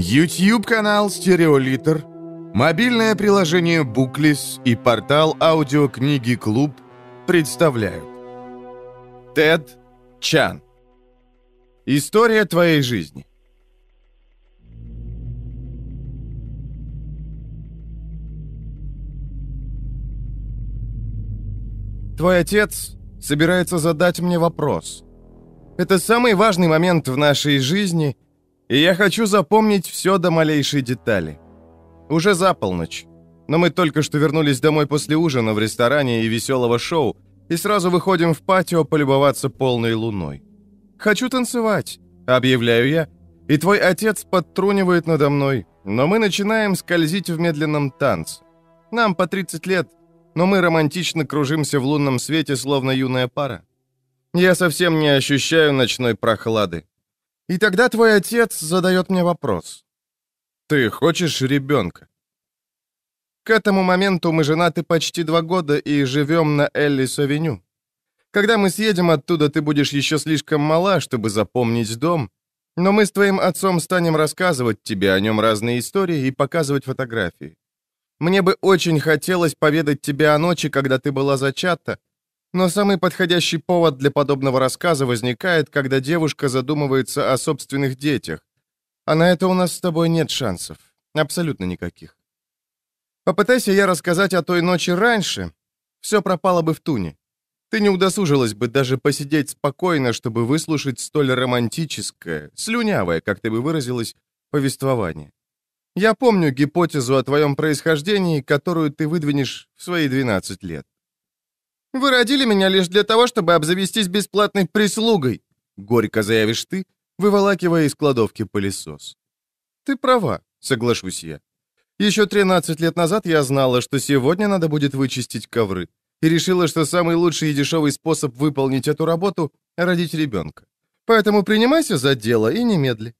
YouTube-канал «Стереолитр», мобильное приложение «Буклис» и портал аудиокниги «Клуб» представляют. Тед Чан. История твоей жизни. Твой отец собирается задать мне вопрос. Это самый важный момент в нашей жизни, и я хочу запомнить все до малейшей детали. Уже за полночь. Но мы только что вернулись домой после ужина в ресторане и веселого шоу, и сразу выходим в патио полюбоваться полной луной. «Хочу танцевать», — объявляю я, и твой отец подтрунивает надо мной, но мы начинаем скользить в медленном танце. Нам по 30 лет, но мы романтично кружимся в лунном свете, словно юная пара. Я совсем не ощущаю ночной прохлады. И тогда твой отец задает мне вопрос. Ты хочешь ребенка? К этому моменту мы женаты почти два года и живем на Эллис-авеню. Когда мы съедем оттуда, ты будешь еще слишком мала, чтобы запомнить дом, но мы с твоим отцом станем рассказывать тебе о нем разные истории и показывать фотографии. Мне бы очень хотелось поведать тебе о ночи, когда ты была зачата, но самый подходящий повод для подобного рассказа возникает, когда девушка задумывается о собственных детях. А на это у нас с тобой нет шансов. Абсолютно никаких. Попытайся я рассказать о той ночи раньше, все пропало бы в туне. Ты не удосужилась бы даже посидеть спокойно, чтобы выслушать столь романтическое, слюнявое, как ты бы выразилась, повествование. Я помню гипотезу о твоем происхождении, которую ты выдвинешь в свои 12 лет. Вы родили меня лишь для того, чтобы обзавестись бесплатной прислугой, горько заявишь ты, выволакивая из кладовки пылесос. Ты права, соглашусь я. Еще 13 лет назад я знала, что сегодня надо будет вычистить ковры, и решила, что самый лучший и дешевый способ выполнить эту работу — родить ребенка. Поэтому принимайся за дело и немедли.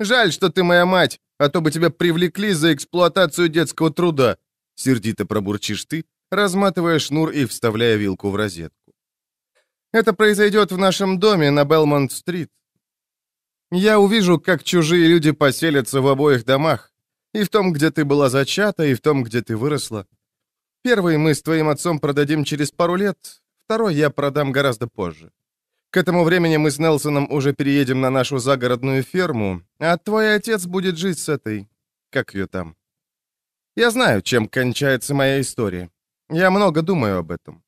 Жаль, что ты моя мать, а то бы тебя привлекли за эксплуатацию детского труда», — сердито пробурчишь ты, разматывая шнур и вставляя вилку в розетку. «Это произойдет в нашем доме на Белмонт-стрит. Я увижу, как чужие люди поселятся в обоих домах, и в том, где ты была зачата, и в том, где ты выросла. Первый мы с твоим отцом продадим через пару лет, второй я продам гораздо позже. К этому времени мы с Нелсоном уже переедем на нашу загородную ферму, а твой отец будет жить с этой... Как ее там? Я знаю, чем кончается моя история. Я много думаю об этом.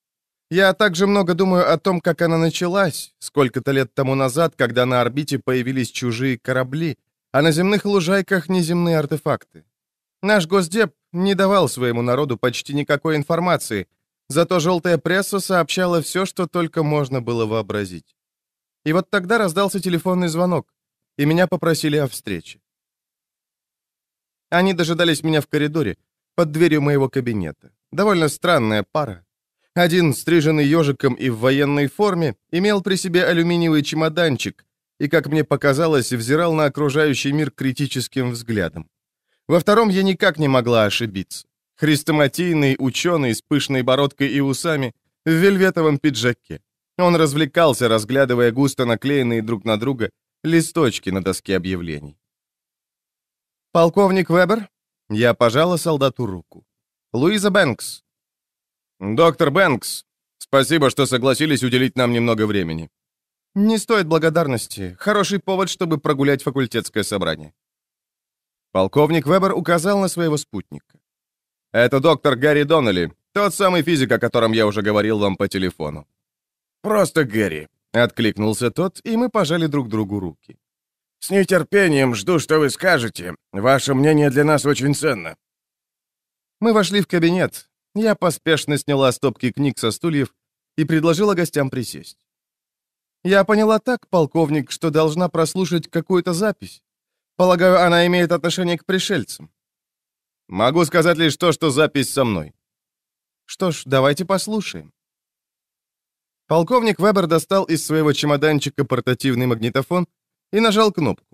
Я также много думаю о том, как она началась, сколько-то лет тому назад, когда на орбите появились чужие корабли, а на земных лужайках неземные артефакты. Наш госдеп не давал своему народу почти никакой информации — Зато желтая пресса сообщала все, что только можно было вообразить. И вот тогда раздался телефонный звонок, и меня попросили о встрече. Они дожидались меня в коридоре, под дверью моего кабинета. Довольно странная пара. Один, стриженный ежиком и в военной форме, имел при себе алюминиевый чемоданчик и, как мне показалось, взирал на окружающий мир критическим взглядом. Во втором я никак не могла ошибиться. Хрестоматийный ученый с пышной бородкой и усами в вельветовом пиджаке. Он развлекался, разглядывая густо наклеенные друг на друга листочки на доске объявлений. «Полковник Вебер?» Я пожала солдату руку. «Луиза Бэнкс». «Доктор Бэнкс, спасибо, что согласились уделить нам немного времени». «Не стоит благодарности. Хороший повод, чтобы прогулять факультетское собрание». Полковник Вебер указал на своего спутника. Это доктор Гарри Доннелли, тот самый физик, о котором я уже говорил вам по телефону». «Просто Гэри», — откликнулся тот, и мы пожали друг другу руки. «С нетерпением жду, что вы скажете. Ваше мнение для нас очень ценно». Мы вошли в кабинет. Я поспешно сняла стопки книг со стульев и предложила гостям присесть. Я поняла так, полковник, что должна прослушать какую-то запись. Полагаю, она имеет отношение к пришельцам. Могу сказать лишь то, что запись со мной. Что ж, давайте послушаем. Полковник Вебер достал из своего чемоданчика портативный магнитофон и нажал кнопку.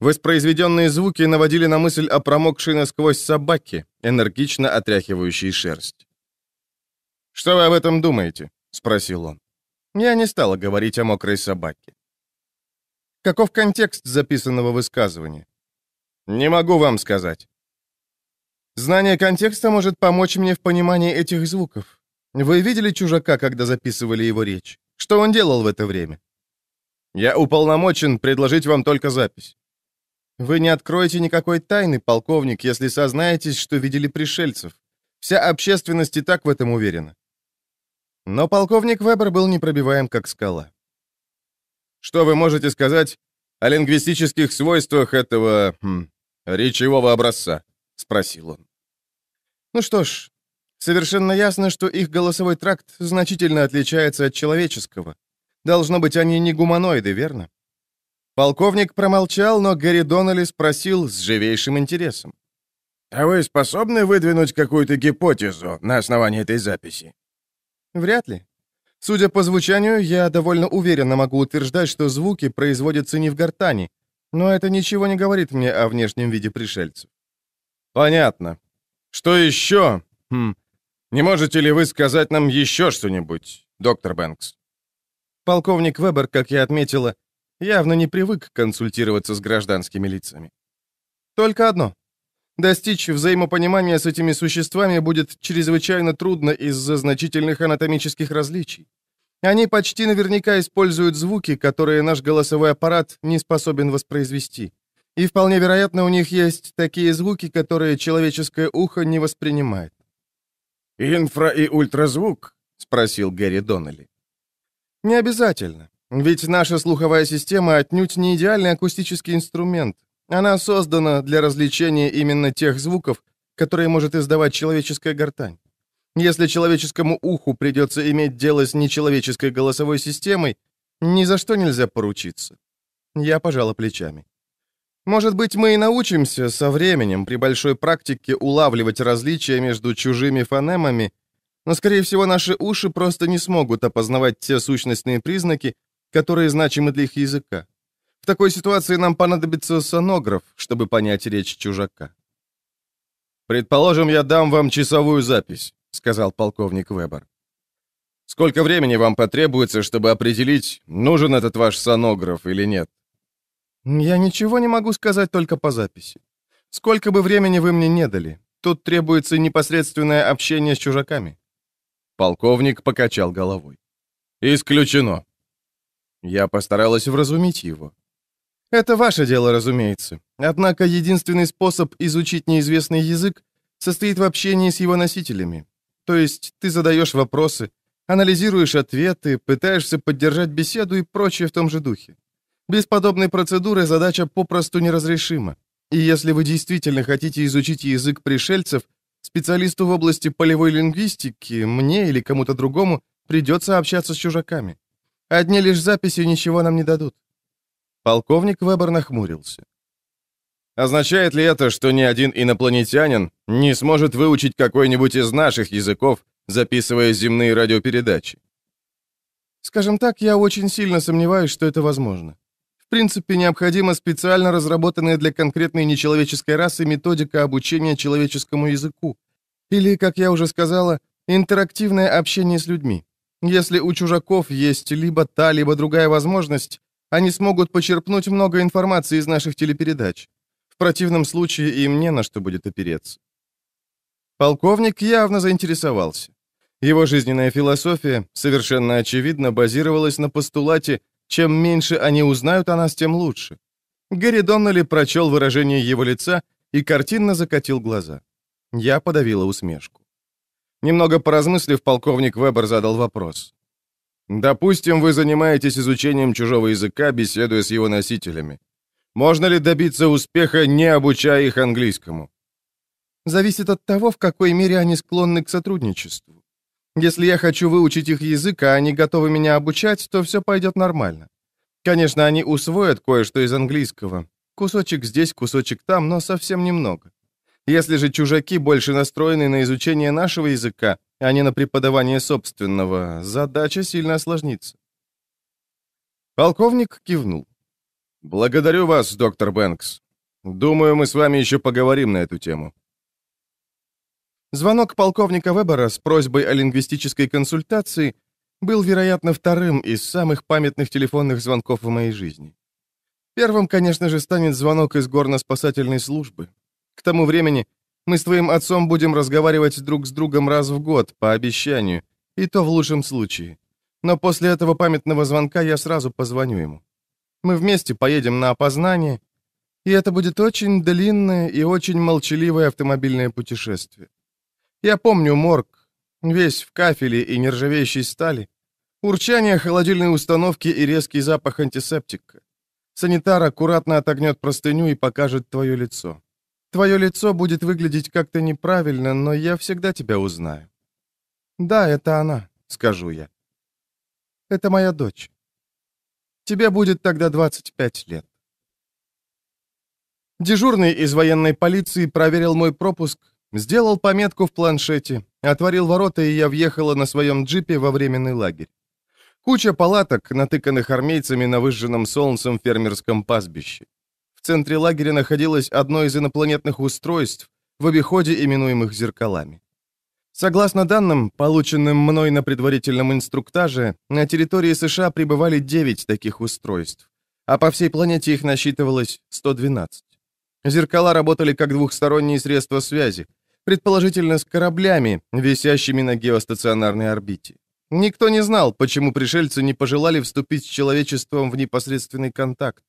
Воспроизведенные звуки наводили на мысль о промокшей насквозь собаке, энергично отряхивающей шерсть. «Что вы об этом думаете?» — спросил он. Я не стала говорить о мокрой собаке. Каков контекст записанного высказывания? Не могу вам сказать. Знание контекста может помочь мне в понимании этих звуков. Вы видели чужака, когда записывали его речь? Что он делал в это время? Я уполномочен предложить вам только запись. Вы не откроете никакой тайны, полковник, если сознаетесь, что видели пришельцев. Вся общественность и так в этом уверена. Но полковник Вебер был непробиваем, как скала. Что вы можете сказать о лингвистических свойствах этого хм, речевого образца? Спросил он. Ну что ж, совершенно ясно, что их голосовой тракт значительно отличается от человеческого. Должно быть, они не гуманоиды, верно? Полковник промолчал, но Гарри Доннелли спросил с живейшим интересом. «А вы способны выдвинуть какую-то гипотезу на основании этой записи?» «Вряд ли. Судя по звучанию, я довольно уверенно могу утверждать, что звуки производятся не в гортани, но это ничего не говорит мне о внешнем виде пришельцев». «Понятно. Что еще? Хм. Не можете ли вы сказать нам еще что-нибудь, доктор Бэнкс?» Полковник Вебер, как я отметила, явно не привык консультироваться с гражданскими лицами. Только одно. Достичь взаимопонимания с этими существами будет чрезвычайно трудно из-за значительных анатомических различий. Они почти наверняка используют звуки, которые наш голосовой аппарат не способен воспроизвести. И вполне вероятно, у них есть такие звуки, которые человеческое ухо не воспринимает. «Инфра- и ультразвук?» — спросил Гэри Доннелли. «Не обязательно. Ведь наша слуховая система отнюдь не идеальный акустический инструмент. Она создана для развлечения именно тех звуков, которые может издавать человеческая гортань. Если человеческому уху придется иметь дело с нечеловеческой голосовой системой, ни за что нельзя поручиться. Я пожала плечами. Может быть, мы и научимся со временем при большой практике улавливать различия между чужими фонемами, но, скорее всего, наши уши просто не смогут опознавать те сущностные признаки, которые значимы для их языка. В такой ситуации нам понадобится сонограф, чтобы понять речь чужака. «Предположим, я дам вам часовую запись», — сказал полковник Вебер. «Сколько времени вам потребуется, чтобы определить, нужен этот ваш сонограф или нет?» «Я ничего не могу сказать только по записи. Сколько бы времени вы мне не дали, тут требуется непосредственное общение с чужаками». Полковник покачал головой. «Исключено. Я постаралась вразумить его. «Это ваше дело, разумеется. Однако единственный способ изучить неизвестный язык состоит в общении с его носителями. То есть ты задаешь вопросы, анализируешь ответы, пытаешься поддержать беседу и прочее в том же духе. Без подобной процедуры задача попросту неразрешима. И если вы действительно хотите изучить язык пришельцев, специалисту в области полевой лингвистики, мне или кому-то другому, придется общаться с чужаками. Одни лишь записи ничего нам не дадут». Полковник Вебер нахмурился. «Означает ли это, что ни один инопланетянин не сможет выучить какой-нибудь из наших языков, записывая земные радиопередачи?» «Скажем так, я очень сильно сомневаюсь, что это возможно. В принципе, необходима специально разработанная для конкретной нечеловеческой расы методика обучения человеческому языку. Или, как я уже сказала, интерактивное общение с людьми. Если у чужаков есть либо та, либо другая возможность, они смогут почерпнуть много информации из наших телепередач. В противном случае им не на что будет опереться. Полковник явно заинтересовался. Его жизненная философия, совершенно очевидно, базировалась на постулате «чем меньше они узнают о нас, тем лучше». Гэри Доннелли прочел выражение его лица и картинно закатил глаза. Я подавила усмешку. Немного поразмыслив, полковник Вебер задал вопрос. «Допустим, вы занимаетесь изучением чужого языка, беседуя с его носителями. Можно ли добиться успеха, не обучая их английскому?» «Зависит от того, в какой мере они склонны к сотрудничеству. Если я хочу выучить их язык, а они готовы меня обучать, то все пойдет нормально. Конечно, они усвоят кое-что из английского. Кусочек здесь, кусочек там, но совсем немного. Если же чужаки больше настроены на изучение нашего языка, а не на преподавание собственного, задача сильно осложнится. Полковник кивнул. «Благодарю вас, доктор Бэнкс. Думаю, мы с вами еще поговорим на эту тему». Звонок полковника Вебера с просьбой о лингвистической консультации был, вероятно, вторым из самых памятных телефонных звонков в моей жизни. Первым, конечно же, станет звонок из горно-спасательной службы. К тому времени мы с твоим отцом будем разговаривать друг с другом раз в год, по обещанию, и то в лучшем случае. Но после этого памятного звонка я сразу позвоню ему. Мы вместе поедем на опознание, и это будет очень длинное и очень молчаливое автомобильное путешествие. Я помню морг, весь в кафеле и нержавеющей стали, урчание холодильной установки и резкий запах антисептика. Санитар аккуратно отогнет простыню и покажет твое лицо. Твое лицо будет выглядеть как-то неправильно, но я всегда тебя узнаю. «Да, это она», — скажу я. «Это моя дочь. Тебе будет тогда 25 лет». Дежурный из военной полиции проверил мой пропуск, сделал пометку в планшете, отворил ворота, и я въехала на своем джипе во временный лагерь. Куча палаток, натыканных армейцами на выжженном солнцем фермерском пастбище. В центре лагеря находилось одно из инопланетных устройств, в обиходе именуемых зеркалами. Согласно данным, полученным мной на предварительном инструктаже, на территории США пребывали 9 таких устройств, а по всей планете их насчитывалось 112. Зеркала работали как двухсторонние средства связи, предположительно с кораблями, висящими на геостационарной орбите. Никто не знал, почему пришельцы не пожелали вступить с человечеством в непосредственный контакт.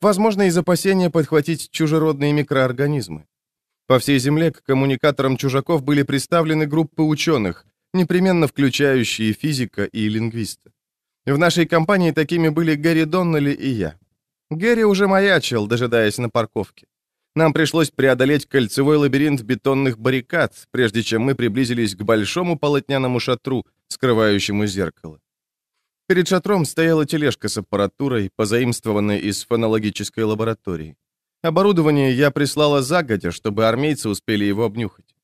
Возможно, из опасения подхватить чужеродные микроорганизмы. По всей Земле к коммуникаторам чужаков были представлены группы ученых, непременно включающие физика и лингвиста. В нашей компании такими были Гэри Доннелли и я. Гэри уже маячил, дожидаясь на парковке. Нам пришлось преодолеть кольцевой лабиринт бетонных баррикад, прежде чем мы приблизились к большому полотняному шатру, скрывающему зеркало. Перед шатром стояла тележка с аппаратурой, позаимствованной из фонологической лаборатории. Оборудование я прислала загодя, чтобы армейцы успели его обнюхать.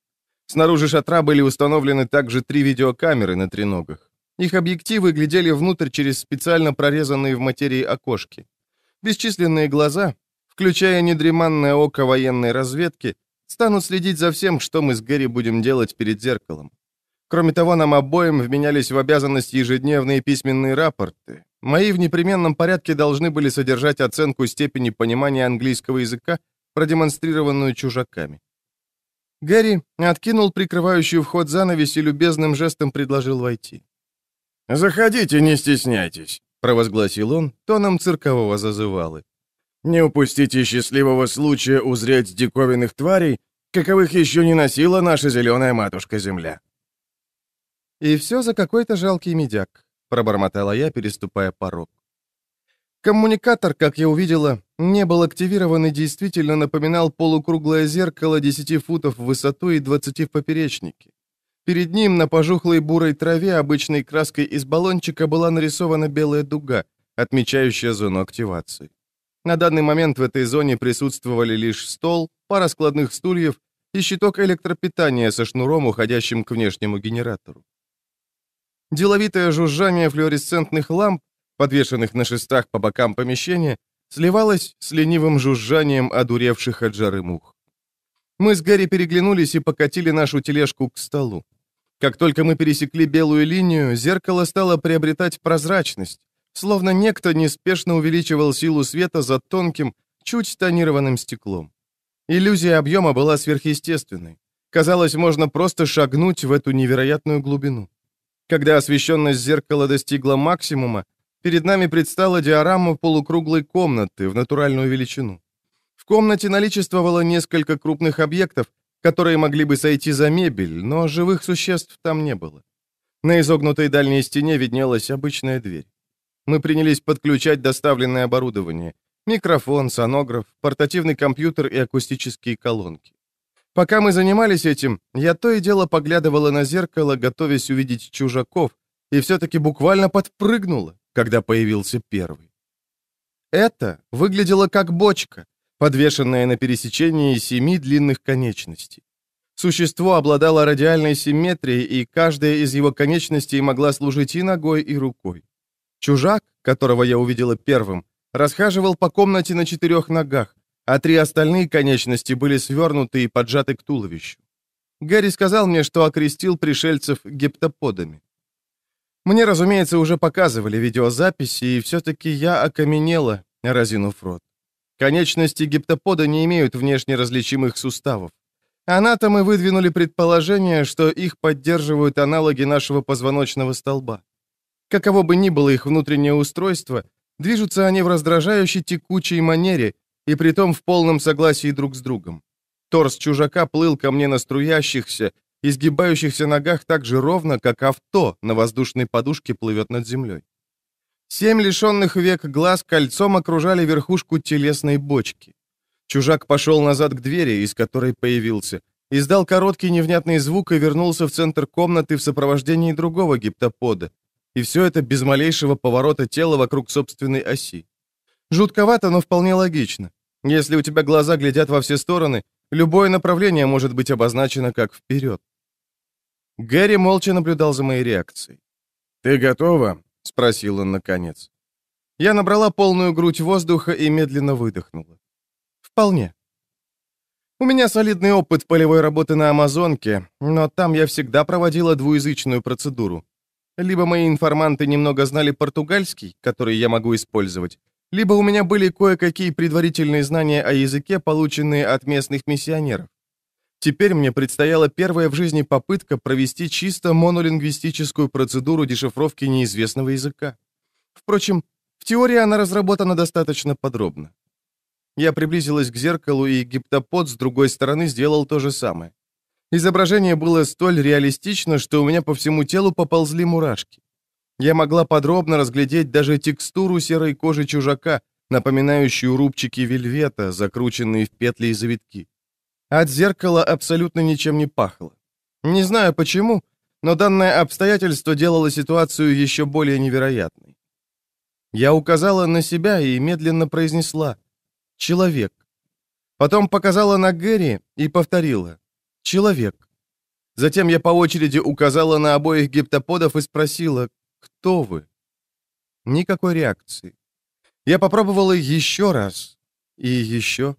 Снаружи шатра были установлены также три видеокамеры на треногах. Их объективы глядели внутрь через специально прорезанные в материи окошки. Бесчисленные глаза, включая недреманное око военной разведки, станут следить за всем, что мы с Гэри будем делать перед зеркалом. Кроме того, нам обоим вменялись в обязанность ежедневные письменные рапорты, Мои в непременном порядке должны были содержать оценку степени понимания английского языка, продемонстрированную чужаками. Гэри откинул прикрывающую вход занавес и любезным жестом предложил войти. «Заходите, не стесняйтесь», — провозгласил он тоном циркового зазывалы. «Не упустите счастливого случая узреть диковинных тварей, каковых еще не носила наша зеленая матушка-земля». И все за какой-то жалкий медяк. — пробормотала я, переступая порог. Коммуникатор, как я увидела, не был активирован и действительно напоминал полукруглое зеркало 10 футов в высоту и 20 в поперечнике. Перед ним на пожухлой бурой траве обычной краской из баллончика была нарисована белая дуга, отмечающая зону активации. На данный момент в этой зоне присутствовали лишь стол, пара складных стульев и щиток электропитания со шнуром, уходящим к внешнему генератору. Деловитое жужжание флуоресцентных ламп, подвешенных на шестах по бокам помещения, сливалось с ленивым жужжанием одуревших от жары мух. Мы с Гарри переглянулись и покатили нашу тележку к столу. Как только мы пересекли белую линию, зеркало стало приобретать прозрачность, словно некто неспешно увеличивал силу света за тонким, чуть тонированным стеклом. Иллюзия объема была сверхъестественной. Казалось, можно просто шагнуть в эту невероятную глубину. Когда освещенность зеркала достигла максимума, перед нами предстала диорама полукруглой комнаты в натуральную величину. В комнате наличествовало несколько крупных объектов, которые могли бы сойти за мебель, но живых существ там не было. На изогнутой дальней стене виднелась обычная дверь. Мы принялись подключать доставленное оборудование. Микрофон, сонограф, портативный компьютер и акустические колонки. Пока мы занимались этим, я то и дело поглядывала на зеркало, готовясь увидеть чужаков, и все-таки буквально подпрыгнула, когда появился первый. Это выглядело как бочка, подвешенная на пересечении семи длинных конечностей. Существо обладало радиальной симметрией, и каждая из его конечностей могла служить и ногой, и рукой. Чужак, которого я увидела первым, расхаживал по комнате на четырех ногах, а три остальные конечности были свернуты и поджаты к туловищу. Гарри сказал мне, что окрестил пришельцев гептоподами. Мне, разумеется, уже показывали видеозаписи, и все-таки я окаменела, разинув рот. Конечности гиптопода не имеют внешне различимых суставов. Анатомы выдвинули предположение, что их поддерживают аналоги нашего позвоночного столба. Каково бы ни было их внутреннее устройство, движутся они в раздражающей текучей манере и притом в полном согласии друг с другом. Торс чужака плыл ко мне на струящихся, изгибающихся ногах так же ровно, как авто на воздушной подушке плывет над землей. Семь лишенных век глаз кольцом окружали верхушку телесной бочки. Чужак пошел назад к двери, из которой появился, издал короткий невнятный звук и вернулся в центр комнаты в сопровождении другого гиптопода. И все это без малейшего поворота тела вокруг собственной оси. Жутковато, но вполне логично. Если у тебя глаза глядят во все стороны, любое направление может быть обозначено как вперед. Гэри молча наблюдал за моей реакцией. «Ты готова?» — спросил он наконец. Я набрала полную грудь воздуха и медленно выдохнула. «Вполне». У меня солидный опыт полевой работы на Амазонке, но там я всегда проводила двуязычную процедуру. Либо мои информанты немного знали португальский, который я могу использовать, либо у меня были кое-какие предварительные знания о языке, полученные от местных миссионеров. Теперь мне предстояла первая в жизни попытка провести чисто монолингвистическую процедуру дешифровки неизвестного языка. Впрочем, в теории она разработана достаточно подробно. Я приблизилась к зеркалу, и гиптопод с другой стороны сделал то же самое. Изображение было столь реалистично, что у меня по всему телу поползли мурашки. Я могла подробно разглядеть даже текстуру серой кожи чужака, напоминающую рубчики вельвета, закрученные в петли и завитки. От зеркала абсолютно ничем не пахло. Не знаю почему, но данное обстоятельство делало ситуацию еще более невероятной. Я указала на себя и медленно произнесла «Человек». Потом показала на Гэри и повторила «Человек». Затем я по очереди указала на обоих гиптоподов и спросила «Кто вы?» Никакой реакции. Я попробовала еще раз и еще.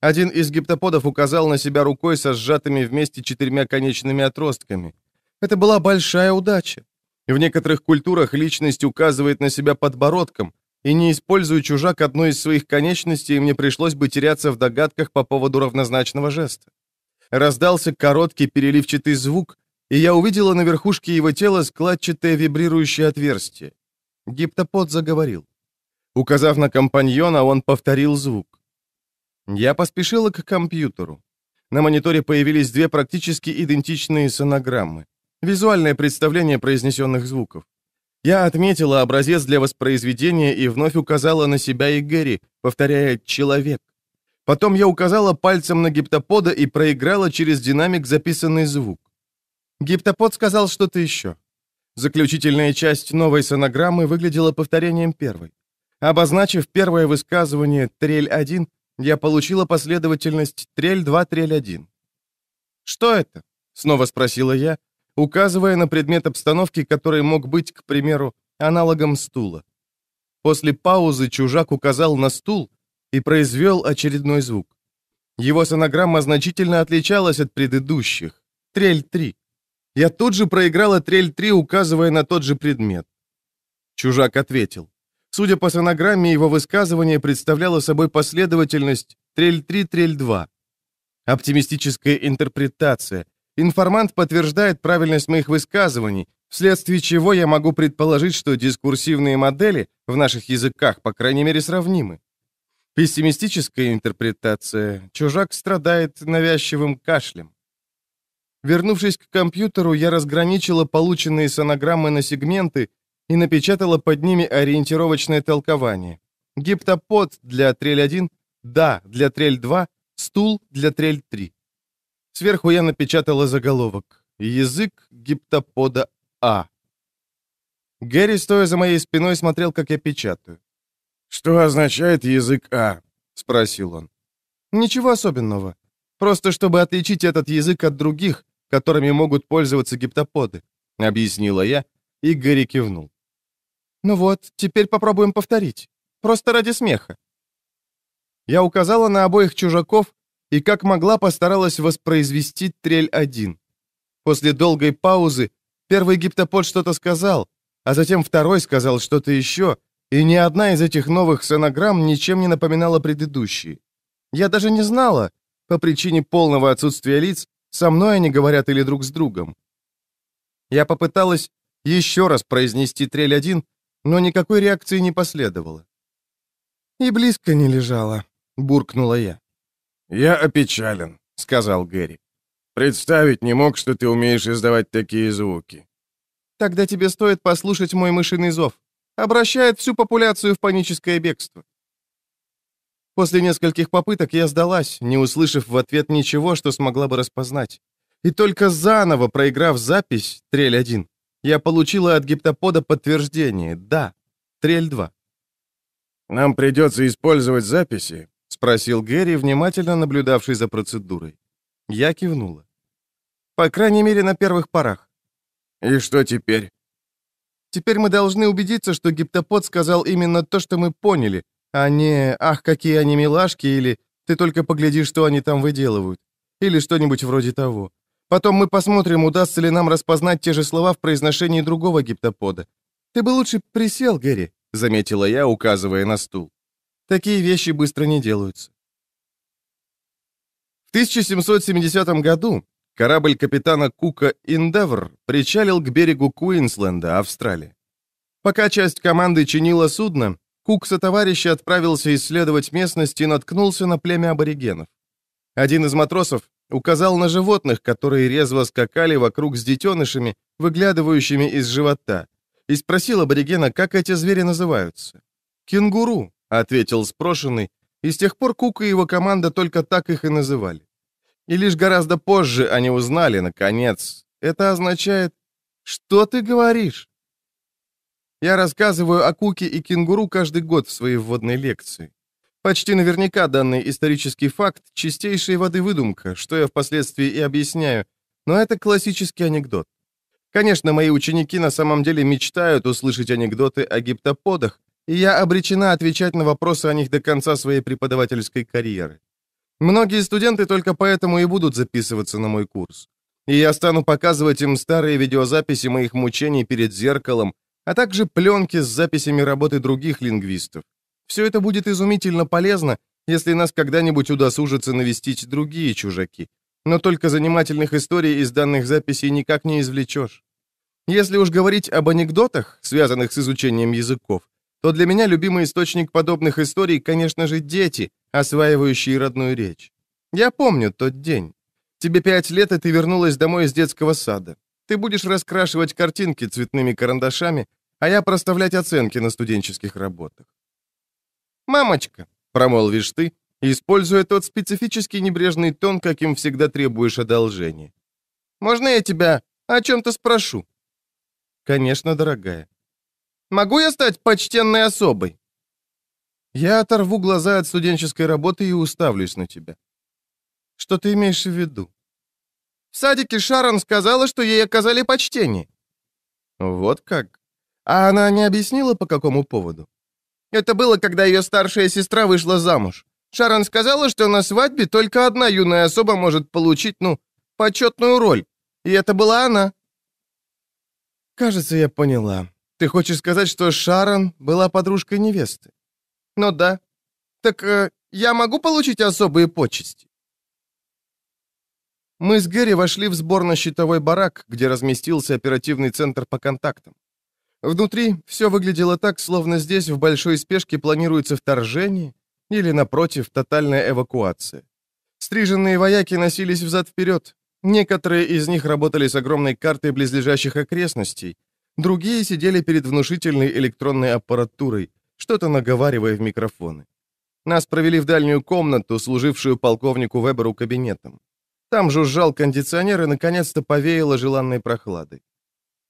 Один из гиптоподов указал на себя рукой со сжатыми вместе четырьмя конечными отростками. Это была большая удача. В некоторых культурах личность указывает на себя подбородком, и не используя чужак одной из своих конечностей, мне пришлось бы теряться в догадках по поводу равнозначного жеста. Раздался короткий переливчатый звук, и я увидела на верхушке его тела складчатое вибрирующее отверстие. Гиптопод заговорил. Указав на компаньона, он повторил звук. Я поспешила к компьютеру. На мониторе появились две практически идентичные сонограммы. Визуальное представление произнесенных звуков. Я отметила образец для воспроизведения и вновь указала на себя и Гэри, повторяя «человек». Потом я указала пальцем на гиптопода и проиграла через динамик записанный звук. Гиптопод сказал что-то еще. Заключительная часть новой сонограммы выглядела повторением первой. Обозначив первое высказывание «трель-1», я получила последовательность трель-2, трель-1. «Что это?» — снова спросила я, указывая на предмет обстановки, который мог быть, к примеру, аналогом стула. После паузы чужак указал на стул и произвел очередной звук. Его сонограмма значительно отличалась от предыдущих. Трель-3. Я тут же проиграла трель-3, указывая на тот же предмет. Чужак ответил. Судя по сонограмме, его высказывание представляло собой последовательность трель-3, трель-2. Оптимистическая интерпретация. Информант подтверждает правильность моих высказываний, вследствие чего я могу предположить, что дискурсивные модели в наших языках, по крайней мере, сравнимы. Пессимистическая интерпретация. Чужак страдает навязчивым кашлем. Вернувшись к компьютеру, я разграничила полученные сонограммы на сегменты и напечатала под ними ориентировочное толкование. Гиптопод для трель-1, да, для трель-2, стул для трель-3. Сверху я напечатала заголовок «Язык гиптопода А». Гэри, стоя за моей спиной, смотрел, как я печатаю. «Что означает язык А?» — спросил он. «Ничего особенного. Просто чтобы отличить этот язык от других, которыми могут пользоваться гиптоподы», — объяснила я, и Гэри кивнул. «Ну вот, теперь попробуем повторить. Просто ради смеха». Я указала на обоих чужаков и как могла постаралась воспроизвести трель один. После долгой паузы первый гиптопод что-то сказал, а затем второй сказал что-то еще, И ни одна из этих новых сонограмм ничем не напоминала предыдущие. Я даже не знала, по причине полного отсутствия лиц, со мной они говорят или друг с другом. Я попыталась еще раз произнести трель один, но никакой реакции не последовало. «И близко не лежала», — буркнула я. «Я опечален», — сказал Гэри. «Представить не мог, что ты умеешь издавать такие звуки». «Тогда тебе стоит послушать мой мышиный зов. Обращает всю популяцию в паническое бегство». После нескольких попыток я сдалась, не услышав в ответ ничего, что смогла бы распознать. И только заново проиграв запись, трель 1, я получила от гиптопода подтверждение «Да, трель 2». «Нам придется использовать записи?» — спросил Гэри, внимательно наблюдавший за процедурой. Я кивнула. «По крайней мере, на первых порах». «И что теперь?» «Теперь мы должны убедиться, что гиптопод сказал именно то, что мы поняли, а не «Ах, какие они милашки» или «Ты только погляди, что они там выделывают» или что-нибудь вроде того. Потом мы посмотрим, удастся ли нам распознать те же слова в произношении другого гиптопода. Ты бы лучше присел, Гэри, — заметила я, указывая на стул. Такие вещи быстро не делаются. В 1770 году корабль капитана Кука «Индевр» причалил к берегу Куинсленда, Австралия. Пока часть команды чинила судно, Кук со товарищи отправился исследовать местность и наткнулся на племя аборигенов. Один из матросов указал на животных, которые резво скакали вокруг с детенышами, выглядывающими из живота, и спросил аборигена, как эти звери называются. «Кенгуру», — ответил спрошенный, и с тех пор Кук и его команда только так их и называли. И лишь гораздо позже они узнали, наконец, это означает «Что ты говоришь?» Я рассказываю о Куке и кенгуру каждый год в своей вводной лекции. Почти наверняка данный исторический факт — чистейшей воды выдумка, что я впоследствии и объясняю, но это классический анекдот. Конечно, мои ученики на самом деле мечтают услышать анекдоты о гиптоподах, и я обречена отвечать на вопросы о них до конца своей преподавательской карьеры. Многие студенты только поэтому и будут записываться на мой курс. И я стану показывать им старые видеозаписи моих мучений перед зеркалом, а также пленки с записями работы других лингвистов. Все это будет изумительно полезно, если нас когда-нибудь удосужится навестить другие чужаки. Но только занимательных историй из данных записей никак не извлечешь. Если уж говорить об анекдотах, связанных с изучением языков, то для меня любимый источник подобных историй, конечно же, дети, осваивающие родную речь. Я помню тот день. Тебе пять лет, и ты вернулась домой из детского сада. Ты будешь раскрашивать картинки цветными карандашами, а я проставлять оценки на студенческих работах. «Мамочка», — промолвишь ты, используя тот специфический небрежный тон, каким всегда требуешь одолжения. «Можно я тебя о чем-то спрошу?» «Конечно, дорогая». «Могу я стать почтенной особой?» Я оторву глаза от студенческой работы и уставлюсь на тебя. Что ты имеешь в виду? В садике Шарон сказала, что ей оказали почтение. Вот как? А она не объяснила, по какому поводу? Это было, когда ее старшая сестра вышла замуж. Шарон сказала, что на свадьбе только одна юная особа может получить, ну, почетную роль. И это была она. Кажется, я поняла. Ты хочешь сказать, что Шарон была подружкой невесты? Ну да. Так э, я могу получить особые почести? Мы с Гэри вошли в сборно-щитовой барак, где разместился оперативный центр по контактам. Внутри все выглядело так, словно здесь в большой спешке планируется вторжение или, напротив, тотальная эвакуация. Стриженные вояки носились взад-вперед. Некоторые из них работали с огромной картой близлежащих окрестностей, другие сидели перед внушительной электронной аппаратурой, что-то наговаривая в микрофоны. Нас провели в дальнюю комнату, служившую полковнику Веберу кабинетом. Там жужжал кондиционер и, наконец-то, повеяло желанной прохладой.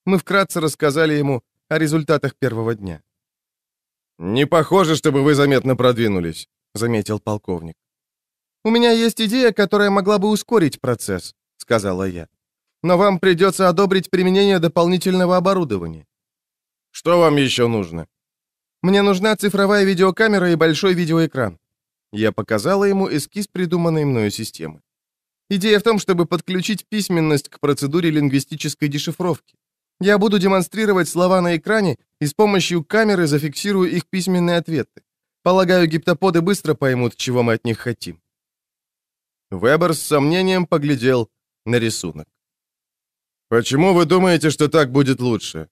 Мы вкратце рассказали ему, о результатах первого дня. «Не похоже, чтобы вы заметно продвинулись», — заметил полковник. «У меня есть идея, которая могла бы ускорить процесс», — сказала я. «Но вам придется одобрить применение дополнительного оборудования». «Что вам еще нужно?» «Мне нужна цифровая видеокамера и большой видеоэкран». Я показала ему эскиз придуманной мною системы. Идея в том, чтобы подключить письменность к процедуре лингвистической дешифровки. Я буду демонстрировать слова на экране и с помощью камеры зафиксирую их письменные ответы. Полагаю, гиптоподы быстро поймут, чего мы от них хотим». Вебер с сомнением поглядел на рисунок. «Почему вы думаете, что так будет лучше?»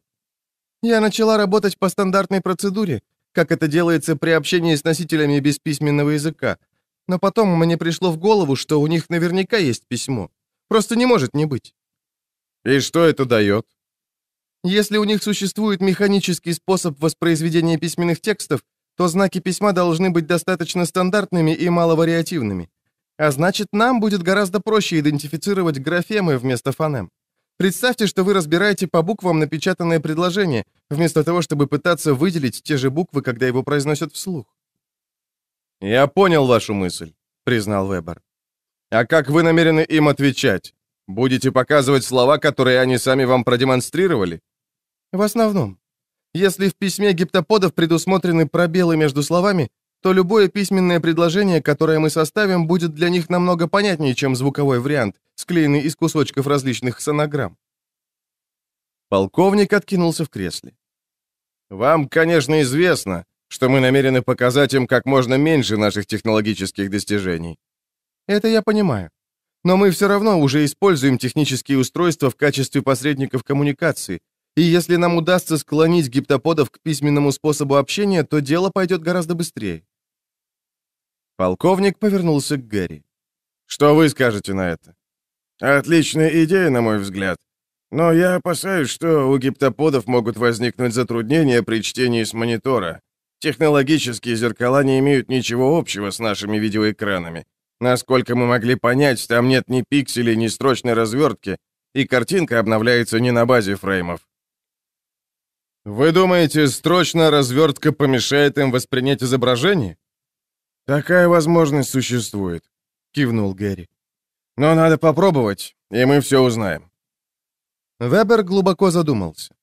«Я начала работать по стандартной процедуре, как это делается при общении с носителями бесписьменного языка. Но потом мне пришло в голову, что у них наверняка есть письмо. Просто не может не быть». «И что это дает?» Если у них существует механический способ воспроизведения письменных текстов, то знаки письма должны быть достаточно стандартными и маловариативными. А значит, нам будет гораздо проще идентифицировать графемы вместо фонем. Представьте, что вы разбираете по буквам напечатанное предложение, вместо того, чтобы пытаться выделить те же буквы, когда его произносят вслух. «Я понял вашу мысль», — признал Вебер. «А как вы намерены им отвечать? Будете показывать слова, которые они сами вам продемонстрировали?» В основном. Если в письме гиптоподов предусмотрены пробелы между словами, то любое письменное предложение, которое мы составим, будет для них намного понятнее, чем звуковой вариант, склеенный из кусочков различных сонограмм. Полковник откинулся в кресле. «Вам, конечно, известно, что мы намерены показать им как можно меньше наших технологических достижений». «Это я понимаю. Но мы все равно уже используем технические устройства в качестве посредников коммуникации, и если нам удастся склонить гиптоподов к письменному способу общения, то дело пойдет гораздо быстрее. Полковник повернулся к Гэри. «Что вы скажете на это?» «Отличная идея, на мой взгляд. Но я опасаюсь, что у гиптоподов могут возникнуть затруднения при чтении с монитора. Технологические зеркала не имеют ничего общего с нашими видеоэкранами. Насколько мы могли понять, там нет ни пикселей, ни строчной развертки, и картинка обновляется не на базе фреймов. «Вы думаете, строчная развертка помешает им воспринять изображение?» «Такая возможность существует», — кивнул Гэри. «Но надо попробовать, и мы все узнаем». Вебер глубоко задумался.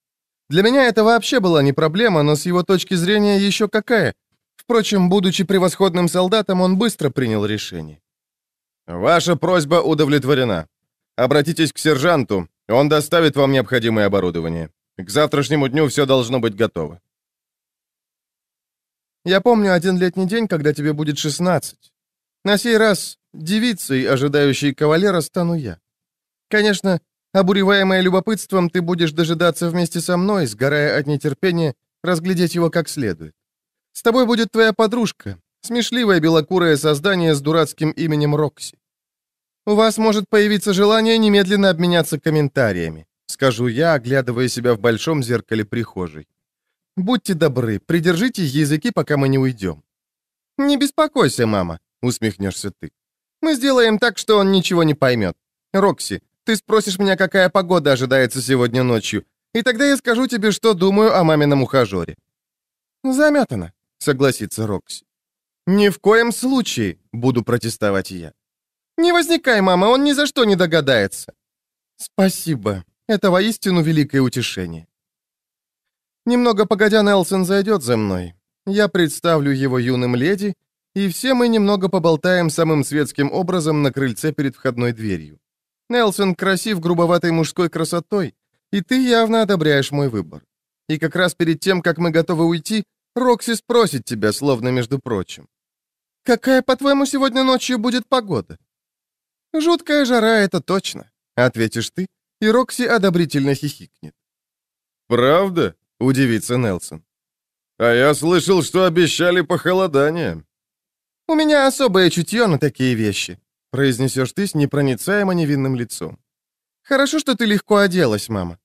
Для меня это вообще была не проблема, но с его точки зрения еще какая. Впрочем, будучи превосходным солдатом, он быстро принял решение. «Ваша просьба удовлетворена. Обратитесь к сержанту, он доставит вам необходимое оборудование. К завтрашнему дню все должно быть готово. Я помню один летний день, когда тебе будет 16. На сей раз девицей, ожидающей кавалера, стану я. Конечно, обуреваемая любопытством, ты будешь дожидаться вместе со мной, сгорая от нетерпения, разглядеть его как следует. С тобой будет твоя подружка, смешливое белокурое создание с дурацким именем Рокси. У вас может появиться желание немедленно обменяться комментариями скажу я, оглядывая себя в большом зеркале прихожей. «Будьте добры, придержите языки, пока мы не уйдем». «Не беспокойся, мама», — усмехнешься ты. «Мы сделаем так, что он ничего не поймет. Рокси, ты спросишь меня, какая погода ожидается сегодня ночью, и тогда я скажу тебе, что думаю о мамином ухажере». «Заметано», — согласится Рокси. «Ни в коем случае», — буду протестовать я. «Не возникай, мама, он ни за что не догадается». «Спасибо», это воистину великое утешение. Немного погодя, Нелсон зайдет за мной. Я представлю его юным леди, и все мы немного поболтаем самым светским образом на крыльце перед входной дверью. Нелсон красив грубоватой мужской красотой, и ты явно одобряешь мой выбор. И как раз перед тем, как мы готовы уйти, Рокси спросит тебя, словно между прочим. «Какая, по-твоему, сегодня ночью будет погода?» «Жуткая жара, это точно», — ответишь ты, и Рокси одобрительно хихикнет. «Правда?» — удивится Нелсон. «А я слышал, что обещали похолодание». «У меня особое чутье на такие вещи», — произнесешь ты с непроницаемо невинным лицом. «Хорошо, что ты легко оделась, мама.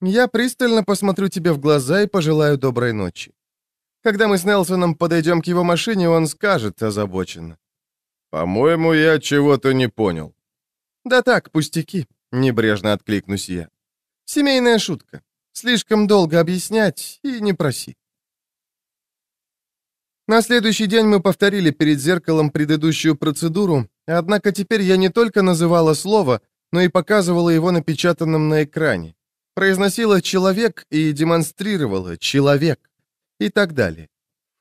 Я пристально посмотрю тебе в глаза и пожелаю доброй ночи. Когда мы с Нелсоном подойдем к его машине, он скажет озабоченно. «По-моему, я чего-то не понял». «Да так, пустяки. Небрежно откликнусь я. Семейная шутка. Слишком долго объяснять и не проси. На следующий день мы повторили перед зеркалом предыдущую процедуру, однако теперь я не только называла слово, но и показывала его напечатанным на экране. Произносила «человек» и демонстрировала «человек» и так далее.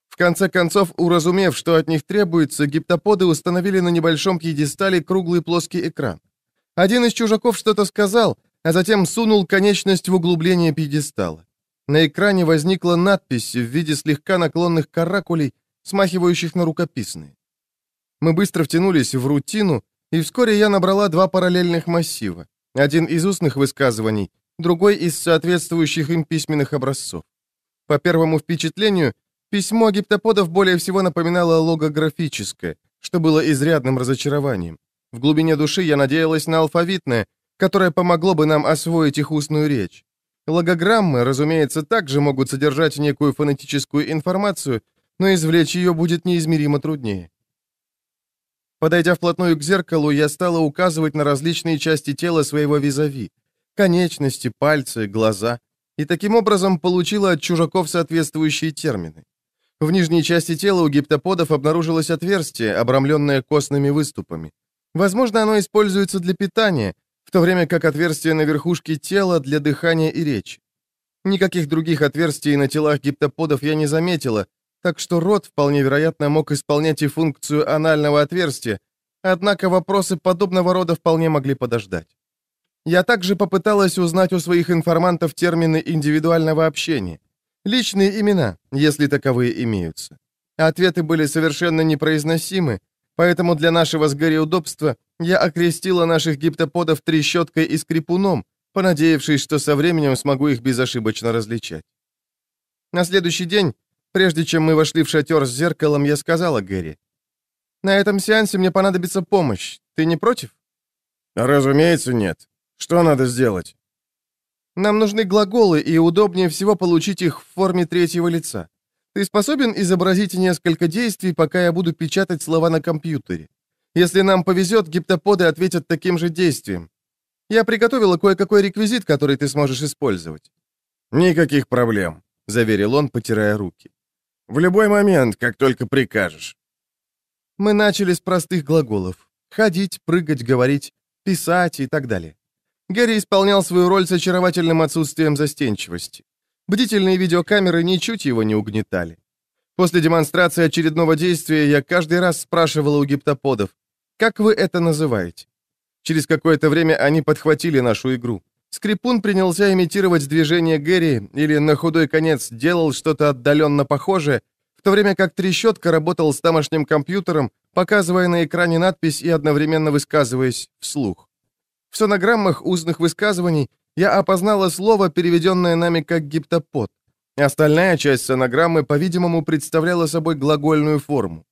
В конце концов, уразумев, что от них требуется, гиптоподы установили на небольшом пьедестале круглый плоский экран. Один из чужаков что-то сказал, а затем сунул конечность в углубление пьедестала. На экране возникла надпись в виде слегка наклонных каракулей, смахивающих на рукописные. Мы быстро втянулись в рутину, и вскоре я набрала два параллельных массива. Один из устных высказываний, другой из соответствующих им письменных образцов. По первому впечатлению, письмо гиптоподов более всего напоминало логографическое, что было изрядным разочарованием. В глубине души я надеялась на алфавитное, которое помогло бы нам освоить их устную речь. Логограммы, разумеется, также могут содержать некую фонетическую информацию, но извлечь ее будет неизмеримо труднее. Подойдя вплотную к зеркалу, я стала указывать на различные части тела своего визави. Конечности, пальцы, глаза. И таким образом получила от чужаков соответствующие термины. В нижней части тела у гиптоподов обнаружилось отверстие, обрамленное костными выступами. Возможно, оно используется для питания, в то время как отверстие на верхушке тела для дыхания и речи. Никаких других отверстий на телах гиптоподов я не заметила, так что рот вполне вероятно мог исполнять и функцию анального отверстия, однако вопросы подобного рода вполне могли подождать. Я также попыталась узнать у своих информантов термины индивидуального общения. Личные имена, если таковые имеются. Ответы были совершенно непроизносимы, поэтому для нашего с Гэри удобства я окрестила наших гиптоподов трещоткой и скрипуном, понадеявшись, что со временем смогу их безошибочно различать. На следующий день Прежде чем мы вошли в шатер с зеркалом, я сказала Гэри. «На этом сеансе мне понадобится помощь. Ты не против?» «Разумеется, нет. Что надо сделать?» «Нам нужны глаголы, и удобнее всего получить их в форме третьего лица. Ты способен изобразить несколько действий, пока я буду печатать слова на компьютере? Если нам повезет, гиптоподы ответят таким же действием. Я приготовила кое-какой реквизит, который ты сможешь использовать». «Никаких проблем», — заверил он, потирая руки. В любой момент, как только прикажешь. Мы начали с простых глаголов. Ходить, прыгать, говорить, писать и так далее. Гэри исполнял свою роль с очаровательным отсутствием застенчивости. Бдительные видеокамеры ничуть его не угнетали. После демонстрации очередного действия я каждый раз спрашивала у гиптоподов, «Как вы это называете?» Через какое-то время они подхватили нашу игру. Скрипун принялся имитировать движение Гэри или на худой конец делал что-то отдаленно похожее, в то время как трещотка работал с тамошним компьютером, показывая на экране надпись и одновременно высказываясь вслух. В сонограммах устных высказываний я опознала слово, переведенное нами как гиптопод. Остальная часть сонограммы, по-видимому, представляла собой глагольную форму.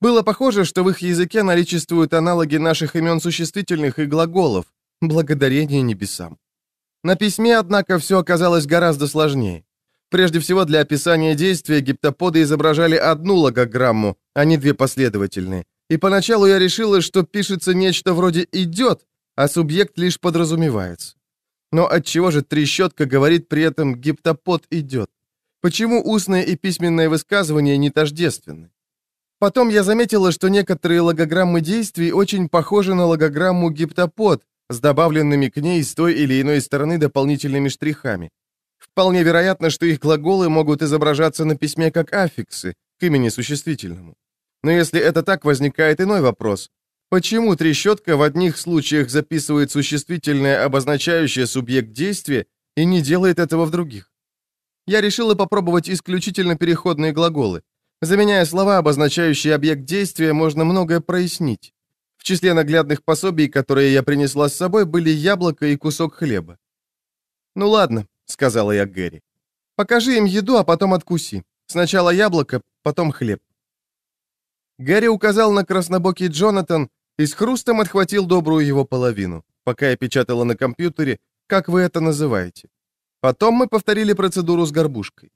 Было похоже, что в их языке наличествуют аналоги наших имен существительных и глаголов, благодарение небесам. На письме, однако, все оказалось гораздо сложнее. Прежде всего, для описания действия гиптоподы изображали одну логограмму, а не две последовательные. И поначалу я решила, что пишется нечто вроде «идет», а субъект лишь подразумевается. Но отчего же трещотка говорит при этом «гиптопод идет»? Почему устное и письменное высказывание не тождественны? Потом я заметила, что некоторые логограммы действий очень похожи на логограмму гиптопод, с добавленными к ней с той или иной стороны дополнительными штрихами. Вполне вероятно, что их глаголы могут изображаться на письме как аффиксы к имени существительному. Но если это так, возникает иной вопрос. Почему трещотка в одних случаях записывает существительное, обозначающее субъект действия, и не делает этого в других? Я решила попробовать исключительно переходные глаголы. Заменяя слова, обозначающие объект действия, можно многое прояснить. В числе наглядных пособий, которые я принесла с собой, были яблоко и кусок хлеба. «Ну ладно», — сказала я Гэри. «Покажи им еду, а потом откуси. Сначала яблоко, потом хлеб». Гэри указал на краснобокий Джонатан и с хрустом отхватил добрую его половину, пока я печатала на компьютере, как вы это называете. Потом мы повторили процедуру с горбушкой.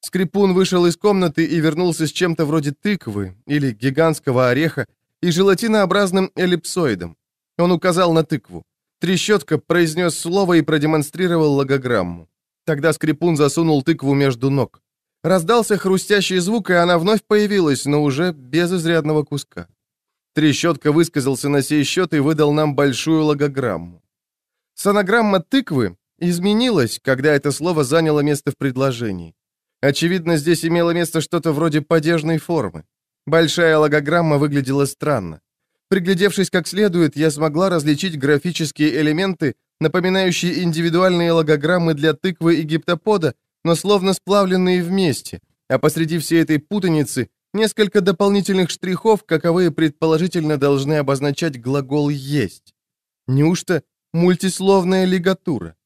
Скрипун вышел из комнаты и вернулся с чем-то вроде тыквы или гигантского ореха, и желатинообразным эллипсоидом. Он указал на тыкву. Трещотка произнес слово и продемонстрировал логограмму. Тогда скрипун засунул тыкву между ног. Раздался хрустящий звук, и она вновь появилась, но уже без изрядного куска. Трещотка высказался на сей счет и выдал нам большую логограмму. Сонограмма тыквы изменилась, когда это слово заняло место в предложении. Очевидно, здесь имело место что-то вроде падежной формы. Большая логограмма выглядела странно. Приглядевшись как следует, я смогла различить графические элементы, напоминающие индивидуальные логограммы для тыквы и гиптопода, но словно сплавленные вместе, а посреди всей этой путаницы несколько дополнительных штрихов, каковые предположительно должны обозначать глагол «есть». Неужто мультисловная лигатура?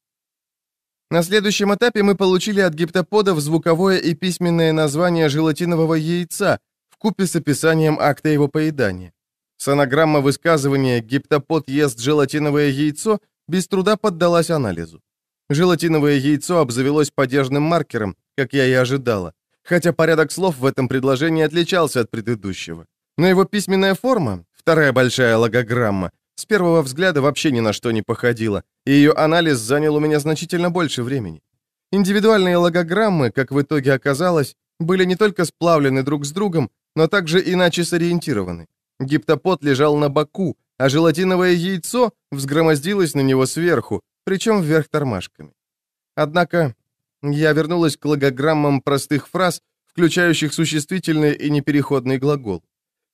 На следующем этапе мы получили от гиптоподов звуковое и письменное название желатинового яйца в купе с описанием акта его поедания. Сонограмма высказывания «гиптопод ест желатиновое яйцо» без труда поддалась анализу. Желатиновое яйцо обзавелось падежным маркером, как я и ожидала, хотя порядок слов в этом предложении отличался от предыдущего. Но его письменная форма, вторая большая логограмма, с первого взгляда вообще ни на что не походила, и ее анализ занял у меня значительно больше времени. Индивидуальные логограммы, как в итоге оказалось, были не только сплавлены друг с другом, но также иначе сориентированы. Гиптопод лежал на боку, а желатиновое яйцо взгромоздилось на него сверху, причем вверх тормашками. Однако я вернулась к логограммам простых фраз, включающих существительный и непереходный глагол.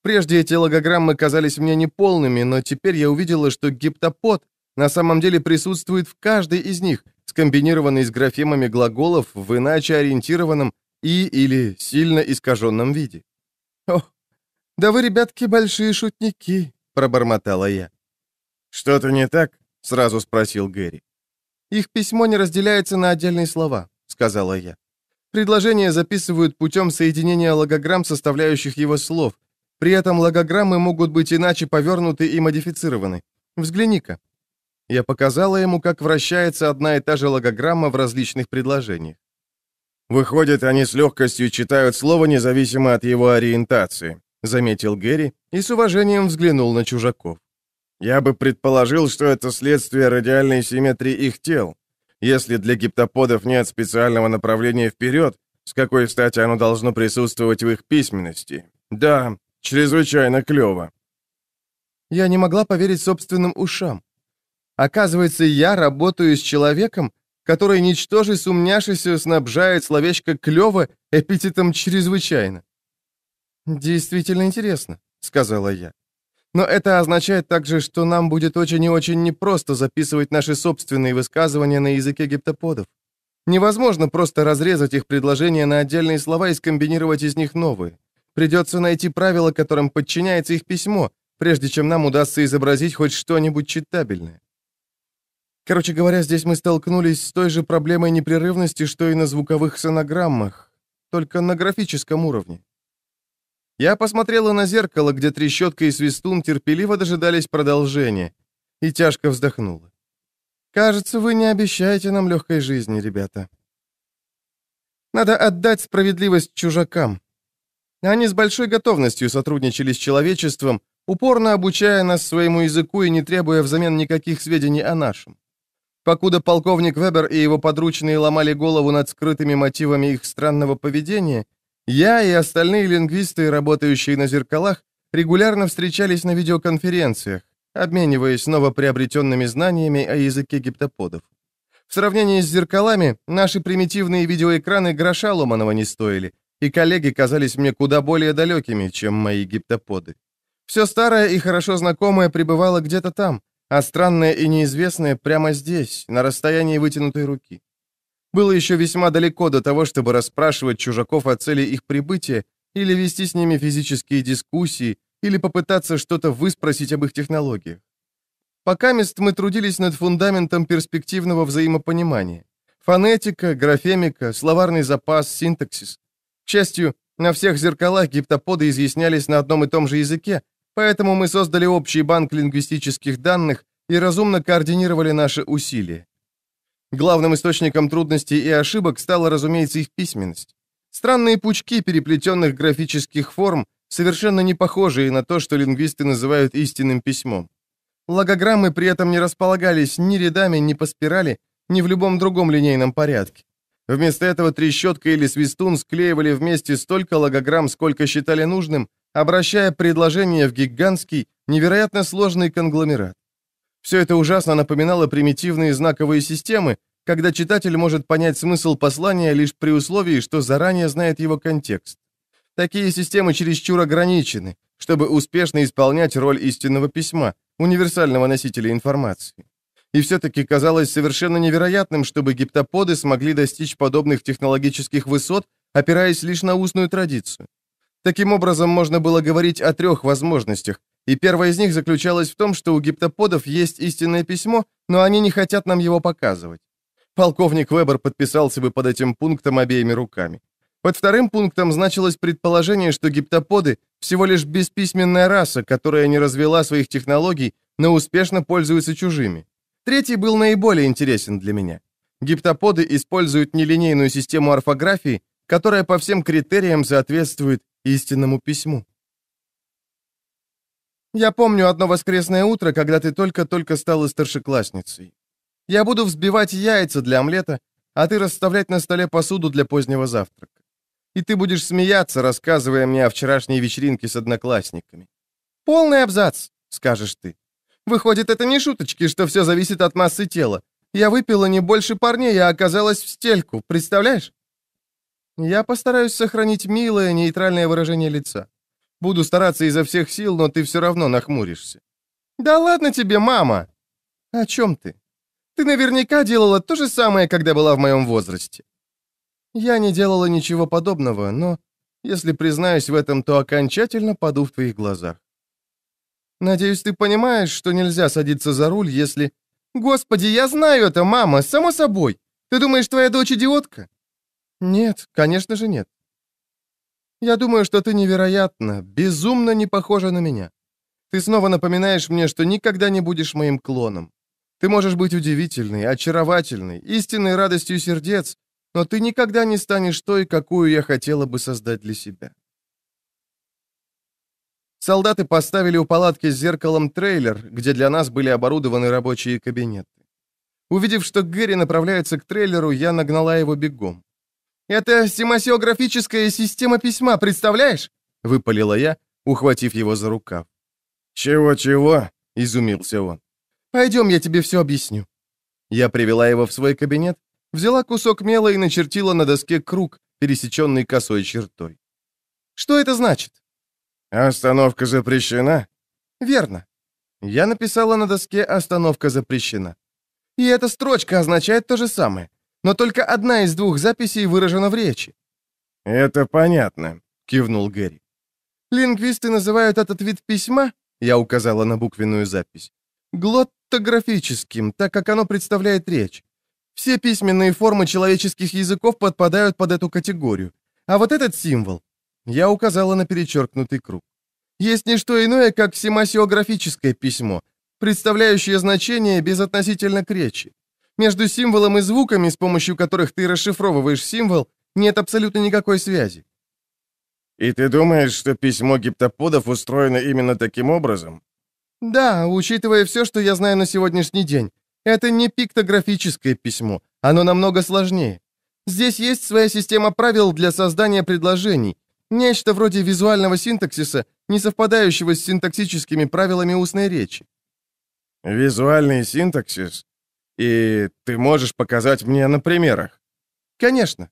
Прежде эти логограммы казались мне неполными, но теперь я увидела, что гиптопод на самом деле присутствует в каждой из них, скомбинированной с графемами глаголов в иначе ориентированном и или сильно искаженном виде. «Ох, «Да вы, ребятки, большие шутники», — пробормотала я. «Что-то не так?» — сразу спросил Гэри. «Их письмо не разделяется на отдельные слова», — сказала я. Предложения записывают путем соединения логограмм, составляющих его слов. При этом логограммы могут быть иначе повернуты и модифицированы. Взгляни-ка». Я показала ему, как вращается одна и та же логограмма в различных предложениях. Выходит, они с легкостью читают слово независимо от его ориентации. — заметил Гэри и с уважением взглянул на чужаков. «Я бы предположил, что это следствие радиальной симметрии их тел. Если для гиптоподов нет специального направления вперед, с какой стати оно должно присутствовать в их письменности? Да, чрезвычайно клево». Я не могла поверить собственным ушам. Оказывается, я работаю с человеком, который, ничтоже сумняшися, снабжает словечко «клёво» эпитетом «чрезвычайно». «Действительно интересно», — сказала я. «Но это означает также, что нам будет очень и очень непросто записывать наши собственные высказывания на языке гиптоподов. Невозможно просто разрезать их предложения на отдельные слова и скомбинировать из них новые. Придется найти правила, которым подчиняется их письмо, прежде чем нам удастся изобразить хоть что-нибудь читабельное. Короче говоря, здесь мы столкнулись с той же проблемой непрерывности, что и на звуковых сонограммах, только на графическом уровне. Я посмотрела на зеркало, где трещотка и свистун терпеливо дожидались продолжения, и тяжко вздохнула. «Кажется, вы не обещаете нам легкой жизни, ребята. Надо отдать справедливость чужакам. Они с большой готовностью сотрудничали с человечеством, упорно обучая нас своему языку и не требуя взамен никаких сведений о нашем. Покуда полковник Вебер и его подручные ломали голову над скрытыми мотивами их странного поведения, я и остальные лингвисты, работающие на зеркалах, регулярно встречались на видеоконференциях, обмениваясь новоприобретенными знаниями о языке гиптоподов. В сравнении с зеркалами, наши примитивные видеоэкраны гроша ломаного не стоили, и коллеги казались мне куда более далекими, чем мои гиптоподы. Все старое и хорошо знакомое пребывало где-то там, а странное и неизвестное прямо здесь, на расстоянии вытянутой руки. Было еще весьма далеко до того, чтобы расспрашивать чужаков о цели их прибытия или вести с ними физические дискуссии, или попытаться что-то выспросить об их технологиях. Пока мест мы трудились над фундаментом перспективного взаимопонимания. Фонетика, графемика, словарный запас, синтаксис. К счастью, на всех зеркалах гиптоподы изъяснялись на одном и том же языке, поэтому мы создали общий банк лингвистических данных и разумно координировали наши усилия. Главным источником трудностей и ошибок стала, разумеется, их письменность. Странные пучки переплетенных графических форм, совершенно не похожие на то, что лингвисты называют истинным письмом. Логограммы при этом не располагались ни рядами, ни по спирали, ни в любом другом линейном порядке. Вместо этого трещотка или свистун склеивали вместе столько логограмм, сколько считали нужным, обращая предложение в гигантский, невероятно сложный конгломерат. Все это ужасно напоминало примитивные знаковые системы, когда читатель может понять смысл послания лишь при условии, что заранее знает его контекст. Такие системы чересчур ограничены, чтобы успешно исполнять роль истинного письма, универсального носителя информации. И все-таки казалось совершенно невероятным, чтобы гиптоподы смогли достичь подобных технологических высот, опираясь лишь на устную традицию. Таким образом, можно было говорить о трех возможностях, и первая из них заключалась в том, что у гиптоподов есть истинное письмо, но они не хотят нам его показывать. Полковник Вебер подписался бы под этим пунктом обеими руками. Под вторым пунктом значилось предположение, что гиптоподы — всего лишь бесписьменная раса, которая не развела своих технологий, но успешно пользуется чужими. Третий был наиболее интересен для меня. Гиптоподы используют нелинейную систему орфографии, которая по всем критериям соответствует истинному письму. Я помню одно воскресное утро, когда ты только-только стала старшеклассницей. Я буду взбивать яйца для омлета, а ты расставлять на столе посуду для позднего завтрака. И ты будешь смеяться, рассказывая мне о вчерашней вечеринке с одноклассниками. «Полный абзац», — скажешь ты. Выходит, это не шуточки, что все зависит от массы тела. Я выпила не больше парней, а оказалась в стельку, представляешь? Я постараюсь сохранить милое, нейтральное выражение лица. Буду стараться изо всех сил, но ты все равно нахмуришься. Да ладно тебе, мама! О чем ты? Ты наверняка делала то же самое, когда была в моем возрасте. Я не делала ничего подобного, но, если признаюсь в этом, то окончательно паду в твоих глазах. Надеюсь, ты понимаешь, что нельзя садиться за руль, если... Господи, я знаю это, мама, само собой. Ты думаешь, твоя дочь идиотка? Нет, конечно же нет. Я думаю, что ты невероятно, безумно не похожа на меня. Ты снова напоминаешь мне, что никогда не будешь моим клоном. Ты можешь быть удивительной, очаровательной, истинной радостью сердец, но ты никогда не станешь той, какую я хотела бы создать для себя. Солдаты поставили у палатки с зеркалом трейлер, где для нас были оборудованы рабочие кабинеты. Увидев, что Гэри направляется к трейлеру, я нагнала его бегом. «Это семасиографическая система письма, представляешь?» — выпалила я, ухватив его за рукав. «Чего-чего?» — изумился он. «Пойдем, я тебе все объясню». Я привела его в свой кабинет, взяла кусок мела и начертила на доске круг, пересеченный косой чертой. «Что это значит?» «Остановка запрещена?» «Верно. Я написала на доске «Остановка запрещена». И эта строчка означает то же самое, но только одна из двух записей выражена в речи». «Это понятно», — кивнул Гэри. «Лингвисты называют этот вид письма, я указала на буквенную запись, глоттографическим, так как оно представляет речь. Все письменные формы человеческих языков подпадают под эту категорию. А вот этот символ я указала на перечеркнутый круг. Есть не что иное, как семасиографическое письмо, представляющее значение безотносительно к речи. Между символом и звуками, с помощью которых ты расшифровываешь символ, нет абсолютно никакой связи. И ты думаешь, что письмо гиптоподов устроено именно таким образом? Да, учитывая все, что я знаю на сегодняшний день. Это не пиктографическое письмо, оно намного сложнее. Здесь есть своя система правил для создания предложений, Нечто вроде визуального синтаксиса, не совпадающего с синтаксическими правилами устной речи. Визуальный синтаксис? И ты можешь показать мне на примерах? Конечно.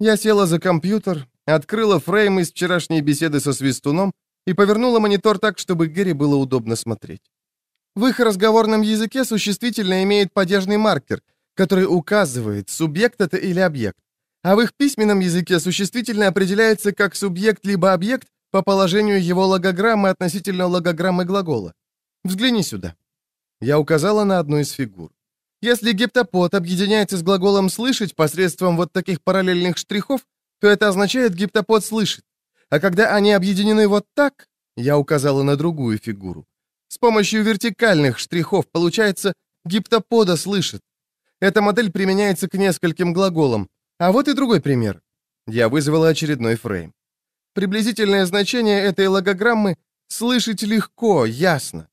Я села за компьютер, открыла фрейм из вчерашней беседы со Свистуном и повернула монитор так, чтобы Гэри было удобно смотреть. В их разговорном языке существительное имеет падежный маркер, который указывает, субъект это или объект а в их письменном языке существительное определяется как субъект либо объект по положению его логограммы относительно логограммы глагола. Взгляни сюда. Я указала на одну из фигур. Если гиптопод объединяется с глаголом «слышать» посредством вот таких параллельных штрихов, то это означает «гиптопод слышит». А когда они объединены вот так, я указала на другую фигуру, с помощью вертикальных штрихов получается «гиптопода слышит». Эта модель применяется к нескольким глаголам, а вот и другой пример. Я вызвала очередной фрейм. Приблизительное значение этой логограммы — слышать легко, ясно.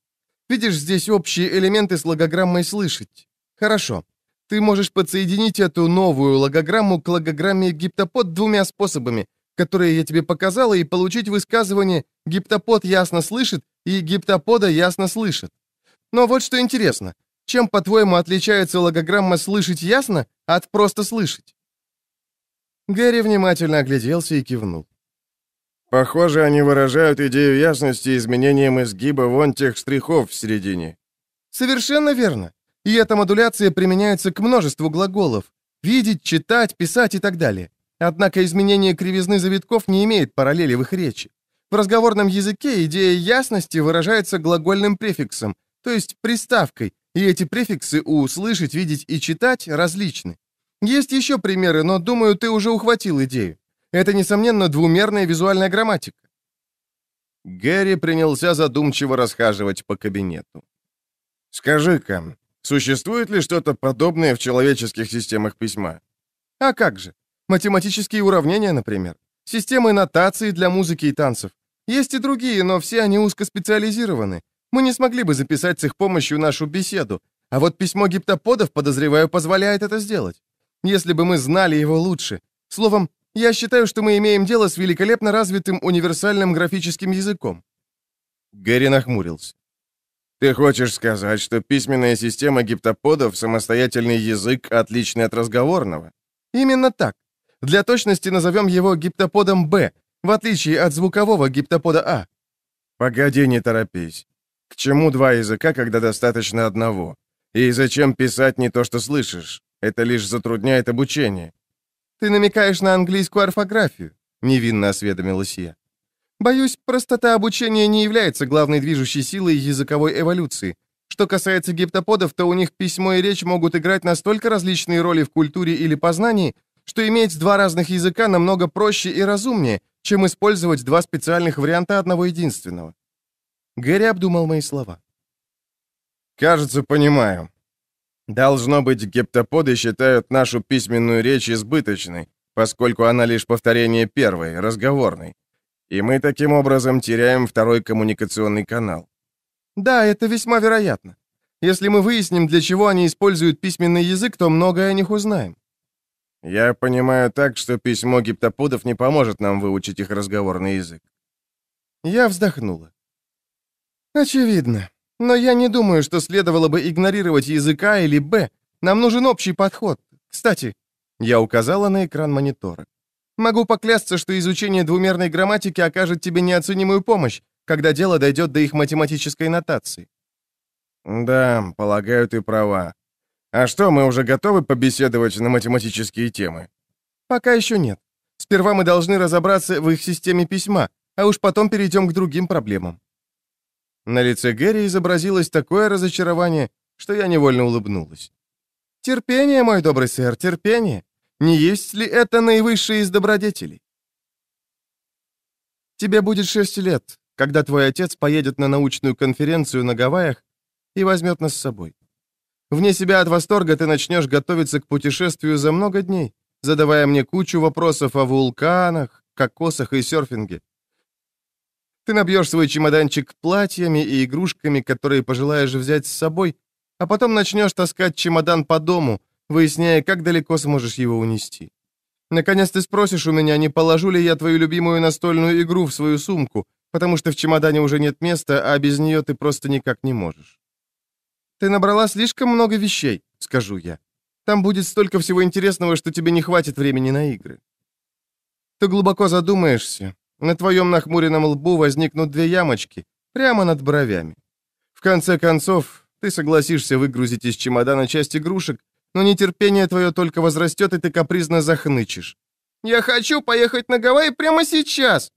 Видишь здесь общие элементы с логограммой «слышать». Хорошо. Ты можешь подсоединить эту новую логограмму к логограмме гиптопод двумя способами, которые я тебе показала, и получить высказывание «гиптопод ясно слышит» и «гиптопода ясно слышит». Но вот что интересно. Чем, по-твоему, отличается логограмма «слышать ясно» от «просто слышать»? Гэри внимательно огляделся и кивнул. «Похоже, они выражают идею ясности изменением изгиба вон тех штрихов в середине». «Совершенно верно. И эта модуляция применяется к множеству глаголов. Видеть, читать, писать и так далее. Однако изменение кривизны завитков не имеет параллели в их речи. В разговорном языке идея ясности выражается глагольным префиксом, то есть приставкой, и эти префиксы у «слышать», «видеть» и «читать» различны. Есть еще примеры, но, думаю, ты уже ухватил идею. Это, несомненно, двумерная визуальная грамматика. Гэри принялся задумчиво расхаживать по кабинету. «Скажи-ка, существует ли что-то подобное в человеческих системах письма?» «А как же? Математические уравнения, например. Системы нотации для музыки и танцев. Есть и другие, но все они узкоспециализированы. Мы не смогли бы записать с их помощью нашу беседу, а вот письмо гиптоподов, подозреваю, позволяет это сделать. Если бы мы знали его лучше. Словом, я считаю, что мы имеем дело с великолепно развитым универсальным графическим языком». Гэри нахмурился. «Ты хочешь сказать, что письменная система гиптоподов — самостоятельный язык, отличный от разговорного?» «Именно так. Для точности назовем его гиптоподом Б, в отличие от звукового гиптопода А». «Погоди, не торопись. К чему два языка, когда достаточно одного? И зачем писать не то, что слышишь? Это лишь затрудняет обучение. «Ты намекаешь на английскую орфографию», — невинно осведомилась я. «Боюсь, простота обучения не является главной движущей силой языковой эволюции. Что касается гиптоподов, то у них письмо и речь могут играть настолько различные роли в культуре или познании, что иметь два разных языка намного проще и разумнее, чем использовать два специальных варианта одного единственного». Гэри обдумал мои слова. «Кажется, понимаю. Должно быть, гептоподы считают нашу письменную речь избыточной, поскольку она лишь повторение первой, разговорной. И мы таким образом теряем второй коммуникационный канал. Да, это весьма вероятно. Если мы выясним, для чего они используют письменный язык, то многое о них узнаем. Я понимаю так, что письмо гиптоподов не поможет нам выучить их разговорный язык. Я вздохнула. Очевидно. Но я не думаю, что следовало бы игнорировать языка или Б. Нам нужен общий подход. Кстати, я указала на экран монитора. Могу поклясться, что изучение двумерной грамматики окажет тебе неоценимую помощь, когда дело дойдет до их математической нотации. Да, полагаю, ты права. А что, мы уже готовы побеседовать на математические темы? Пока еще нет. Сперва мы должны разобраться в их системе письма, а уж потом перейдем к другим проблемам. На лице Гэри изобразилось такое разочарование, что я невольно улыбнулась. «Терпение, мой добрый сэр, терпение. Не есть ли это наивысшее из добродетелей?» «Тебе будет шесть лет, когда твой отец поедет на научную конференцию на Гавайях и возьмет нас с собой. Вне себя от восторга ты начнешь готовиться к путешествию за много дней, задавая мне кучу вопросов о вулканах, кокосах и серфинге. Ты набьешь свой чемоданчик платьями и игрушками, которые пожелаешь взять с собой, а потом начнешь таскать чемодан по дому, выясняя, как далеко сможешь его унести. Наконец ты спросишь у меня, не положу ли я твою любимую настольную игру в свою сумку, потому что в чемодане уже нет места, а без нее ты просто никак не можешь. Ты набрала слишком много вещей, скажу я. Там будет столько всего интересного, что тебе не хватит времени на игры. Ты глубоко задумаешься, на твоем нахмуренном лбу возникнут две ямочки, прямо над бровями. В конце концов, ты согласишься выгрузить из чемодана часть игрушек, но нетерпение твое только возрастет, и ты капризно захнычешь. «Я хочу поехать на Гавайи прямо сейчас!»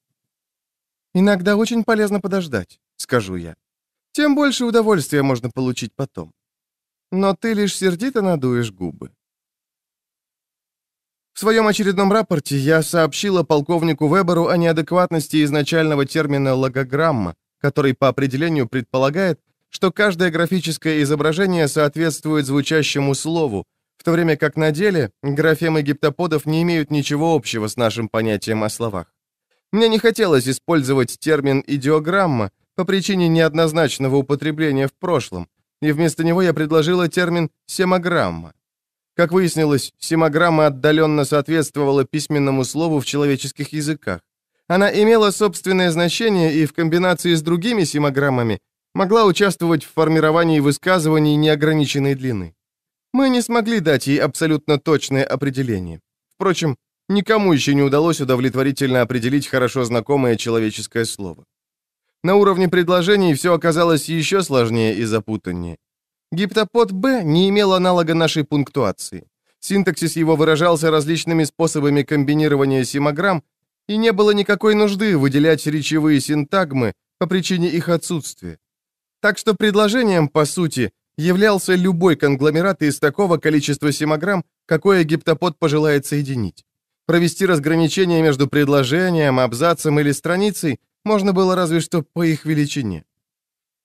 «Иногда очень полезно подождать», — скажу я. «Тем больше удовольствия можно получить потом. Но ты лишь сердито надуешь губы». В своем очередном рапорте я сообщила полковнику Веберу о неадекватности изначального термина «логограмма», который по определению предполагает, что каждое графическое изображение соответствует звучащему слову, в то время как на деле графемы гиптоподов не имеют ничего общего с нашим понятием о словах. Мне не хотелось использовать термин «идиограмма» по причине неоднозначного употребления в прошлом, и вместо него я предложила термин «семограмма». Как выяснилось, симограмма отдаленно соответствовала письменному слову в человеческих языках. Она имела собственное значение и в комбинации с другими симограммами могла участвовать в формировании высказываний неограниченной длины. Мы не смогли дать ей абсолютно точное определение. Впрочем, никому еще не удалось удовлетворительно определить хорошо знакомое человеческое слово. На уровне предложений все оказалось еще сложнее и запутаннее. Гиптопод Б не имел аналога нашей пунктуации. Синтаксис его выражался различными способами комбинирования симограмм, и не было никакой нужды выделять речевые синтагмы по причине их отсутствия. Так что предложением, по сути, являлся любой конгломерат из такого количества симограмм, какое гиптопод пожелает соединить. Провести разграничение между предложением, абзацем или страницей можно было разве что по их величине.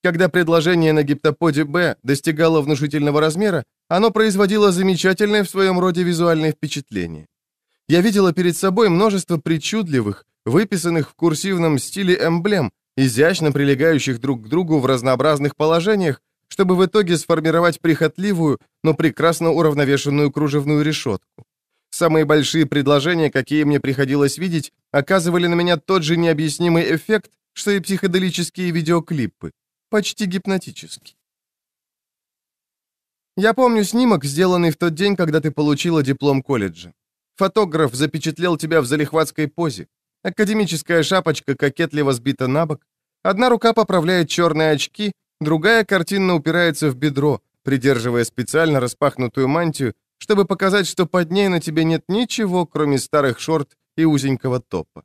Когда предложение на гиптоподе Б достигало внушительного размера, оно производило замечательное в своем роде визуальное впечатление. Я видела перед собой множество причудливых, выписанных в курсивном стиле эмблем, изящно прилегающих друг к другу в разнообразных положениях, чтобы в итоге сформировать прихотливую, но прекрасно уравновешенную кружевную решетку. Самые большие предложения, какие мне приходилось видеть, оказывали на меня тот же необъяснимый эффект, что и психоделические видеоклипы. Почти гипнотический. Я помню снимок, сделанный в тот день, когда ты получила диплом колледжа. Фотограф запечатлел тебя в залихватской позе. Академическая шапочка кокетливо сбита на бок. Одна рука поправляет черные очки, другая картинно упирается в бедро, придерживая специально распахнутую мантию, чтобы показать, что под ней на тебе нет ничего, кроме старых шорт и узенького топа.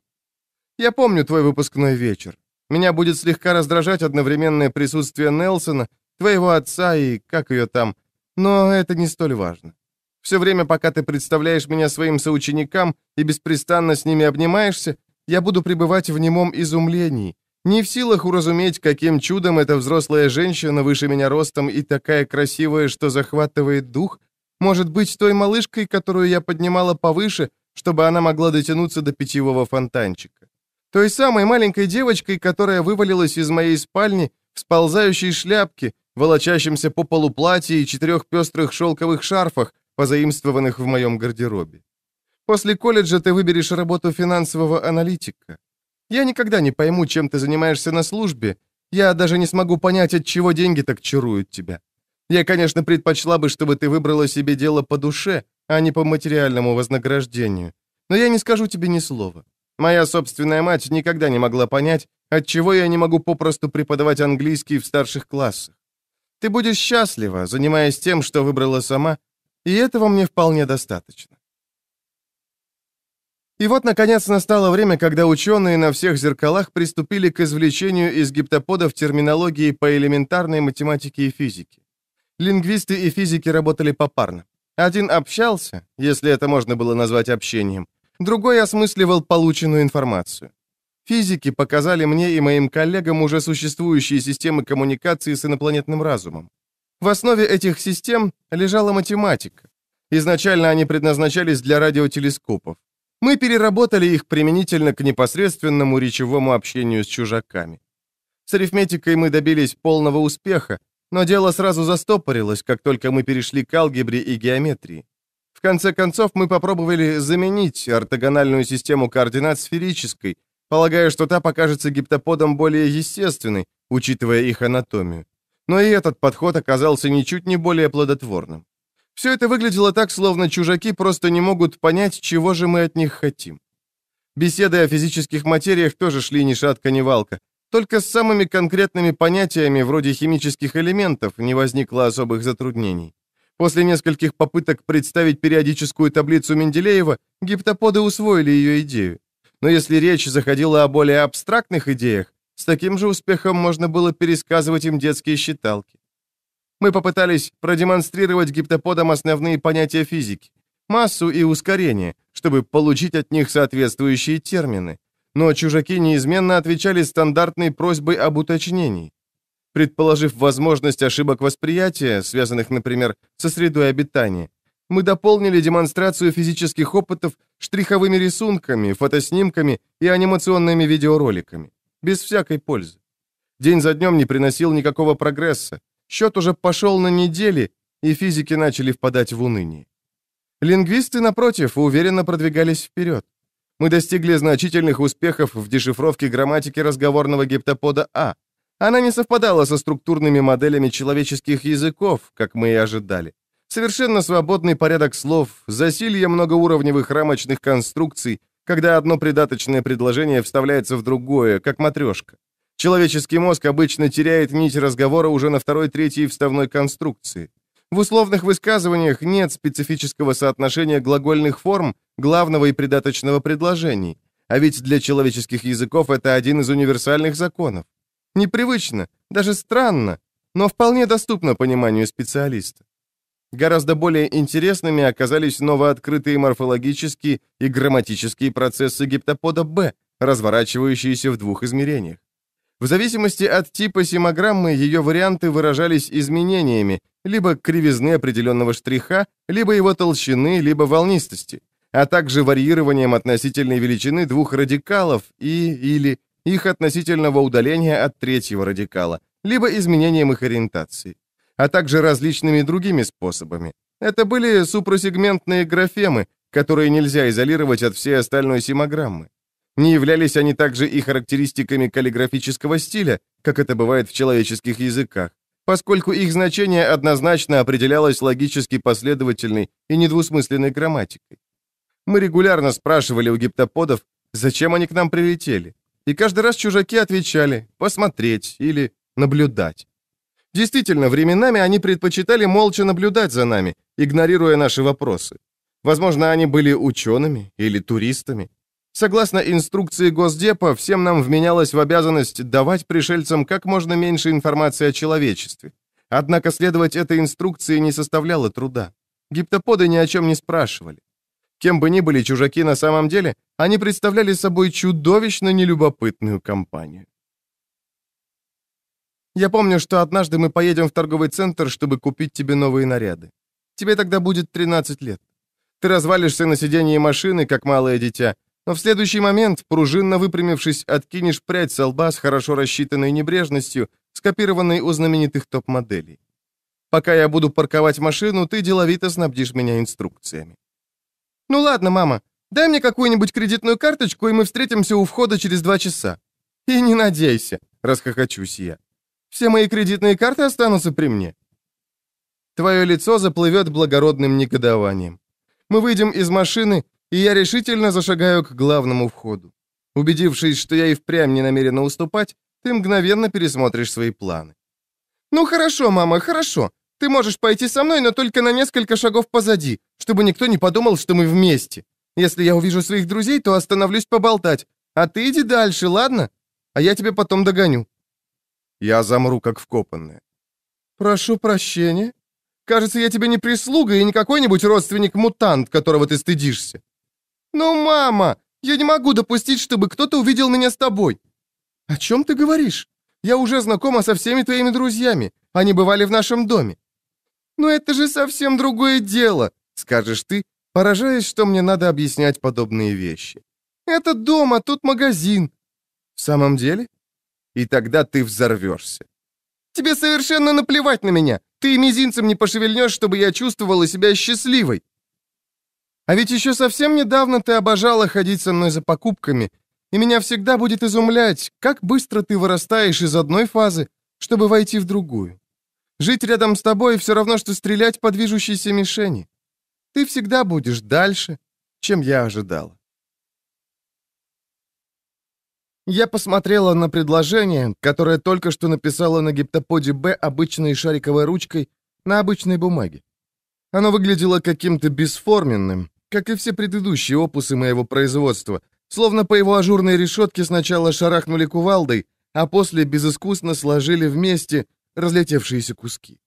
Я помню твой выпускной вечер. Меня будет слегка раздражать одновременное присутствие Нелсона, твоего отца и как ее там, но это не столь важно. Все время, пока ты представляешь меня своим соученикам и беспрестанно с ними обнимаешься, я буду пребывать в немом изумлении, не в силах уразуметь, каким чудом эта взрослая женщина выше меня ростом и такая красивая, что захватывает дух, может быть той малышкой, которую я поднимала повыше, чтобы она могла дотянуться до питьевого фонтанчика. Той самой маленькой девочкой, которая вывалилась из моей спальни в сползающей шляпке, волочащемся по полу платье и четырех пестрых шелковых шарфах, позаимствованных в моем гардеробе. После колледжа ты выберешь работу финансового аналитика. Я никогда не пойму, чем ты занимаешься на службе. Я даже не смогу понять, от чего деньги так чаруют тебя. Я, конечно, предпочла бы, чтобы ты выбрала себе дело по душе, а не по материальному вознаграждению. Но я не скажу тебе ни слова. Моя собственная мать никогда не могла понять, отчего я не могу попросту преподавать английский в старших классах. Ты будешь счастлива, занимаясь тем, что выбрала сама, и этого мне вполне достаточно. И вот, наконец, настало время, когда ученые на всех зеркалах приступили к извлечению из гиптоподов терминологии по элементарной математике и физике. Лингвисты и физики работали попарно. Один общался, если это можно было назвать общением, другой осмысливал полученную информацию. Физики показали мне и моим коллегам уже существующие системы коммуникации с инопланетным разумом. В основе этих систем лежала математика. Изначально они предназначались для радиотелескопов. Мы переработали их применительно к непосредственному речевому общению с чужаками. С арифметикой мы добились полного успеха, но дело сразу застопорилось, как только мы перешли к алгебре и геометрии. В конце концов, мы попробовали заменить ортогональную систему координат сферической, полагая, что та покажется гиптоподам более естественной, учитывая их анатомию. Но и этот подход оказался ничуть не более плодотворным. Все это выглядело так, словно чужаки просто не могут понять, чего же мы от них хотим. Беседы о физических материях тоже шли ни шатка, ни валка. Только с самыми конкретными понятиями, вроде химических элементов, не возникло особых затруднений. После нескольких попыток представить периодическую таблицу Менделеева, гиптоподы усвоили ее идею. Но если речь заходила о более абстрактных идеях, с таким же успехом можно было пересказывать им детские считалки. Мы попытались продемонстрировать гиптоподам основные понятия физики, массу и ускорение, чтобы получить от них соответствующие термины, но чужаки неизменно отвечали стандартной просьбой об уточнении. Предположив возможность ошибок восприятия, связанных, например, со средой обитания, мы дополнили демонстрацию физических опытов штриховыми рисунками, фотоснимками и анимационными видеороликами. Без всякой пользы. День за днем не приносил никакого прогресса. Счет уже пошел на недели, и физики начали впадать в уныние. Лингвисты, напротив, уверенно продвигались вперед мы достигли значительных успехов в дешифровке грамматики разговорного гиптопода А. Она не совпадала со структурными моделями человеческих языков, как мы и ожидали. Совершенно свободный порядок слов, засилье многоуровневых рамочных конструкций, когда одно придаточное предложение вставляется в другое, как матрешка. Человеческий мозг обычно теряет нить разговора уже на второй-третьей вставной конструкции. В условных высказываниях нет специфического соотношения глагольных форм, главного и придаточного предложений, а ведь для человеческих языков это один из универсальных законов. Непривычно, даже странно, но вполне доступно пониманию специалиста. Гораздо более интересными оказались новооткрытые морфологические и грамматические процессы гиптопода Б, разворачивающиеся в двух измерениях. В зависимости от типа симограммы ее варианты выражались изменениями, либо кривизны определенного штриха, либо его толщины, либо волнистости, а также варьированием относительной величины двух радикалов и или их относительного удаления от третьего радикала, либо изменением их ориентации а также различными другими способами. Это были супросегментные графемы, которые нельзя изолировать от всей остальной симограммы. Не являлись они также и характеристиками каллиграфического стиля, как это бывает в человеческих языках, поскольку их значение однозначно определялось логически последовательной и недвусмысленной грамматикой. Мы регулярно спрашивали у гиптоподов, зачем они к нам прилетели, и каждый раз чужаки отвечали «посмотреть» или «наблюдать». Действительно, временами они предпочитали молча наблюдать за нами, игнорируя наши вопросы. Возможно, они были учеными или туристами. Согласно инструкции Госдепа, всем нам вменялось в обязанность давать пришельцам как можно меньше информации о человечестве. Однако следовать этой инструкции не составляло труда. Гиптоподы ни о чем не спрашивали. Кем бы ни были чужаки на самом деле, они представляли собой чудовищно нелюбопытную компанию. Я помню, что однажды мы поедем в торговый центр, чтобы купить тебе новые наряды. Тебе тогда будет 13 лет. Ты развалишься на сиденье машины, как малое дитя, но в следующий момент, пружинно выпрямившись, откинешь прядь со лба с хорошо рассчитанной небрежностью, скопированной у знаменитых топ-моделей. Пока я буду парковать машину, ты деловито снабдишь меня инструкциями. Ну ладно, мама, дай мне какую-нибудь кредитную карточку, и мы встретимся у входа через два часа. И не надейся, расхохочусь я. Все мои кредитные карты останутся при мне. Твое лицо заплывет благородным негодованием. Мы выйдем из машины, и я решительно зашагаю к главному входу. Убедившись, что я и впрямь не намерена уступать, ты мгновенно пересмотришь свои планы. «Ну хорошо, мама, хорошо. Ты можешь пойти со мной, но только на несколько шагов позади, чтобы никто не подумал, что мы вместе. Если я увижу своих друзей, то остановлюсь поболтать. А ты иди дальше, ладно? А я тебе потом догоню. Я замру, как вкопанная. «Прошу прощения. Кажется, я тебе не прислуга и не какой-нибудь родственник-мутант, которого ты стыдишься». «Ну, мама, я не могу допустить, чтобы кто-то увидел меня с тобой». «О чем ты говоришь? Я уже знакома со всеми твоими друзьями. Они бывали в нашем доме». «Но это же совсем другое дело», — скажешь ты, поражаясь, что мне надо объяснять подобные вещи. «Это дом, а тут магазин». «В самом деле? и тогда ты взорвешься. Тебе совершенно наплевать на меня. Ты мизинцем не пошевельнешь, чтобы я чувствовала себя счастливой. А ведь еще совсем недавно ты обожала ходить со мной за покупками, и меня всегда будет изумлять, как быстро ты вырастаешь из одной фазы, чтобы войти в другую. Жить рядом с тобой все равно, что стрелять по движущейся мишени. Ты всегда будешь дальше, чем я ожидала. Я посмотрела на предложение, которое только что написала на гиптоподе Б обычной шариковой ручкой на обычной бумаге. Оно выглядело каким-то бесформенным, как и все предыдущие опусы моего производства, словно по его ажурной решетке сначала шарахнули кувалдой, а после безыскусно сложили вместе разлетевшиеся куски.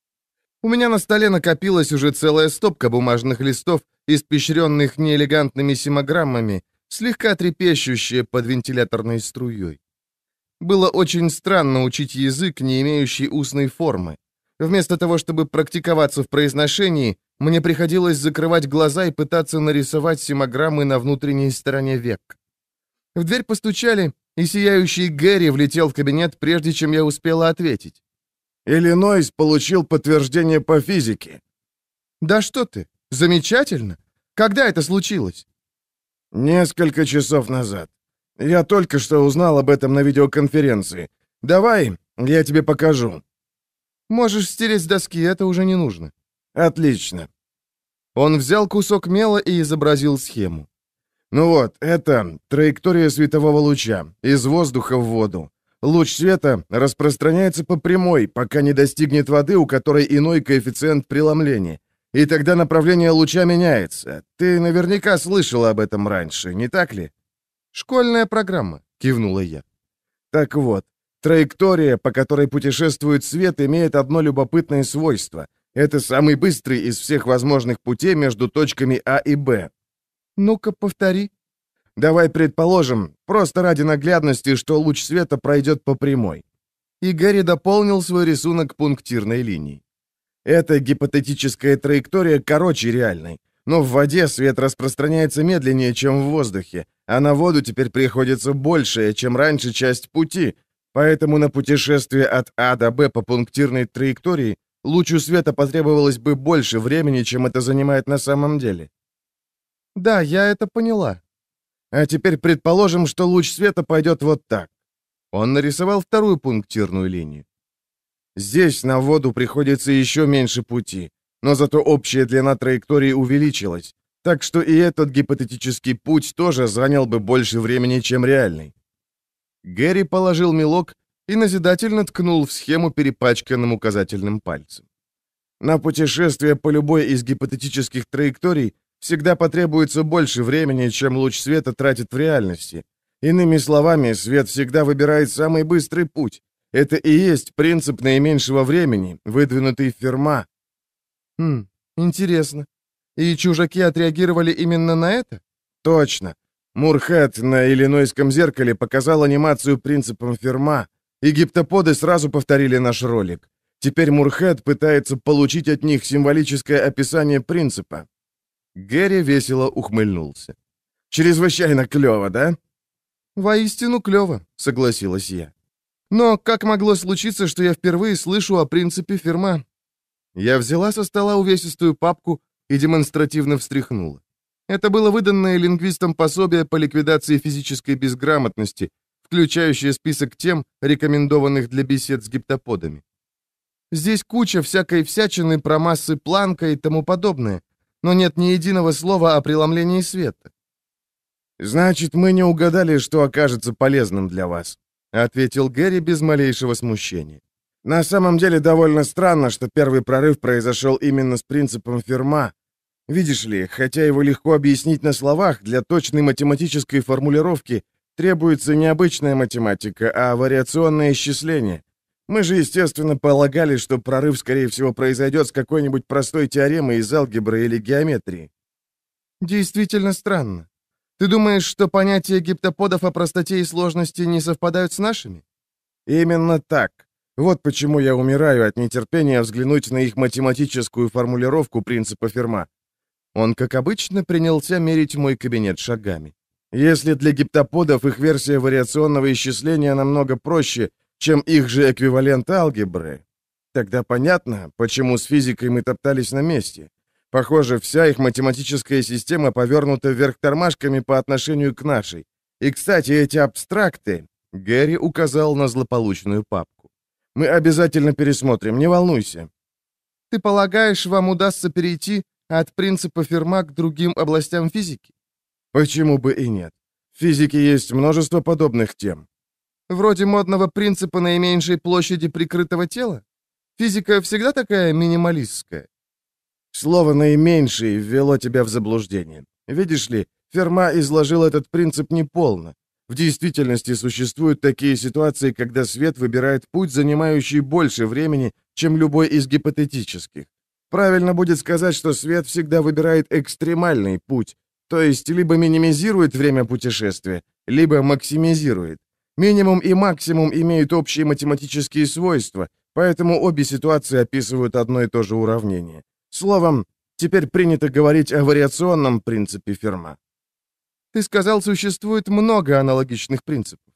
У меня на столе накопилась уже целая стопка бумажных листов, испещренных неэлегантными симограммами, слегка трепещущее под вентиляторной струей. Было очень странно учить язык, не имеющий устной формы. Вместо того, чтобы практиковаться в произношении, мне приходилось закрывать глаза и пытаться нарисовать симограммы на внутренней стороне век. В дверь постучали, и сияющий Гэри влетел в кабинет, прежде чем я успела ответить. «Иллинойс получил подтверждение по физике». «Да что ты! Замечательно! Когда это случилось?» «Несколько часов назад. Я только что узнал об этом на видеоконференции. Давай, я тебе покажу». «Можешь стереть с доски, это уже не нужно». «Отлично». Он взял кусок мела и изобразил схему. «Ну вот, это траектория светового луча, из воздуха в воду. Луч света распространяется по прямой, пока не достигнет воды, у которой иной коэффициент преломления. И тогда направление луча меняется. Ты наверняка слышал об этом раньше, не так ли? «Школьная программа», — кивнула я. Так вот, траектория, по которой путешествует свет, имеет одно любопытное свойство. Это самый быстрый из всех возможных путей между точками А и Б. «Ну-ка, повтори». Давай предположим, просто ради наглядности, что луч света пройдет по прямой. И Гэри дополнил свой рисунок пунктирной линией. Эта гипотетическая траектория короче реальной. Но в воде свет распространяется медленнее, чем в воздухе, а на воду теперь приходится большая, чем раньше, часть пути, поэтому на путешествие от А до Б по пунктирной траектории лучу света потребовалось бы больше времени, чем это занимает на самом деле. Да, я это поняла. А теперь предположим, что луч света пойдет вот так. Он нарисовал вторую пунктирную линию. Здесь на воду приходится еще меньше пути, но зато общая длина траектории увеличилась, так что и этот гипотетический путь тоже занял бы больше времени, чем реальный. Гэри положил мелок и назидательно ткнул в схему перепачканным указательным пальцем. На путешествие по любой из гипотетических траекторий всегда потребуется больше времени, чем луч света тратит в реальности. Иными словами, свет всегда выбирает самый быстрый путь. Это и есть принцип наименьшего времени, выдвинутый Ферма, Хм, интересно. И чужаки отреагировали именно на это? Точно. Мурхэт на Иллинойском зеркале показал анимацию принципом Ферма. Египтоподы сразу повторили наш ролик. Теперь Мурхэт пытается получить от них символическое описание принципа. Гэри весело ухмыльнулся. «Чрезвычайно клево, да?» «Воистину клево», — согласилась я. «Но как могло случиться, что я впервые слышу о принципе Ферма? Я взяла со стола увесистую папку и демонстративно встряхнула. Это было выданное лингвистам пособие по ликвидации физической безграмотности, включающее список тем, рекомендованных для бесед с гиптоподами. Здесь куча всякой всячины про массы Планка и тому подобное, но нет ни единого слова о преломлении света. «Значит, мы не угадали, что окажется полезным для вас», — ответил Гэри без малейшего смущения. На самом деле довольно странно, что первый прорыв произошел именно с принципом Ферма. Видишь ли, хотя его легко объяснить на словах, для точной математической формулировки требуется не обычная математика, а вариационное исчисление. Мы же, естественно, полагали, что прорыв, скорее всего, произойдет с какой-нибудь простой теоремой из алгебры или геометрии. Действительно странно. Ты думаешь, что понятия гиптоподов о простоте и сложности не совпадают с нашими? Именно так. Вот почему я умираю от нетерпения взглянуть на их математическую формулировку принципа Ферма. Он, как обычно, принялся мерить мой кабинет шагами. Если для гиптоподов их версия вариационного исчисления намного проще, чем их же эквивалент алгебры, тогда понятно, почему с физикой мы топтались на месте. Похоже, вся их математическая система повернута вверх тормашками по отношению к нашей. И, кстати, эти абстракты... Гэри указал на злополучную папку. Мы обязательно пересмотрим, не волнуйся». «Ты полагаешь, вам удастся перейти от принципа Ферма к другим областям физики?» «Почему бы и нет? В физике есть множество подобных тем». «Вроде модного принципа наименьшей площади прикрытого тела? Физика всегда такая минималистская?» Слово «наименьший» ввело тебя в заблуждение. Видишь ли, Ферма изложил этот принцип неполно. В действительности существуют такие ситуации, когда свет выбирает путь, занимающий больше времени, чем любой из гипотетических. Правильно будет сказать, что свет всегда выбирает экстремальный путь, то есть либо минимизирует время путешествия, либо максимизирует. Минимум и максимум имеют общие математические свойства, поэтому обе ситуации описывают одно и то же уравнение. Словом, теперь принято говорить о вариационном принципе Ферма. Ты сказал, существует много аналогичных принципов.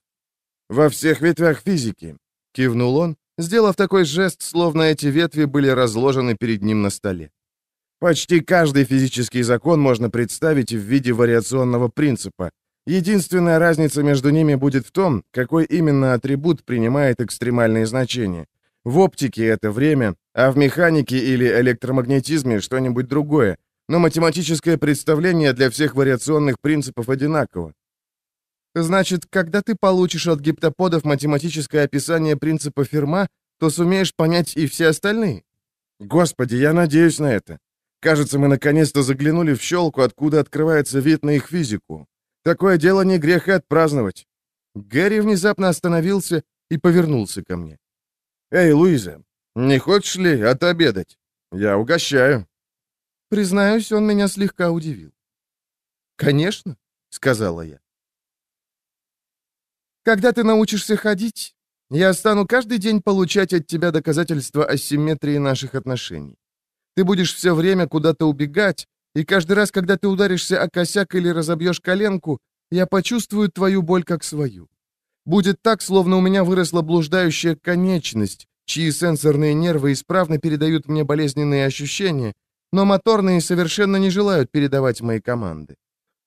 Во всех ветвях физики, кивнул он, сделав такой жест, словно эти ветви были разложены перед ним на столе. Почти каждый физический закон можно представить в виде вариационного принципа. Единственная разница между ними будет в том, какой именно атрибут принимает экстремальные значения. В оптике это время, а в механике или электромагнетизме что-нибудь другое, но математическое представление для всех вариационных принципов одинаково. Значит, когда ты получишь от гиптоподов математическое описание принципа Ферма, то сумеешь понять и все остальные? Господи, я надеюсь на это. Кажется, мы наконец-то заглянули в щелку, откуда открывается вид на их физику. Такое дело не грех и отпраздновать. Гэри внезапно остановился и повернулся ко мне. «Эй, Луиза, не хочешь ли отобедать? Я угощаю». Признаюсь, он меня слегка удивил. «Конечно», — сказала я. «Когда ты научишься ходить, я стану каждый день получать от тебя доказательства асимметрии наших отношений. Ты будешь все время куда-то убегать, и каждый раз, когда ты ударишься о косяк или разобьешь коленку, я почувствую твою боль как свою. Будет так, словно у меня выросла блуждающая конечность, чьи сенсорные нервы исправно передают мне болезненные ощущения, но моторные совершенно не желают передавать мои команды.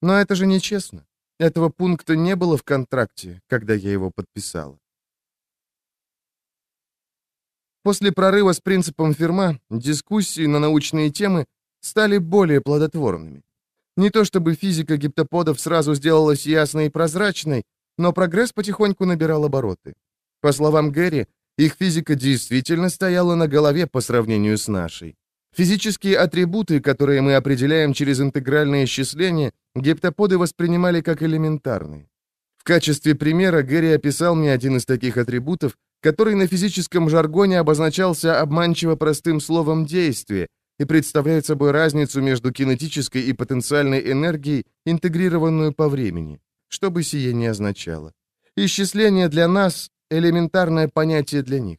Но это же нечестно. Этого пункта не было в контракте, когда я его подписала. После прорыва с принципом Ферма дискуссии на научные темы стали более плодотворными. Не то чтобы физика гиптоподов сразу сделалась ясной и прозрачной, но прогресс потихоньку набирал обороты. По словам Гэри, их физика действительно стояла на голове по сравнению с нашей. Физические атрибуты, которые мы определяем через интегральное исчисление, гиптоподы воспринимали как элементарные. В качестве примера Гэри описал мне один из таких атрибутов, который на физическом жаргоне обозначался обманчиво простым словом «действие» и представляет собой разницу между кинетической и потенциальной энергией, интегрированную по времени, что бы сие ни означало. Исчисление для нас — элементарное понятие для них.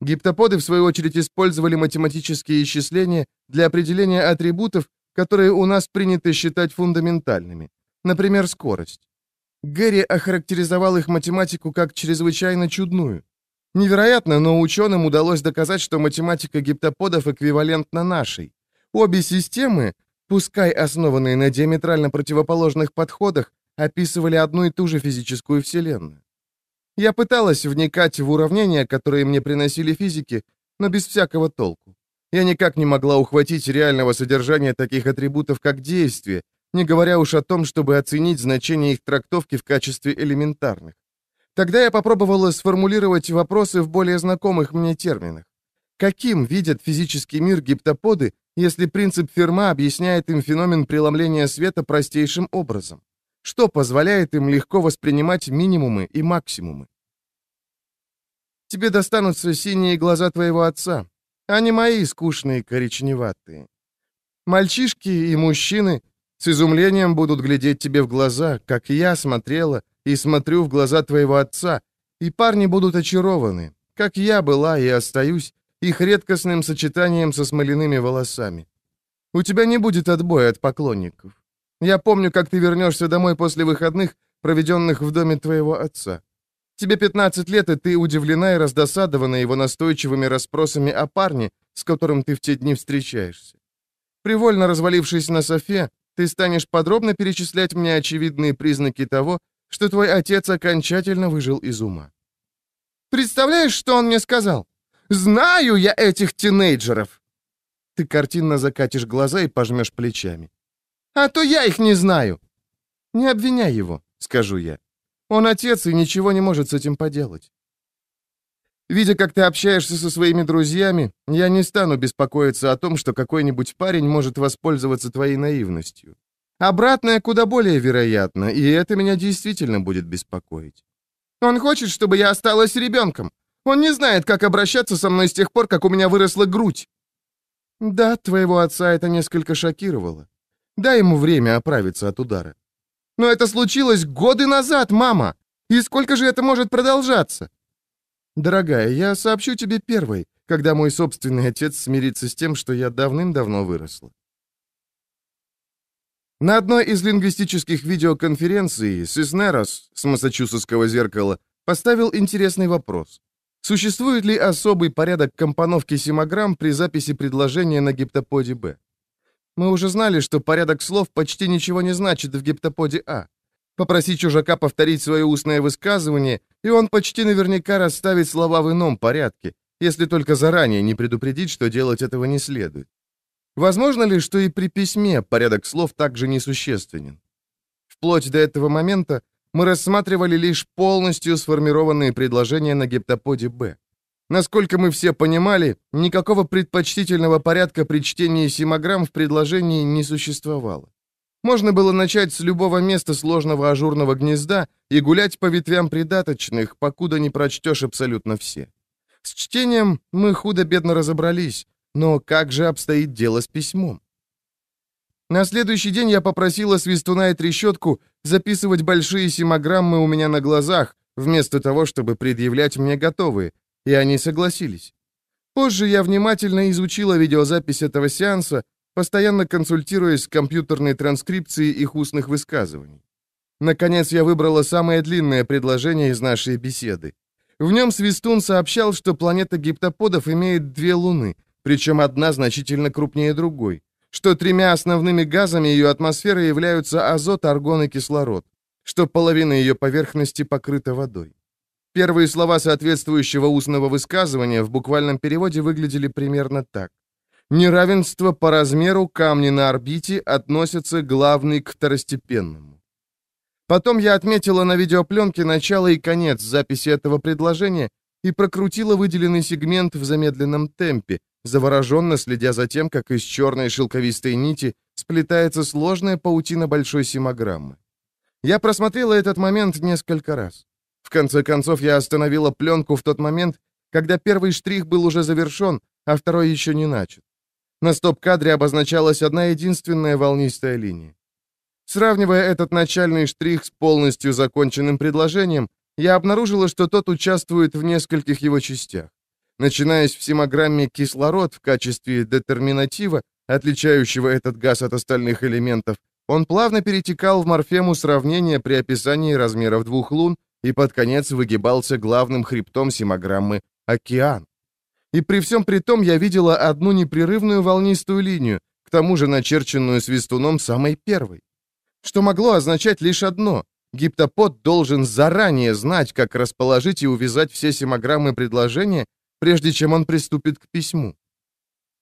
Гиптоподы, в свою очередь, использовали математические исчисления для определения атрибутов, которые у нас принято считать фундаментальными, например, скорость. Гэри охарактеризовал их математику как чрезвычайно чудную. Невероятно, но ученым удалось доказать, что математика гиптоподов эквивалентна нашей. Обе системы, пускай основанные на диаметрально противоположных подходах, описывали одну и ту же физическую вселенную. Я пыталась вникать в уравнения, которые мне приносили физики, но без всякого толку. Я никак не могла ухватить реального содержания таких атрибутов, как действие, не говоря уж о том, чтобы оценить значение их трактовки в качестве элементарных. Тогда я попробовала сформулировать вопросы в более знакомых мне терминах. Каким видят физический мир гиптоподы, если принцип Ферма объясняет им феномен преломления света простейшим образом? Что позволяет им легко воспринимать минимумы и максимумы? Тебе достанутся синие глаза твоего отца, а не мои скучные коричневатые. Мальчишки и мужчины с изумлением будут глядеть тебе в глаза, как я смотрела и смотрю в глаза твоего отца, и парни будут очарованы, как я была и остаюсь, их редкостным сочетанием со смоляными волосами. У тебя не будет отбоя от поклонников. Я помню, как ты вернешься домой после выходных, проведенных в доме твоего отца. Тебе 15 лет, и ты удивлена и раздосадована его настойчивыми расспросами о парне, с которым ты в те дни встречаешься. Привольно развалившись на софе, ты станешь подробно перечислять мне очевидные признаки того, что твой отец окончательно выжил из ума. Представляешь, что он мне сказал? Знаю я этих тинейджеров!» Ты картинно закатишь глаза и пожмешь плечами. «А то я их не знаю!» «Не обвиняй его», — скажу я. «Он отец и ничего не может с этим поделать». Видя, как ты общаешься со своими друзьями, я не стану беспокоиться о том, что какой-нибудь парень может воспользоваться твоей наивностью. Обратное куда более вероятно, и это меня действительно будет беспокоить. Он хочет, чтобы я осталась ребенком. Он не знает, как обращаться со мной с тех пор, как у меня выросла грудь. Да, твоего отца это несколько шокировало. Дай ему время оправиться от удара. Но это случилось годы назад, мама. И сколько же это может продолжаться? Дорогая, я сообщу тебе первой, когда мой собственный отец смирится с тем, что я давным-давно выросла. На одной из лингвистических видеоконференций Сиснерос с Массачусетского зеркала поставил интересный вопрос. Существует ли особый порядок компоновки симограмм при записи предложения на гиптоподе Б? Мы уже знали, что порядок слов почти ничего не значит в гиптоподе А. Попроси чужака повторить свое устное высказывание, и он почти наверняка расставит слова в ином порядке, если только заранее не предупредить, что делать этого не следует. Возможно ли, что и при письме порядок слов также несущественен? Вплоть до этого момента Мы рассматривали лишь полностью сформированные предложения на гептоподе Б. Насколько мы все понимали, никакого предпочтительного порядка при чтении симограмм в предложении не существовало. Можно было начать с любого места сложного ажурного гнезда и гулять по ветвям придаточных, покуда не прочтешь абсолютно все. С чтением мы худо-бедно разобрались, но как же обстоит дело с письмом? На следующий день я попросила Свистуна и Трещотку записывать большие симограммы у меня на глазах, вместо того, чтобы предъявлять мне готовые, и они согласились. Позже я внимательно изучила видеозапись этого сеанса, постоянно консультируясь с компьютерной транскрипцией их устных высказываний. Наконец я выбрала самое длинное предложение из нашей беседы. В нем Свистун сообщал, что планета гиптоподов имеет две луны, причем одна значительно крупнее другой, что тремя основными газами ее атмосферы являются азот, аргон и кислород, что половина ее поверхности покрыта водой. Первые слова соответствующего устного высказывания в буквальном переводе выглядели примерно так. Неравенство по размеру камни на орбите относятся главный к второстепенному. Потом я отметила на видеопленке начало и конец записи этого предложения и прокрутила выделенный сегмент в замедленном темпе, завороженно следя за тем, как из черной шелковистой нити сплетается сложная паутина большой симограммы. Я просмотрела этот момент несколько раз. В конце концов, я остановила пленку в тот момент, когда первый штрих был уже завершен, а второй еще не начат. На стоп-кадре обозначалась одна единственная волнистая линия. Сравнивая этот начальный штрих с полностью законченным предложением, я обнаружила, что тот участвует в нескольких его частях. Начинаясь в симограмме кислород в качестве детерминатива, отличающего этот газ от остальных элементов, он плавно перетекал в морфему сравнения при описании размеров двух лун и под конец выгибался главным хребтом симограммы «Океан». И при всем при том я видела одну непрерывную волнистую линию, к тому же начерченную свистуном самой первой. Что могло означать лишь одно — гиптопод должен заранее знать, как расположить и увязать все симограммы предложения, прежде чем он приступит к письму.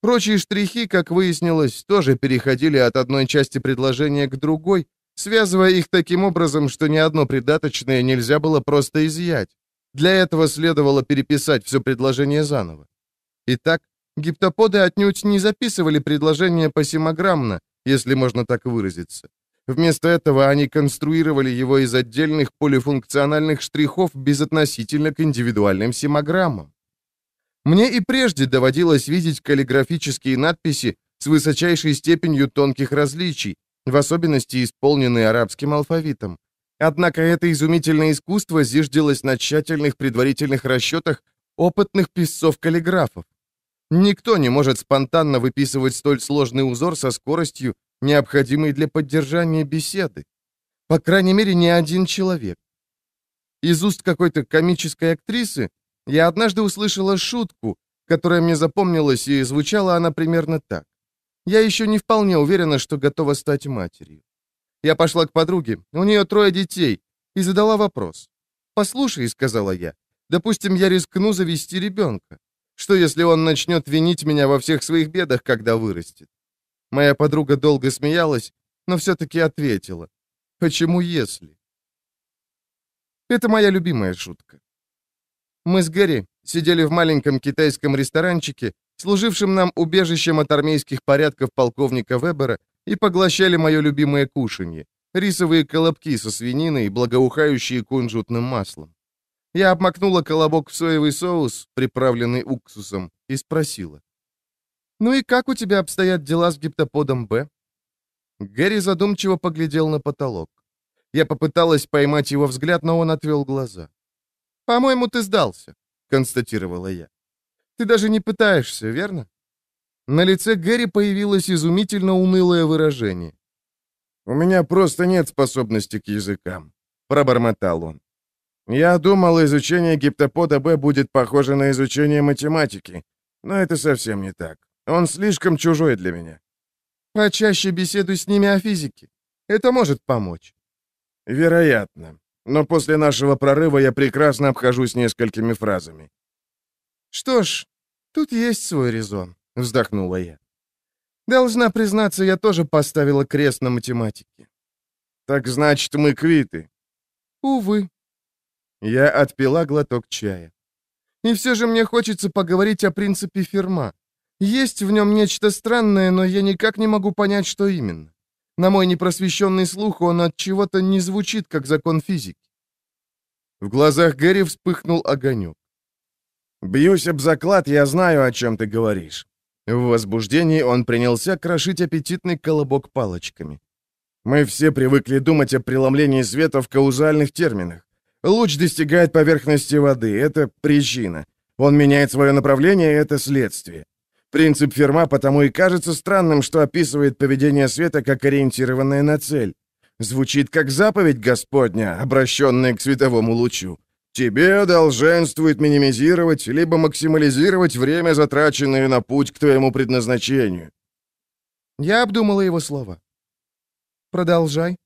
Прочие штрихи, как выяснилось, тоже переходили от одной части предложения к другой, связывая их таким образом, что ни одно придаточное нельзя было просто изъять. Для этого следовало переписать все предложение заново. Итак, гиптоподы отнюдь не записывали предложение посимограммно, если можно так выразиться. Вместо этого они конструировали его из отдельных полифункциональных штрихов безотносительно к индивидуальным симограммам. Мне и прежде доводилось видеть каллиграфические надписи с высочайшей степенью тонких различий, в особенности исполненные арабским алфавитом. Однако это изумительное искусство зиждилось на тщательных предварительных расчетах опытных писцов-каллиграфов. Никто не может спонтанно выписывать столь сложный узор со скоростью, необходимой для поддержания беседы. По крайней мере, ни один человек. Из уст какой-то комической актрисы я однажды услышала шутку, которая мне запомнилась, и звучала она примерно так. Я еще не вполне уверена, что готова стать матерью. Я пошла к подруге, у нее трое детей, и задала вопрос. «Послушай», — сказала я, — «допустим, я рискну завести ребенка. Что, если он начнет винить меня во всех своих бедах, когда вырастет?» Моя подруга долго смеялась, но все-таки ответила. «Почему если?» Это моя любимая шутка. Мы с Гэри сидели в маленьком китайском ресторанчике, служившем нам убежищем от армейских порядков полковника Вебера, и поглощали мое любимое кушанье — рисовые колобки со свининой, благоухающие кунжутным маслом. Я обмакнула колобок в соевый соус, приправленный уксусом, и спросила. «Ну и как у тебя обстоят дела с гиптоподом Б?» Гэри задумчиво поглядел на потолок. Я попыталась поймать его взгляд, но он отвел глаза. «По-моему, ты сдался», — констатировала я. «Ты даже не пытаешься, верно?» На лице Гэри появилось изумительно унылое выражение. «У меня просто нет способности к языкам», — пробормотал он. «Я думал, изучение гиптопода Б будет похоже на изучение математики, но это совсем не так. Он слишком чужой для меня». «Почаще беседуй с ними о физике. Это может помочь». «Вероятно. Но после нашего прорыва я прекрасно обхожусь несколькими фразами». «Что ж, тут есть свой резон», — вздохнула я. «Должна признаться, я тоже поставила крест на математике». «Так значит, мы квиты». Увы. Я отпила глоток чая. И все же мне хочется поговорить о принципе Ферма. Есть в нем нечто странное, но я никак не могу понять, что именно. На мой непросвещенный слух он от чего-то не звучит, как закон физики. В глазах Гэри вспыхнул огонек. «Бьюсь об заклад, я знаю, о чем ты говоришь». В возбуждении он принялся крошить аппетитный колобок палочками. «Мы все привыкли думать о преломлении света в каузальных терминах. Луч достигает поверхности воды, это причина. Он меняет свое направление, это следствие. Принцип Ферма потому и кажется странным, что описывает поведение света как ориентированное на цель. Звучит как заповедь Господня, обращенная к световому лучу. Тебе долженствует минимизировать либо максимализировать время, затраченное на путь к твоему предназначению. Я обдумала его слова. Продолжай.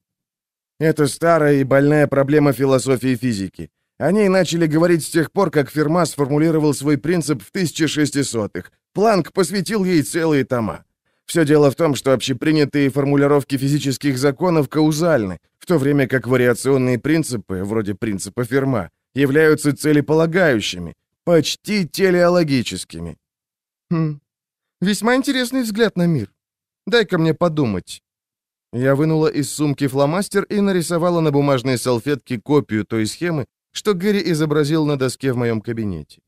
Это старая и больная проблема философии физики. О ней начали говорить с тех пор, как Ферма сформулировал свой принцип в 1600-х. Планк посвятил ей целые тома. Все дело в том, что общепринятые формулировки физических законов каузальны, в то время как вариационные принципы, вроде принципа Ферма, являются целеполагающими, почти телеологическими. Хм, весьма интересный взгляд на мир. Дай-ка мне подумать. Я вынула из сумки фломастер и нарисовала на бумажной салфетке копию той схемы, что Гэри изобразил на доске в моем кабинете.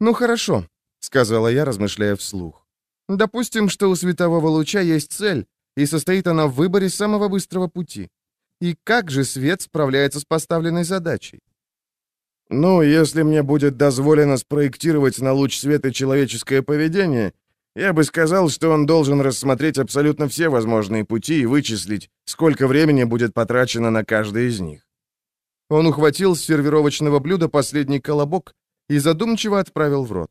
«Ну хорошо», — сказала я, размышляя вслух. «Допустим, что у светового луча есть цель, и состоит она в выборе самого быстрого пути. И как же свет справляется с поставленной задачей?» «Ну, если мне будет дозволено спроектировать на луч света человеческое поведение, я бы сказал, что он должен рассмотреть абсолютно все возможные пути и вычислить, сколько времени будет потрачено на каждый из них. Он ухватил с сервировочного блюда последний колобок и задумчиво отправил в рот.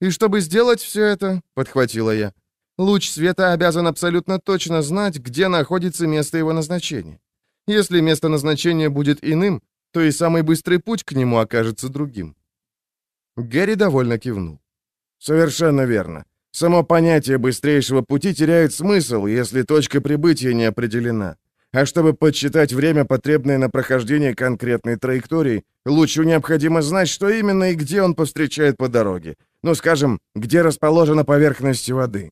«И чтобы сделать все это», — подхватила я, — «луч света обязан абсолютно точно знать, где находится место его назначения. Если место назначения будет иным, то и самый быстрый путь к нему окажется другим». Гэри довольно кивнул. Совершенно верно. Само понятие быстрейшего пути теряет смысл, если точка прибытия не определена. А чтобы подсчитать время, потребное на прохождение конкретной траектории, лучше необходимо знать, что именно и где он повстречает по дороге. Ну, скажем, где расположена поверхность воды.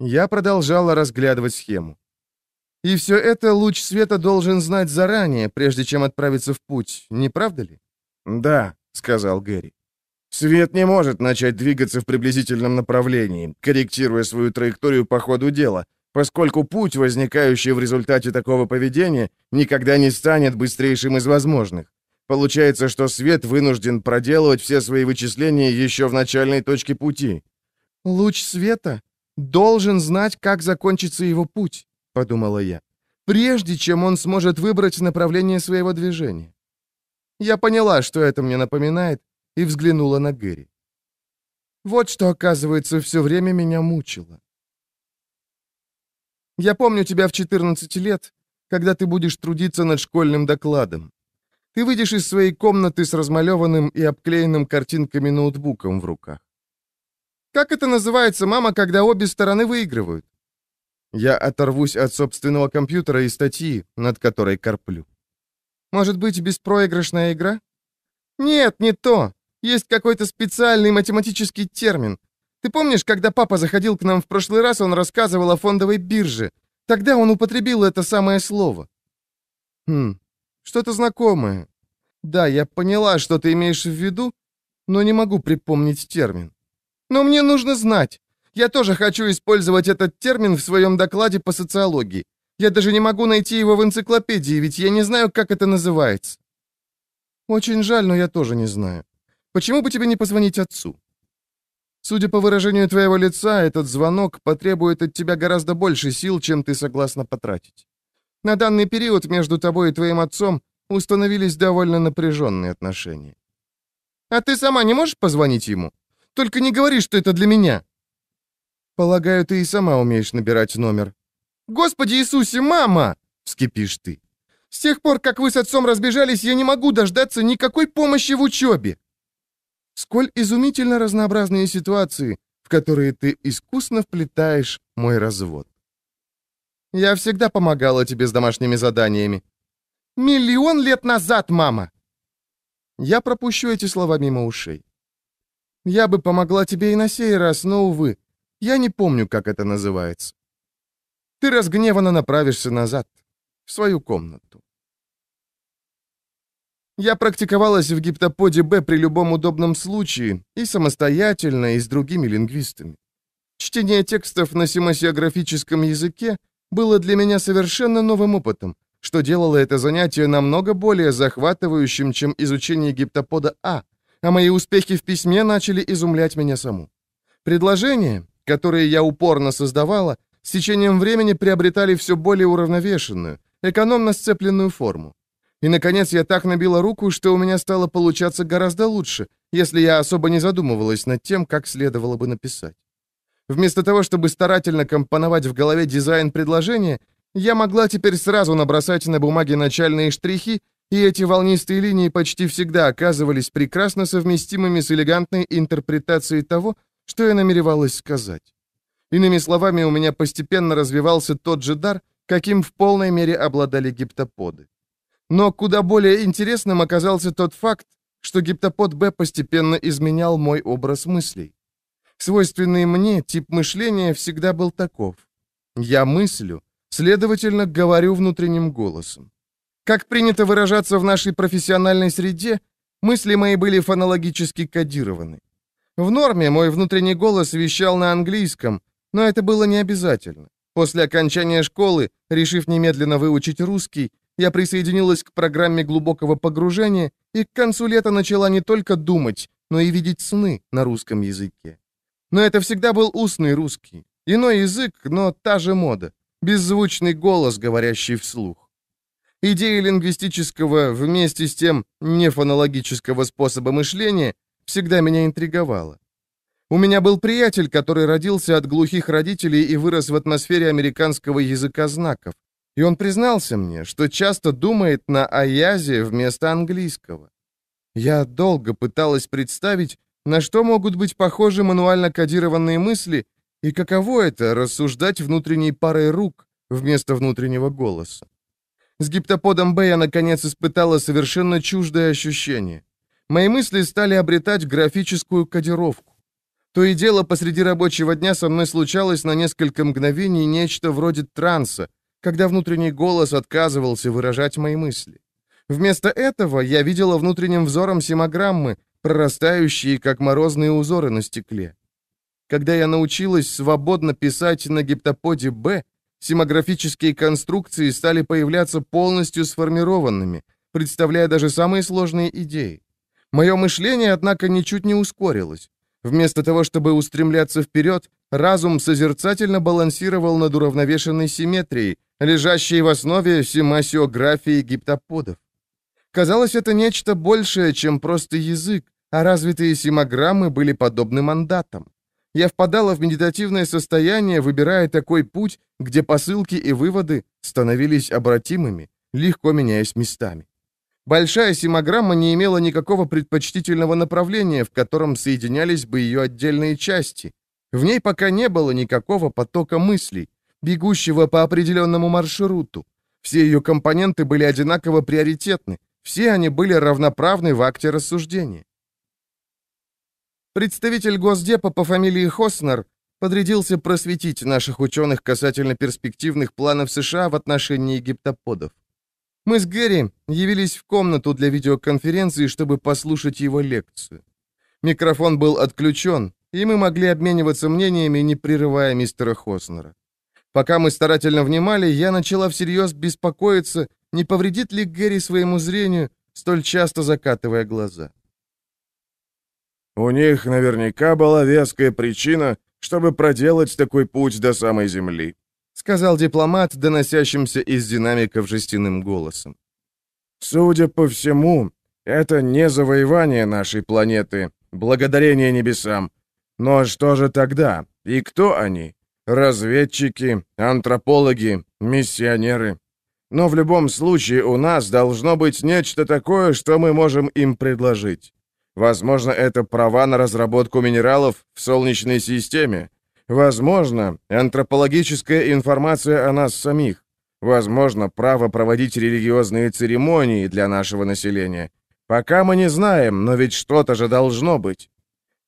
Я продолжала разглядывать схему. И все это луч света должен знать заранее, прежде чем отправиться в путь, не правда ли? «Да», — сказал Гэри. Свет не может начать двигаться в приблизительном направлении, корректируя свою траекторию по ходу дела, поскольку путь, возникающий в результате такого поведения, никогда не станет быстрейшим из возможных. Получается, что свет вынужден проделывать все свои вычисления еще в начальной точке пути. «Луч света должен знать, как закончится его путь», — подумала я, «прежде чем он сможет выбрать направление своего движения». Я поняла, что это мне напоминает, и взглянула на Гэри. Вот что, оказывается, все время меня мучило. Я помню тебя в 14 лет, когда ты будешь трудиться над школьным докладом. Ты выйдешь из своей комнаты с размалеванным и обклеенным картинками ноутбуком в руках. Как это называется, мама, когда обе стороны выигрывают? Я оторвусь от собственного компьютера и статьи, над которой корплю. Может быть, беспроигрышная игра? Нет, не то. Есть какой-то специальный математический термин. Ты помнишь, когда папа заходил к нам в прошлый раз, он рассказывал о фондовой бирже? Тогда он употребил это самое слово. Хм, что-то знакомое. Да, я поняла, что ты имеешь в виду, но не могу припомнить термин. Но мне нужно знать. Я тоже хочу использовать этот термин в своем докладе по социологии. Я даже не могу найти его в энциклопедии, ведь я не знаю, как это называется. Очень жаль, но я тоже не знаю. Почему бы тебе не позвонить отцу? Судя по выражению твоего лица, этот звонок потребует от тебя гораздо больше сил, чем ты согласна потратить. На данный период между тобой и твоим отцом установились довольно напряженные отношения. А ты сама не можешь позвонить ему? Только не говори, что это для меня. Полагаю, ты и сама умеешь набирать номер. Господи Иисусе, мама! Вскипишь ты. С тех пор, как вы с отцом разбежались, я не могу дождаться никакой помощи в учебе. Сколь изумительно разнообразные ситуации, в которые ты искусно вплетаешь мой развод. Я всегда помогала тебе с домашними заданиями. Миллион лет назад, мама!» Я пропущу эти слова мимо ушей. Я бы помогла тебе и на сей раз, но, увы, я не помню, как это называется. Ты разгневанно направишься назад, в свою комнату. Я практиковалась в гиптоподе Б при любом удобном случае, и самостоятельно, и с другими лингвистами. Чтение текстов на семасиографическом языке было для меня совершенно новым опытом, что делало это занятие намного более захватывающим, чем изучение гиптопода А, а мои успехи в письме начали изумлять меня саму. Предложения, которые я упорно создавала, с течением времени приобретали все более уравновешенную, экономно сцепленную форму. И, наконец, я так набила руку, что у меня стало получаться гораздо лучше, если я особо не задумывалась над тем, как следовало бы написать. Вместо того, чтобы старательно компоновать в голове дизайн предложения, я могла теперь сразу набросать на бумаге начальные штрихи, и эти волнистые линии почти всегда оказывались прекрасно совместимыми с элегантной интерпретацией того, что я намеревалась сказать. Иными словами, у меня постепенно развивался тот же дар, каким в полной мере обладали гиптоподы. Но куда более интересным оказался тот факт, что гиптопод Б постепенно изменял мой образ мыслей. Свойственный мне тип мышления всегда был таков. Я мыслю, следовательно, говорю внутренним голосом. Как принято выражаться в нашей профессиональной среде, мысли мои были фонологически кодированы. В норме мой внутренний голос вещал на английском, но это было не обязательно. После окончания школы, решив немедленно выучить русский, я присоединилась к программе глубокого погружения и к концу лета начала не только думать, но и видеть сны на русском языке. Но это всегда был устный русский. Иной язык, но та же мода. Беззвучный голос, говорящий вслух. Идея лингвистического вместе с тем нефонологического способа мышления всегда меня интриговала. У меня был приятель, который родился от глухих родителей и вырос в атмосфере американского языка знаков. И он признался мне, что часто думает на аязе вместо английского. Я долго пыталась представить, на что могут быть похожи мануально кодированные мысли и каково это — рассуждать внутренней парой рук вместо внутреннего голоса. С гиптоподом Б я, наконец, испытала совершенно чуждое ощущение. Мои мысли стали обретать графическую кодировку. То и дело посреди рабочего дня со мной случалось на несколько мгновений нечто вроде транса, когда внутренний голос отказывался выражать мои мысли. Вместо этого я видела внутренним взором симограммы, прорастающие, как морозные узоры на стекле. Когда я научилась свободно писать на гиптоподе «Б», симографические конструкции стали появляться полностью сформированными, представляя даже самые сложные идеи. Мое мышление, однако, ничуть не ускорилось. Вместо того, чтобы устремляться вперед, разум созерцательно балансировал над уравновешенной симметрией, лежащей в основе семасиографии гиптоподов. Казалось, это нечто большее, чем просто язык, а развитые симограммы были подобны мандатам. Я впадала в медитативное состояние, выбирая такой путь, где посылки и выводы становились обратимыми, легко меняясь местами. Большая симограмма не имела никакого предпочтительного направления, в котором соединялись бы ее отдельные части. В ней пока не было никакого потока мыслей, бегущего по определенному маршруту. Все ее компоненты были одинаково приоритетны, все они были равноправны в акте рассуждения. Представитель Госдепа по фамилии Хоснер подрядился просветить наших ученых касательно перспективных планов США в отношении гиптоподов. Мы с Гэри явились в комнату для видеоконференции, чтобы послушать его лекцию. Микрофон был отключен, и мы могли обмениваться мнениями, не прерывая мистера Хоснера. Пока мы старательно внимали, я начала всерьез беспокоиться, не повредит ли Гэри своему зрению, столь часто закатывая глаза. «У них наверняка была веская причина, чтобы проделать такой путь до самой Земли», сказал дипломат, доносящимся из динамиков жестяным голосом. «Судя по всему, это не завоевание нашей планеты, благодарение небесам. Но что же тогда? И кто они? Разведчики, антропологи, миссионеры? Но в любом случае у нас должно быть нечто такое, что мы можем им предложить. Возможно, это права на разработку минералов в Солнечной системе, Возможно, антропологическая информация о нас самих. Возможно, право проводить религиозные церемонии для нашего населения. Пока мы не знаем, но ведь что-то же должно быть.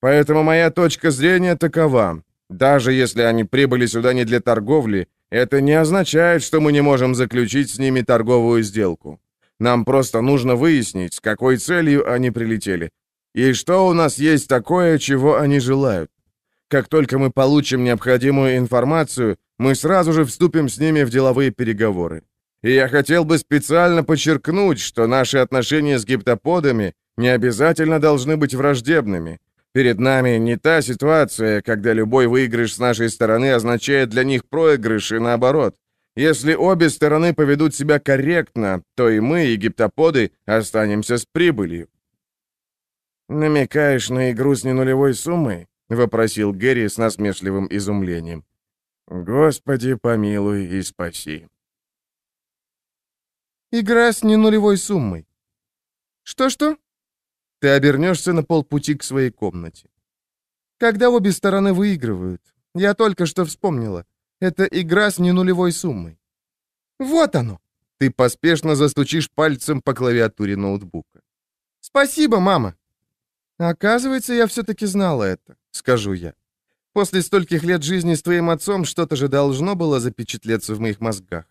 Поэтому моя точка зрения такова. Даже если они прибыли сюда не для торговли, это не означает, что мы не можем заключить с ними торговую сделку. Нам просто нужно выяснить, с какой целью они прилетели, и что у нас есть такое, чего они желают. Как только мы получим необходимую информацию, мы сразу же вступим с ними в деловые переговоры. И я хотел бы специально подчеркнуть, что наши отношения с гиптоподами не обязательно должны быть враждебными. Перед нами не та ситуация, когда любой выигрыш с нашей стороны означает для них проигрыш и наоборот. Если обе стороны поведут себя корректно, то и мы, египтоподы, останемся с прибылью. «Намекаешь на игру с ненулевой суммой?» — вопросил Гэри с насмешливым изумлением. «Господи, помилуй и спаси». «Игра с ненулевой суммой». «Что-что?» Ты обернешься на полпути к своей комнате. Когда обе стороны выигрывают, я только что вспомнила, это игра с ненулевой суммой. Вот оно! Ты поспешно застучишь пальцем по клавиатуре ноутбука. Спасибо, мама! Оказывается, я все-таки знала это, скажу я. После стольких лет жизни с твоим отцом что-то же должно было запечатлеться в моих мозгах.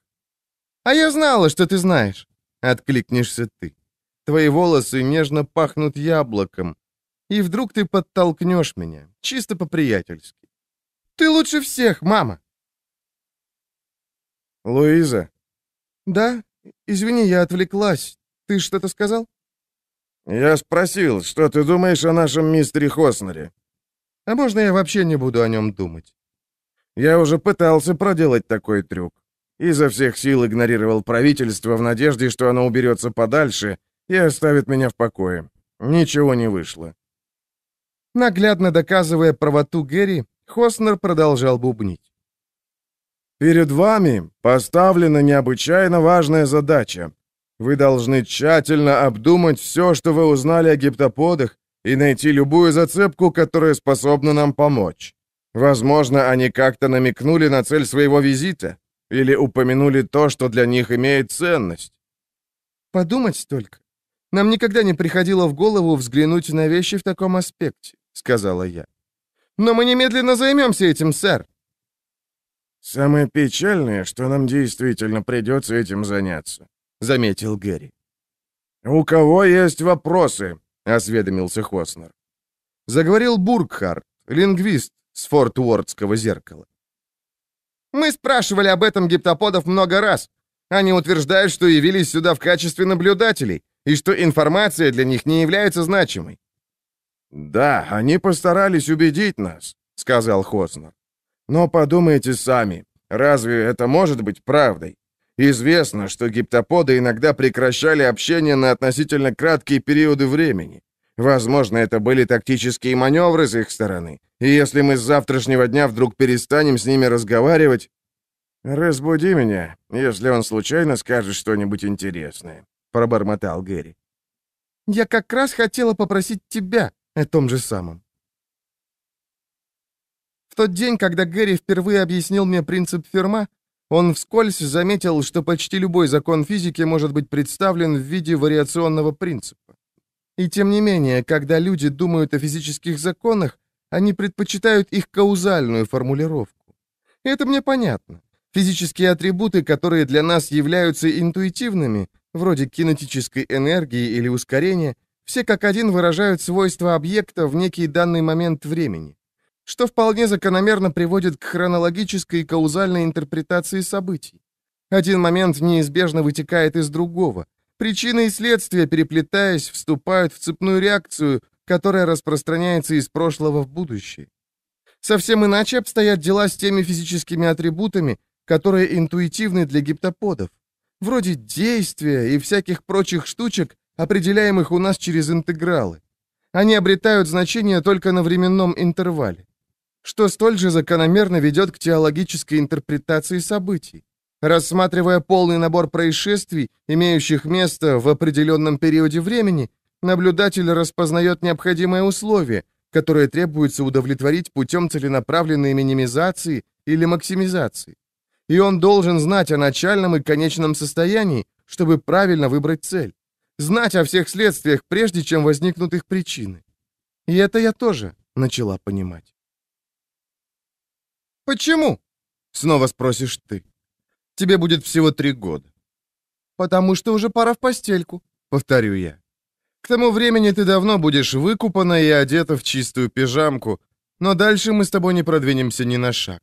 А я знала, что ты знаешь, откликнешься ты. Твои волосы нежно пахнут яблоком. И вдруг ты подтолкнешь меня, чисто по-приятельски. Ты лучше всех, мама!» «Луиза?» «Да? Извини, я отвлеклась. Ты что-то сказал?» «Я спросил, что ты думаешь о нашем мистере Хоснере?» «А можно я вообще не буду о нем думать?» «Я уже пытался проделать такой трюк. Изо всех сил игнорировал правительство в надежде, что оно уберется подальше, и оставит меня в покое. Ничего не вышло. Наглядно доказывая правоту Гэри, Хоснер продолжал бубнить. «Перед вами поставлена необычайно важная задача. Вы должны тщательно обдумать все, что вы узнали о гиптоподах, и найти любую зацепку, которая способна нам помочь. Возможно, они как-то намекнули на цель своего визита или упомянули то, что для них имеет ценность. Подумать только. Нам никогда не приходило в голову взглянуть на вещи в таком аспекте», — сказала я. «Но мы немедленно займемся этим, сэр». «Самое печальное, что нам действительно придется этим заняться», — заметил Гэри. «У кого есть вопросы?» — осведомился Хоснер. Заговорил Бургхард, лингвист с Форт Уордского зеркала. «Мы спрашивали об этом гиптоподов много раз. Они утверждают, что явились сюда в качестве наблюдателей, и что информация для них не является значимой. «Да, они постарались убедить нас», — сказал Хоснер. «Но подумайте сами, разве это может быть правдой? Известно, что гиптоподы иногда прекращали общение на относительно краткие периоды времени. Возможно, это были тактические маневры с их стороны. И если мы с завтрашнего дня вдруг перестанем с ними разговаривать... Разбуди меня, если он случайно скажет что-нибудь интересное пробормотал Гэри. «Я как раз хотела попросить тебя о том же самом». В тот день, когда Гэри впервые объяснил мне принцип Ферма, он вскользь заметил, что почти любой закон физики может быть представлен в виде вариационного принципа. И тем не менее, когда люди думают о физических законах, они предпочитают их каузальную формулировку. Это мне понятно. Физические атрибуты, которые для нас являются интуитивными, вроде кинетической энергии или ускорения, все как один выражают свойства объекта в некий данный момент времени, что вполне закономерно приводит к хронологической и каузальной интерпретации событий. Один момент неизбежно вытекает из другого. Причины и следствия, переплетаясь, вступают в цепную реакцию, которая распространяется из прошлого в будущее. Совсем иначе обстоят дела с теми физическими атрибутами, которые интуитивны для гиптоподов вроде действия и всяких прочих штучек, определяемых у нас через интегралы. Они обретают значение только на временном интервале, что столь же закономерно ведет к теологической интерпретации событий. Рассматривая полный набор происшествий, имеющих место в определенном периоде времени, наблюдатель распознает необходимые условия, которые требуется удовлетворить путем целенаправленной минимизации или максимизации. И он должен знать о начальном и конечном состоянии, чтобы правильно выбрать цель. Знать о всех следствиях, прежде чем возникнут их причины. И это я тоже начала понимать. «Почему?» — снова спросишь ты. Тебе будет всего три года. «Потому что уже пора в постельку», — повторю я. К тому времени ты давно будешь выкупана и одета в чистую пижамку, но дальше мы с тобой не продвинемся ни на шаг.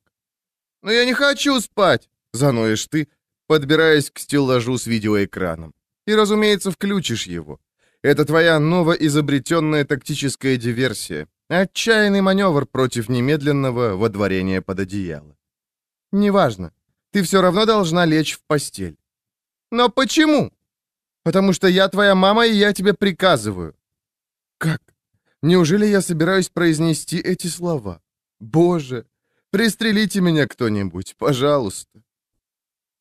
«Но я не хочу спать!» — заноешь ты, подбираясь к стеллажу с видеоэкраном. И, разумеется, включишь его. Это твоя новоизобретенная тактическая диверсия. Отчаянный маневр против немедленного водворения под одеяло. Неважно. Ты все равно должна лечь в постель. Но почему? Потому что я твоя мама, и я тебе приказываю. Как? Неужели я собираюсь произнести эти слова? Боже, пристрелите меня кто-нибудь, пожалуйста.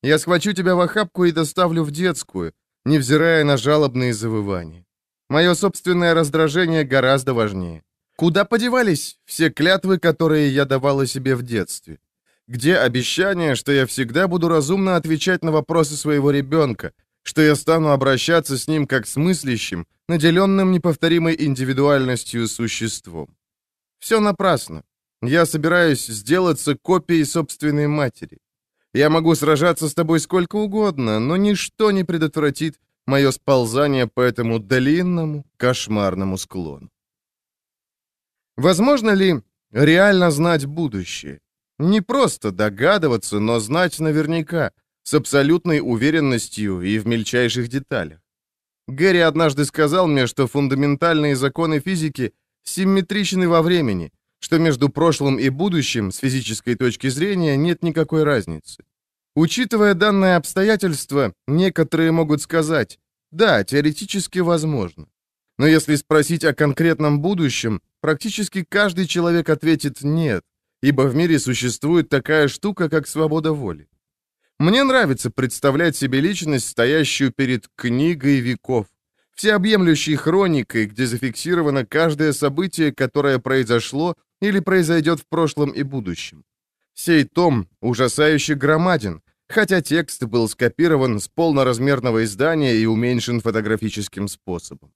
Я схвачу тебя в охапку и доставлю в детскую, невзирая на жалобные завывания. Мое собственное раздражение гораздо важнее. Куда подевались все клятвы, которые я давала себе в детстве? Где обещание, что я всегда буду разумно отвечать на вопросы своего ребенка, что я стану обращаться с ним как с мыслящим, наделенным неповторимой индивидуальностью существом? Все напрасно. Я собираюсь сделаться копией собственной матери. Я могу сражаться с тобой сколько угодно, но ничто не предотвратит мое сползание по этому длинному, кошмарному склону. Возможно ли реально знать будущее? Не просто догадываться, но знать наверняка, с абсолютной уверенностью и в мельчайших деталях. Гэри однажды сказал мне, что фундаментальные законы физики симметричны во времени, что между прошлым и будущим с физической точки зрения нет никакой разницы. Учитывая данное обстоятельство, некоторые могут сказать, да, теоретически возможно. Но если спросить о конкретном будущем, практически каждый человек ответит «нет», ибо в мире существует такая штука, как свобода воли. Мне нравится представлять себе личность, стоящую перед книгой веков, всеобъемлющей хроникой, где зафиксировано каждое событие, которое произошло или произойдет в прошлом и будущем. Сей том ужасающе громаден, хотя текст был скопирован с полноразмерного издания и уменьшен фотографическим способом.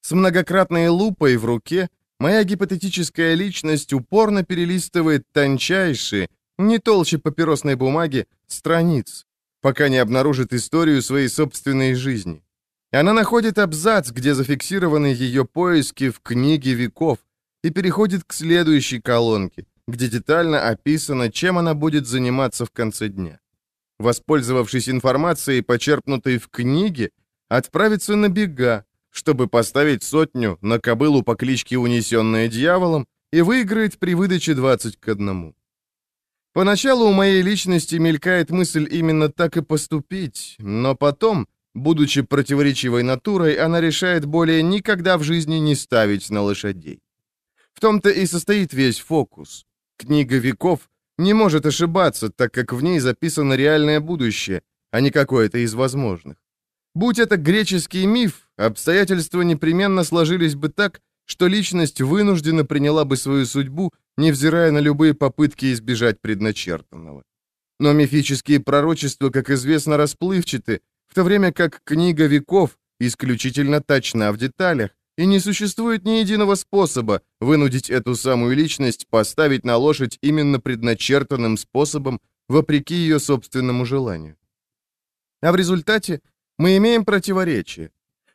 С многократной лупой в руке моя гипотетическая личность упорно перелистывает тончайшие, не толще папиросной бумаги, страниц, пока не обнаружит историю своей собственной жизни. Она находит абзац, где зафиксированы ее поиски в книге веков, и переходит к следующей колонке, где детально описано, чем она будет заниматься в конце дня. Воспользовавшись информацией, почерпнутой в книге, отправиться на бега, чтобы поставить сотню на кобылу по кличке Унесенная Дьяволом и выиграть при выдаче 20 к 1. Поначалу у моей личности мелькает мысль именно так и поступить, но потом, будучи противоречивой натурой, она решает более никогда в жизни не ставить на лошадей. В том-то и состоит весь фокус. Книга веков не может ошибаться, так как в ней записано реальное будущее, а не какое-то из возможных. Будь это греческий миф, обстоятельства непременно сложились бы так, что личность вынужденно приняла бы свою судьбу, невзирая на любые попытки избежать предначертанного. Но мифические пророчества, как известно, расплывчаты, в то время как книга веков исключительно точна в деталях, и не существует ни единого способа вынудить эту самую личность поставить на лошадь именно предначертанным способом, вопреки ее собственному желанию. А в результате мы имеем противоречие.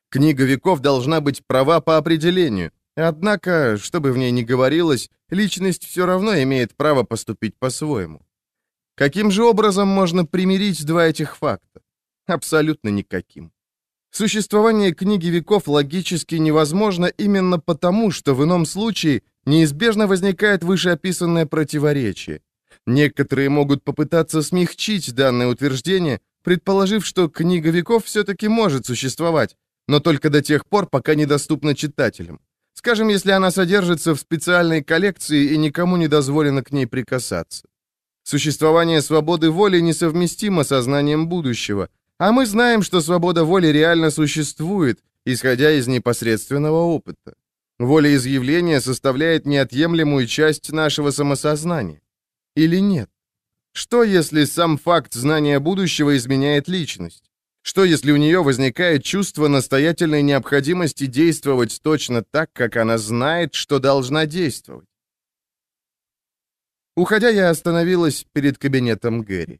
Книга веков должна быть права по определению, однако, что бы в ней ни говорилось, личность все равно имеет право поступить по-своему. Каким же образом можно примирить два этих факта? Абсолютно никаким. Существование книги веков логически невозможно именно потому, что в ином случае неизбежно возникает вышеописанное противоречие. Некоторые могут попытаться смягчить данное утверждение, предположив, что книга веков все-таки может существовать, но только до тех пор, пока недоступна читателям. Скажем, если она содержится в специальной коллекции и никому не дозволено к ней прикасаться. Существование свободы воли несовместимо со знанием будущего – а мы знаем, что свобода воли реально существует, исходя из непосредственного опыта. Волеизъявление составляет неотъемлемую часть нашего самосознания. Или нет? Что, если сам факт знания будущего изменяет личность? Что, если у нее возникает чувство настоятельной необходимости действовать точно так, как она знает, что должна действовать? Уходя, я остановилась перед кабинетом Гэри.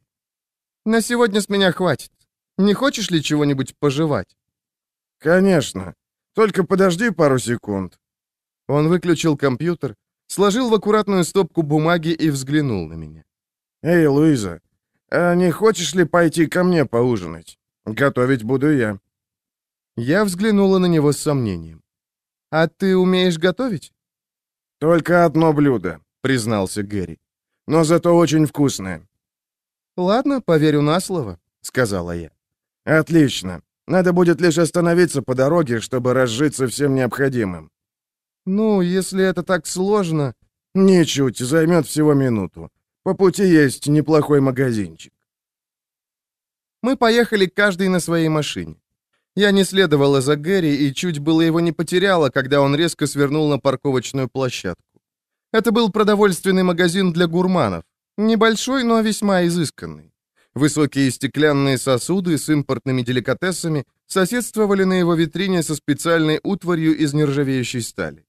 «На сегодня с меня хватит. Не хочешь ли чего-нибудь пожевать?» «Конечно. Только подожди пару секунд». Он выключил компьютер, сложил в аккуратную стопку бумаги и взглянул на меня. «Эй, Луиза, а не хочешь ли пойти ко мне поужинать? Готовить буду я». Я взглянула на него с сомнением. «А ты умеешь готовить?» «Только одно блюдо», — признался Гэри. «Но зато очень вкусное». «Ладно, поверю на слово», — сказала я. «Отлично. Надо будет лишь остановиться по дороге, чтобы разжиться всем необходимым». «Ну, если это так сложно...» «Ничуть, займет всего минуту. По пути есть неплохой магазинчик». Мы поехали каждый на своей машине. Я не следовала за Гэри и чуть было его не потеряла, когда он резко свернул на парковочную площадку. Это был продовольственный магазин для гурманов. Небольшой, но весьма изысканный. Высокие стеклянные сосуды с импортными деликатесами соседствовали на его витрине со специальной утварью из нержавеющей стали.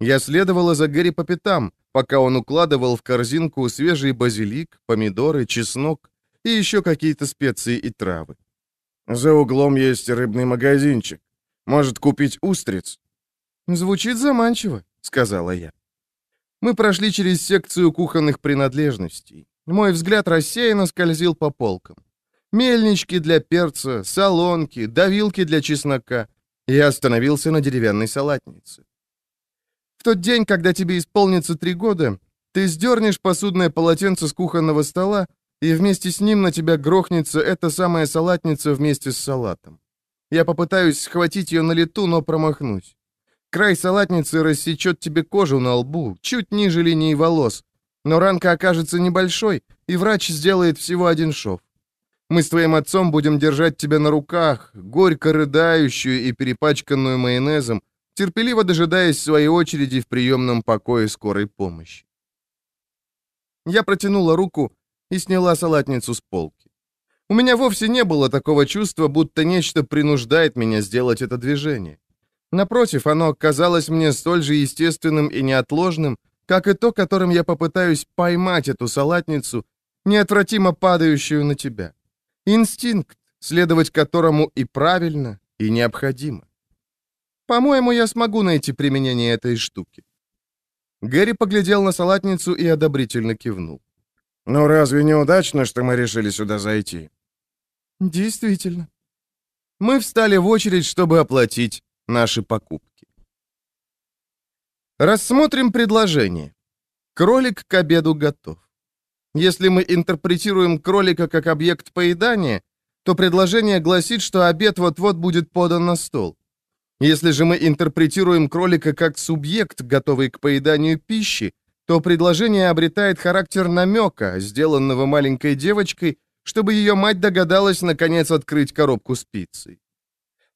Я следовала за Гэри по пятам, пока он укладывал в корзинку свежий базилик, помидоры, чеснок и еще какие-то специи и травы. «За углом есть рыбный магазинчик. Может, купить устриц?» «Звучит заманчиво», — сказала я. Мы прошли через секцию кухонных принадлежностей. Мой взгляд рассеянно скользил по полкам. Мельнички для перца, солонки, давилки для чеснока. Я остановился на деревянной салатнице. В тот день, когда тебе исполнится три года, ты сдернешь посудное полотенце с кухонного стола, и вместе с ним на тебя грохнется эта самая салатница вместе с салатом. Я попытаюсь схватить ее на лету, но промахнусь. Край салатницы рассечет тебе кожу на лбу, чуть ниже линии волос, но ранка окажется небольшой, и врач сделает всего один шов. Мы с твоим отцом будем держать тебя на руках, горько рыдающую и перепачканную майонезом, терпеливо дожидаясь своей очереди в приемном покое скорой помощи. Я протянула руку и сняла салатницу с полки. У меня вовсе не было такого чувства, будто нечто принуждает меня сделать это движение. Напротив, оно казалось мне столь же естественным и неотложным, как и то, которым я попытаюсь поймать эту салатницу, неотвратимо падающую на тебя. Инстинкт, следовать которому и правильно, и необходимо. По-моему, я смогу найти применение этой штуки. Гэри поглядел на салатницу и одобрительно кивнул. «Ну разве не удачно, что мы решили сюда зайти?» «Действительно». Мы встали в очередь, чтобы оплатить наши покупки. Рассмотрим предложение. Кролик к обеду готов. Если мы интерпретируем кролика как объект поедания, то предложение гласит, что обед вот-вот будет подан на стол. Если же мы интерпретируем кролика как субъект, готовый к поеданию пищи, то предложение обретает характер намека, сделанного маленькой девочкой, чтобы ее мать догадалась наконец открыть коробку с пиццей.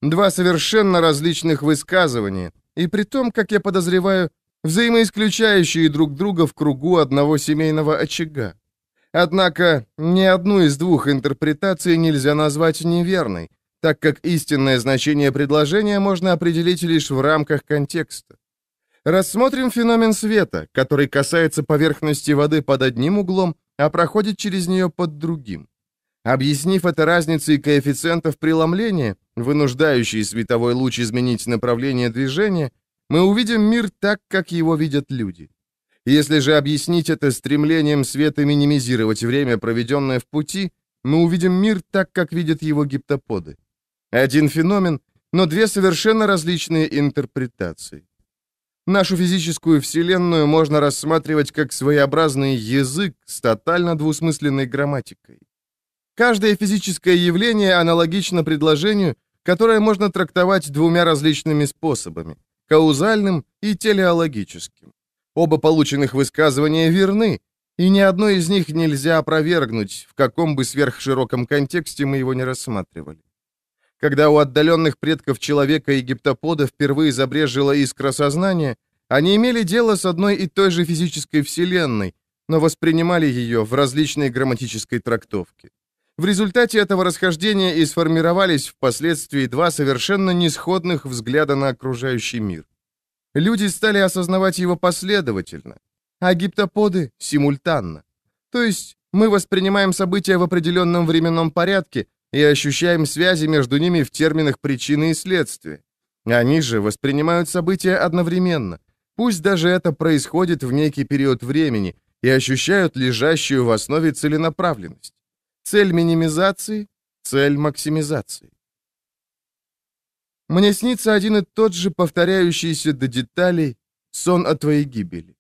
Два совершенно различных высказывания, и при том, как я подозреваю, взаимоисключающие друг друга в кругу одного семейного очага. Однако ни одну из двух интерпретаций нельзя назвать неверной, так как истинное значение предложения можно определить лишь в рамках контекста. Рассмотрим феномен света, который касается поверхности воды под одним углом, а проходит через нее под другим. Объяснив это разницей коэффициентов преломления, вынуждающей световой луч изменить направление движения, мы увидим мир так, как его видят люди. Если же объяснить это стремлением света минимизировать время, проведенное в пути, мы увидим мир так, как видят его гиптоподы. Один феномен, но две совершенно различные интерпретации. Нашу физическую вселенную можно рассматривать как своеобразный язык с тотально двусмысленной грамматикой. Каждое физическое явление аналогично предложению, которое можно трактовать двумя различными способами каузальным и телеологическим. Оба полученных высказывания верны, и ни одно из них нельзя опровергнуть, в каком бы сверхшироком контексте мы его не рассматривали. Когда у отдаленных предков человека и гиптопода впервые забрежила искра сознания, они имели дело с одной и той же физической вселенной, но воспринимали ее в различной грамматической трактовке. В результате этого расхождения и сформировались впоследствии два совершенно несходных взгляда на окружающий мир. Люди стали осознавать его последовательно, а гиптоподы — симультанно. То есть мы воспринимаем события в определенном временном порядке и ощущаем связи между ними в терминах причины и следствия. Они же воспринимают события одновременно, пусть даже это происходит в некий период времени, и ощущают лежащую в основе целенаправленность. Цель минимизации, цель максимизации. Мне снится один и тот же повторяющийся до деталей сон о твоей гибели.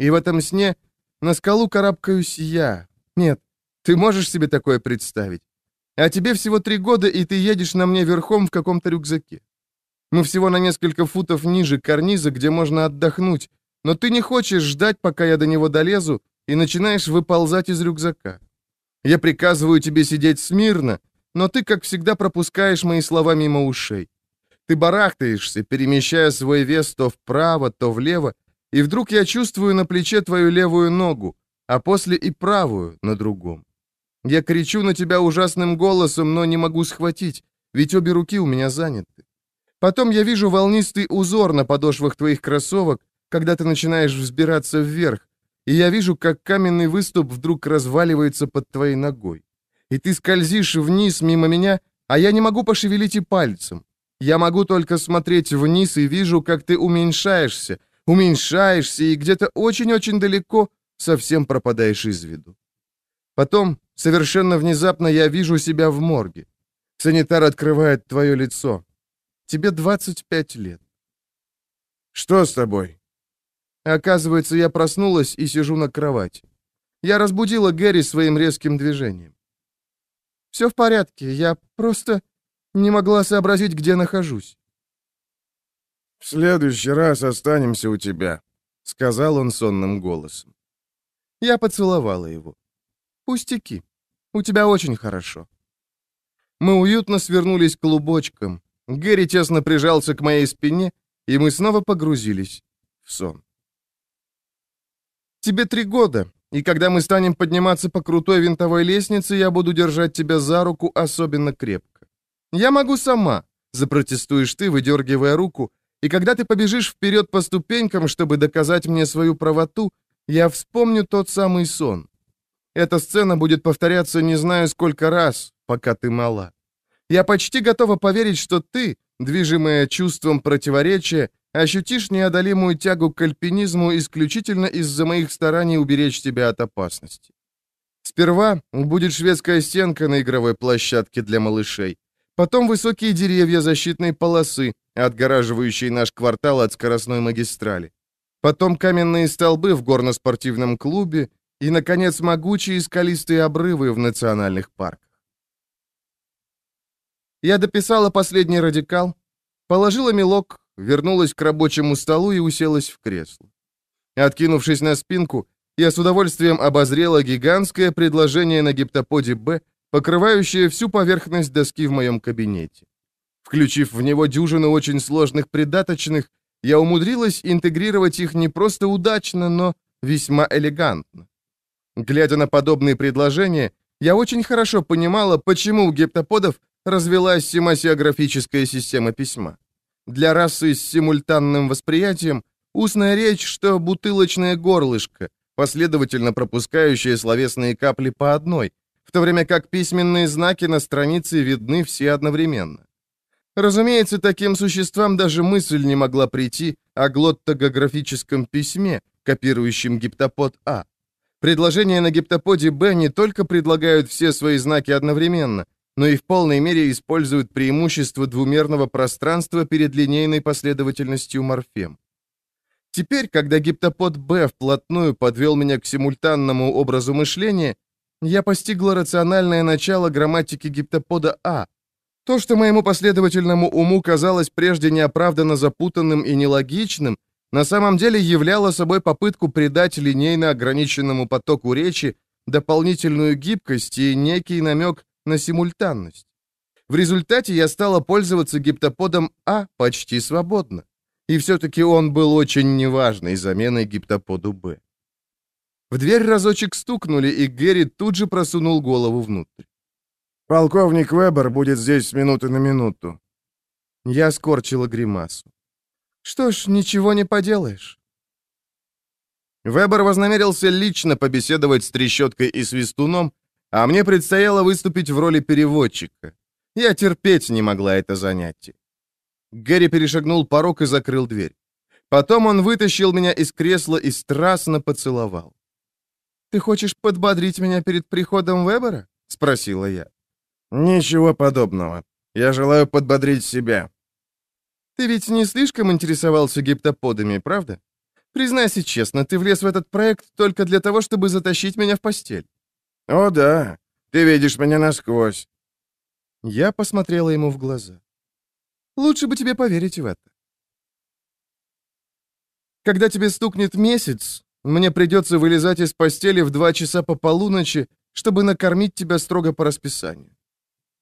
И в этом сне на скалу карабкаюсь я. Нет, ты можешь себе такое представить? А тебе всего три года, и ты едешь на мне верхом в каком-то рюкзаке. Мы всего на несколько футов ниже карниза, где можно отдохнуть, но ты не хочешь ждать, пока я до него долезу, и начинаешь выползать из рюкзака. Я приказываю тебе сидеть смирно, но ты, как всегда, пропускаешь мои слова мимо ушей. Ты барахтаешься, перемещая свой вес то вправо, то влево, и вдруг я чувствую на плече твою левую ногу, а после и правую на другом. Я кричу на тебя ужасным голосом, но не могу схватить, ведь обе руки у меня заняты. Потом я вижу волнистый узор на подошвах твоих кроссовок, когда ты начинаешь взбираться вверх, и я вижу, как каменный выступ вдруг разваливается под твоей ногой. И ты скользишь вниз мимо меня, а я не могу пошевелить и пальцем. Я могу только смотреть вниз и вижу, как ты уменьшаешься, уменьшаешься и где-то очень-очень далеко совсем пропадаешь из виду. Потом, совершенно внезапно, я вижу себя в морге. Санитар открывает твое лицо. Тебе 25 лет. «Что с тобой?» Оказывается, я проснулась и сижу на кровати. Я разбудила Гэри своим резким движением. «Все в порядке, я просто не могла сообразить, где нахожусь». «В следующий раз останемся у тебя», — сказал он сонным голосом. Я поцеловала его. «Пустяки. У тебя очень хорошо». Мы уютно свернулись клубочком. Гэри тесно прижался к моей спине, и мы снова погрузились в сон. Тебе три года, и когда мы станем подниматься по крутой винтовой лестнице, я буду держать тебя за руку особенно крепко. Я могу сама, запротестуешь ты, выдергивая руку, и когда ты побежишь вперед по ступенькам, чтобы доказать мне свою правоту, я вспомню тот самый сон. Эта сцена будет повторяться не знаю сколько раз, пока ты мала. Я почти готова поверить, что ты, движимая чувством противоречия, ощутишь неодолимую тягу к альпинизму исключительно из-за моих стараний уберечь тебя от опасности. Сперва будет шведская стенка на игровой площадке для малышей, потом высокие деревья защитной полосы, отгораживающие наш квартал от скоростной магистрали, потом каменные столбы в горно-спортивном клубе и, наконец, могучие скалистые обрывы в национальных парках. Я дописала последний радикал, положила мелок вернулась к рабочему столу и уселась в кресло. Откинувшись на спинку, я с удовольствием обозрела гигантское предложение на гиптоподе «Б», покрывающее всю поверхность доски в моем кабинете. Включив в него дюжину очень сложных придаточных, я умудрилась интегрировать их не просто удачно, но весьма элегантно. Глядя на подобные предложения, я очень хорошо понимала, почему у гептоподов развелась семасиографическая система письма. Для расы с симультанным восприятием устная речь, что бутылочное горлышко, последовательно пропускающее словесные капли по одной, в то время как письменные знаки на странице видны все одновременно. Разумеется, таким существам даже мысль не могла прийти о глоттогографическом письме, копирующем гиптопод А. Предложения на гиптоподе Б не только предлагают все свои знаки одновременно, но и в полной мере используют преимущество двумерного пространства перед линейной последовательностью морфем. Теперь, когда гиптопод Б вплотную подвел меня к симультанному образу мышления, я постигла рациональное начало грамматики гиптопода А. То, что моему последовательному уму казалось прежде неоправданно запутанным и нелогичным, на самом деле являло собой попытку придать линейно ограниченному потоку речи дополнительную гибкость и некий намек на симультанность. В результате я стала пользоваться гиптоподом А почти свободно. И все-таки он был очень неважной заменой гиптоподу Б. В дверь разочек стукнули, и Гэри тут же просунул голову внутрь. «Полковник Вебер будет здесь с минуты на минуту». Я скорчила гримасу. «Что ж, ничего не поделаешь». Вебер вознамерился лично побеседовать с Трещоткой и Свистуном, а мне предстояло выступить в роли переводчика. Я терпеть не могла это занятие. Гэри перешагнул порог и закрыл дверь. Потом он вытащил меня из кресла и страстно поцеловал. «Ты хочешь подбодрить меня перед приходом Вебера?» — спросила я. «Ничего подобного. Я желаю подбодрить себя». «Ты ведь не слишком интересовался гиптоподами, правда? Признайся честно, ты влез в этот проект только для того, чтобы затащить меня в постель». «О да, ты видишь меня насквозь». Я посмотрела ему в глаза. «Лучше бы тебе поверить в это. Когда тебе стукнет месяц, мне придется вылезать из постели в два часа по полуночи, чтобы накормить тебя строго по расписанию.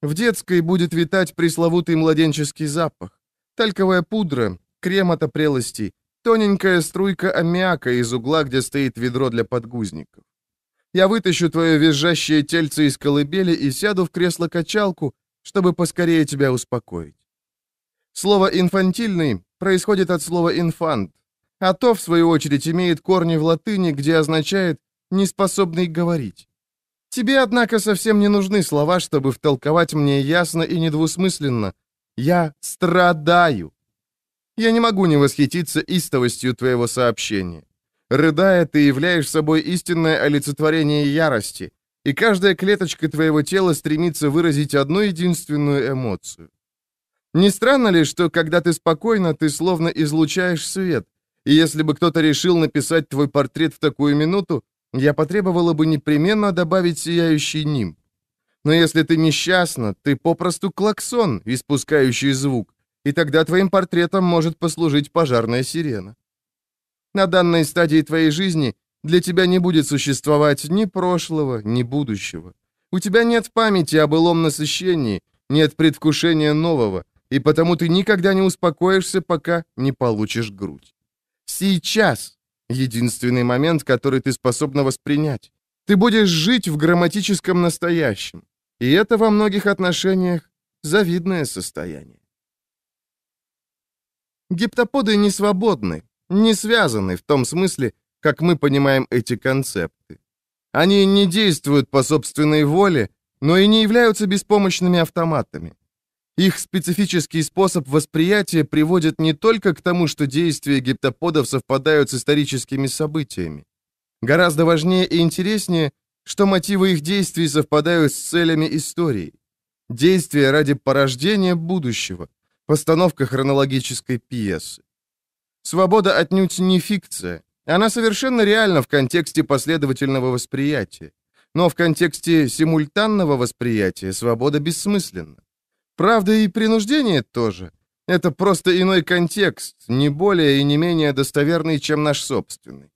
В детской будет витать пресловутый младенческий запах, тальковая пудра, крем от опрелостей, тоненькая струйка аммиака из угла, где стоит ведро для подгузников. Я вытащу твое визжащее тельце из колыбели и сяду в кресло-качалку, чтобы поскорее тебя успокоить. Слово «инфантильный» происходит от слова «инфант», а то, в свою очередь, имеет корни в латыни, где означает «неспособный говорить». Тебе, однако, совсем не нужны слова, чтобы втолковать мне ясно и недвусмысленно. Я страдаю. Я не могу не восхититься истовостью твоего сообщения. Рыдая, ты являешь собой истинное олицетворение ярости, и каждая клеточка твоего тела стремится выразить одну единственную эмоцию. Не странно ли, что, когда ты спокойна, ты словно излучаешь свет, и если бы кто-то решил написать твой портрет в такую минуту, я потребовала бы непременно добавить сияющий нимб. Но если ты несчастна, ты попросту клаксон, испускающий звук, и тогда твоим портретом может послужить пожарная сирена. На данной стадии твоей жизни для тебя не будет существовать ни прошлого, ни будущего. У тебя нет памяти о былом насыщении, нет предвкушения нового, и потому ты никогда не успокоишься, пока не получишь грудь. Сейчас — единственный момент, который ты способна воспринять. Ты будешь жить в грамматическом настоящем. И это во многих отношениях завидное состояние. Гиптоподы не свободны, не связаны в том смысле, как мы понимаем эти концепты. Они не действуют по собственной воле, но и не являются беспомощными автоматами. Их специфический способ восприятия приводит не только к тому, что действия гиптоподов совпадают с историческими событиями. Гораздо важнее и интереснее, что мотивы их действий совпадают с целями истории. Действия ради порождения будущего, постановка хронологической пьесы. Свобода отнюдь не фикция. Она совершенно реальна в контексте последовательного восприятия. Но в контексте симультанного восприятия свобода бессмысленна. Правда, и принуждение тоже. Это просто иной контекст, не более и не менее достоверный, чем наш собственный.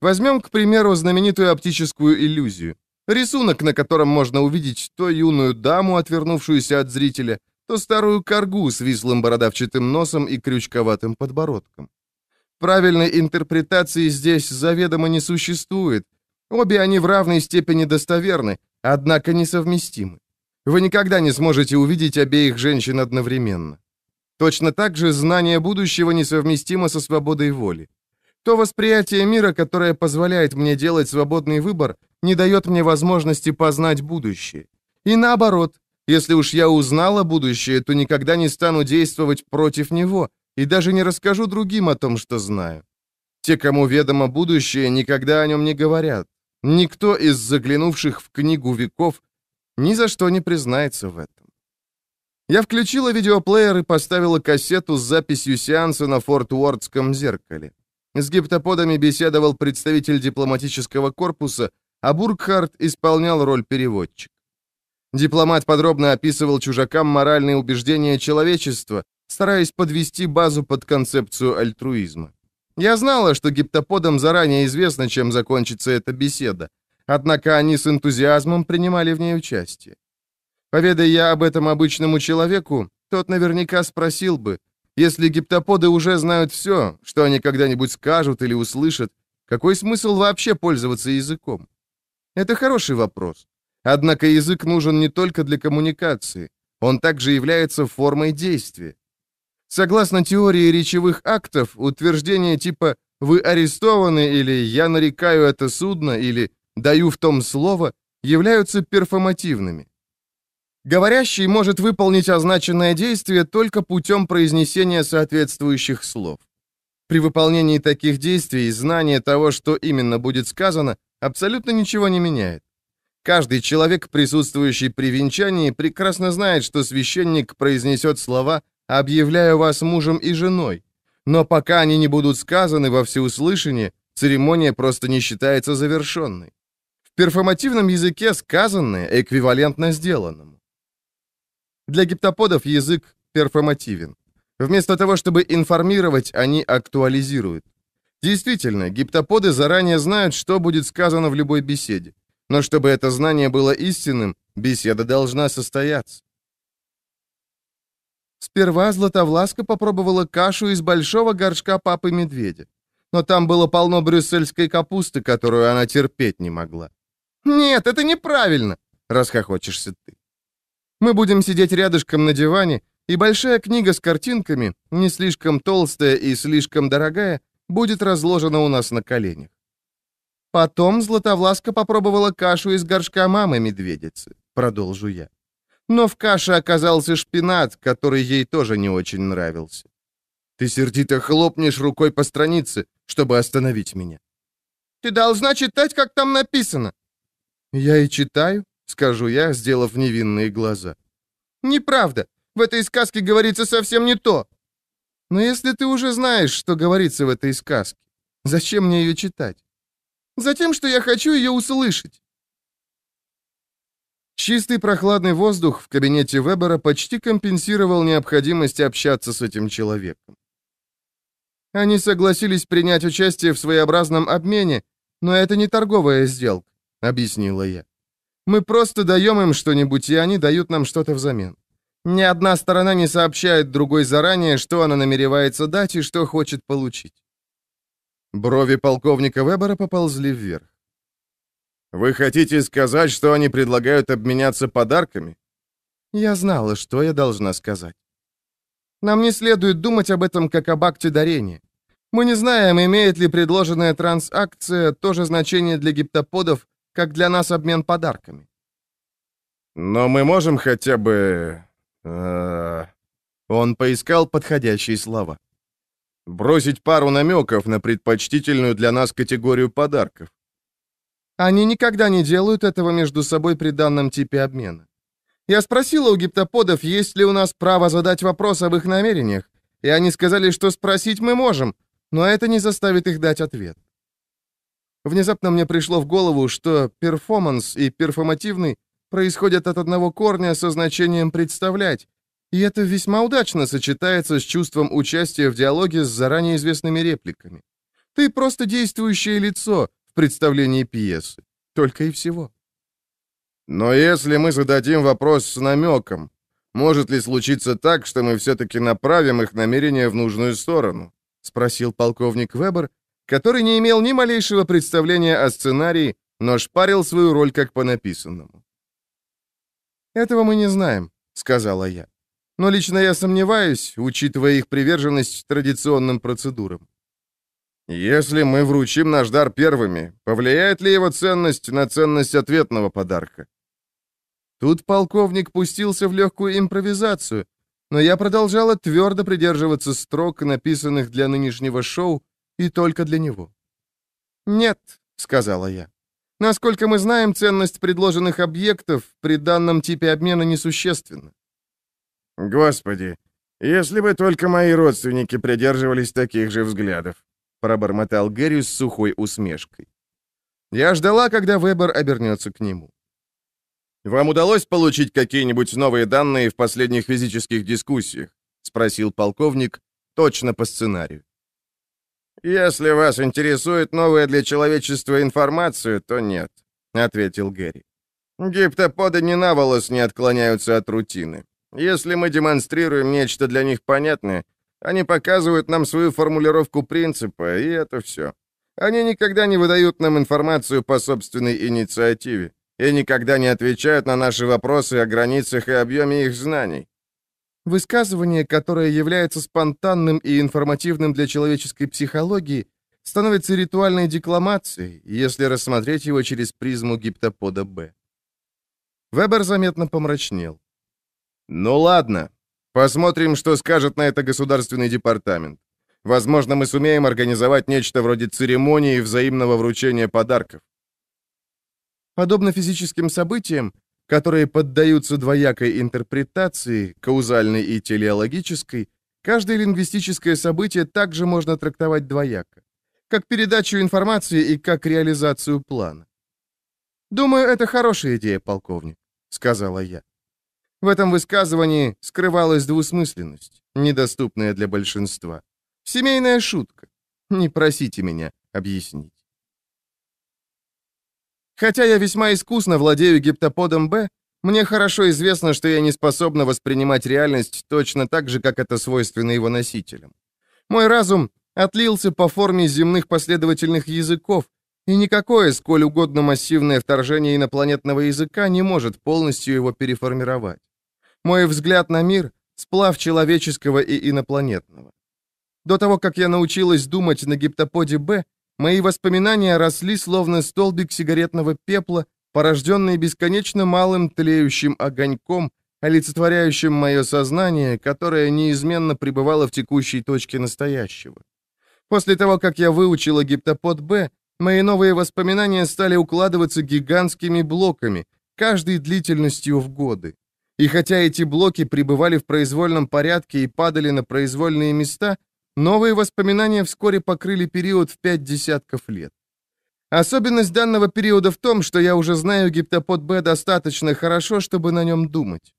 Возьмем, к примеру, знаменитую оптическую иллюзию. Рисунок, на котором можно увидеть то юную даму, отвернувшуюся от зрителя, то старую коргу с вислым бородавчатым носом и крючковатым подбородком. Правильной интерпретации здесь заведомо не существует. Обе они в равной степени достоверны, однако несовместимы. Вы никогда не сможете увидеть обеих женщин одновременно. Точно так же знание будущего несовместимо со свободой воли. То восприятие мира, которое позволяет мне делать свободный выбор, не дает мне возможности познать будущее. И наоборот, если уж я узнала будущее, то никогда не стану действовать против него и даже не расскажу другим о том, что знаю. Те, кому ведомо будущее, никогда о нем не говорят. Никто из заглянувших в книгу веков ни за что не признается в этом. Я включила видеоплеер и поставила кассету с записью сеанса на Форт Уордском зеркале. С гиптоподами беседовал представитель дипломатического корпуса, а Бургхард исполнял роль переводчика. Дипломат подробно описывал чужакам моральные убеждения человечества, стараясь подвести базу под концепцию альтруизма. Я знала, что гиптоподам заранее известно, чем закончится эта беседа, Однако они с энтузиазмом принимали в ней участие. Поведай я об этом обычному человеку, тот наверняка спросил бы, если гиптоподы уже знают все, что они когда-нибудь скажут или услышат, Какой смысл вообще пользоваться языком? Это хороший вопрос. Однако язык нужен не только для коммуникации. Он также является формой действия. Согласно теории речевых актов, утверждения типа «вы арестованы» или «я нарекаю это судно» или «даю в том слово» являются перформативными. Говорящий может выполнить означенное действие только путем произнесения соответствующих слов. При выполнении таких действий знание того, что именно будет сказано, абсолютно ничего не меняет. Каждый человек, присутствующий при венчании, прекрасно знает, что священник произнесет слова «объявляю вас мужем и женой». Но пока они не будут сказаны во всеуслышание, церемония просто не считается завершенной. В перформативном языке сказанное эквивалентно сделанному. Для гиптоподов язык перформативен. Вместо того, чтобы информировать, они актуализируют. Действительно, гиптоподы заранее знают, что будет сказано в любой беседе. Но чтобы это знание было истинным, беседа должна состояться. Сперва Златовласка попробовала кашу из большого горшка папы медведя. Но там было полно брюссельской капусты, которую она терпеть не могла. «Нет, это неправильно!» — расхохочешься ты. Мы будем сидеть рядышком на диване, и большая книга с картинками, не слишком толстая и слишком дорогая, будет разложена у нас на коленях. Потом Златовласка попробовала кашу из горшка мамы медведицы, продолжу я. Но в каше оказался шпинат, который ей тоже не очень нравился. Ты сердито хлопнешь рукой по странице, чтобы остановить меня. Ты должна читать, как там написано. Я и читаю, скажу я, сделав невинные глаза. Неправда. В этой сказке говорится совсем не то. Но если ты уже знаешь, что говорится в этой сказке, зачем мне ее читать? Затем, что я хочу ее услышать. Чистый прохладный воздух в кабинете Вебера почти компенсировал необходимость общаться с этим человеком. Они согласились принять участие в своеобразном обмене, но это не торговая сделка, объяснила я. Мы просто даем им что-нибудь, и они дают нам что-то взамен. Ни одна сторона не сообщает другой заранее, что она намеревается дать и что хочет получить. Брови полковника Вебера поползли вверх. «Вы хотите сказать, что они предлагают обменяться подарками?» Я знала, что я должна сказать. Нам не следует думать об этом как об акте дарения. Мы не знаем, имеет ли предложенная трансакция то же значение для гиптоподов, как для нас обмен подарками. Но мы можем хотя бы... Э, он поискал подходящие слова бросить пару намеков на предпочтительную для нас категорию подарков. Они никогда не делают этого между собой при данном типе обмена. Я спросила у гиптоподов, есть ли у нас право задать вопрос об их намерениях, и они сказали, что спросить мы можем, но это не заставит их дать ответ. Внезапно мне пришло в голову, что перформанс и перформативный происходят от одного корня со значением «представлять», и это весьма удачно сочетается с чувством участия в диалоге с заранее известными репликами. Ты просто действующее лицо представлении пьесы. Только и всего. Но если мы зададим вопрос с намеком, может ли случиться так, что мы все-таки направим их намерения в нужную сторону? Спросил полковник Вебер, который не имел ни малейшего представления о сценарии, но шпарил свою роль как по написанному. «Этого мы не знаем», — сказала я. Но лично я сомневаюсь, учитывая их приверженность традиционным процедурам. Если мы вручим наш дар первыми, повлияет ли его ценность на ценность ответного подарка? Тут полковник пустился в легкую импровизацию, но я продолжала твердо придерживаться строк, написанных для нынешнего шоу, и только для него. «Нет», — сказала я. «Насколько мы знаем, ценность предложенных объектов при данном типе обмена несущественна. «Господи, если бы только мои родственники придерживались таких же взглядов», пробормотал Гэри с сухой усмешкой. Я ждала, когда Вебер обернется к нему. «Вам удалось получить какие-нибудь новые данные в последних физических дискуссиях?» — спросил полковник, точно по сценарию. «Если вас интересует новая для человечества информация, то нет», — ответил Гэри. «Гиптоподы ни на волос не отклоняются от рутины. Если мы демонстрируем нечто для них понятное, они показывают нам свою формулировку принципа, и это все. Они никогда не выдают нам информацию по собственной инициативе и никогда не отвечают на наши вопросы о границах и объеме их знаний. Высказывание, которое является спонтанным и информативным для человеческой психологии, становится ритуальной декламацией, если рассмотреть его через призму гиптопода Б. Вебер заметно помрачнел. «Ну ладно, посмотрим, что скажет на это Государственный департамент. Возможно, мы сумеем организовать нечто вроде церемонии взаимного вручения подарков. Подобно физическим событиям, которые поддаются двоякой интерпретации, каузальной и телеологической, каждое лингвистическое событие также можно трактовать двояко, как передачу информации и как реализацию плана. «Думаю, это хорошая идея, полковник», — сказала я. В этом высказывании скрывалась двусмысленность, недоступная для большинства. Семейная шутка. Не просите меня объяснить. Хотя я весьма искусно владею гиптоподом Б, мне хорошо известно, что я не способна воспринимать реальность точно так же, как это свойственно его носителям. Мой разум отлился по форме земных последовательных языков, и никакое, сколь угодно массивное вторжение инопланетного языка не может полностью его переформировать. Мой взгляд на мир — сплав человеческого и инопланетного. До того, как я научилась думать на гиптоподе Б, мои воспоминания росли словно столбик сигаретного пепла, порожденный бесконечно малым тлеющим огоньком, олицетворяющим мое сознание, которое неизменно пребывало в текущей точке настоящего. После того, как я выучила гиптопод Б, мои новые воспоминания стали укладываться гигантскими блоками, каждой длительностью в годы. И хотя эти блоки пребывали в произвольном порядке и падали на произвольные места, Новые воспоминания вскоре покрыли период в пять десятков лет. Особенность данного периода в том, что я уже знаю гиптопод Б достаточно хорошо, чтобы на нем думать.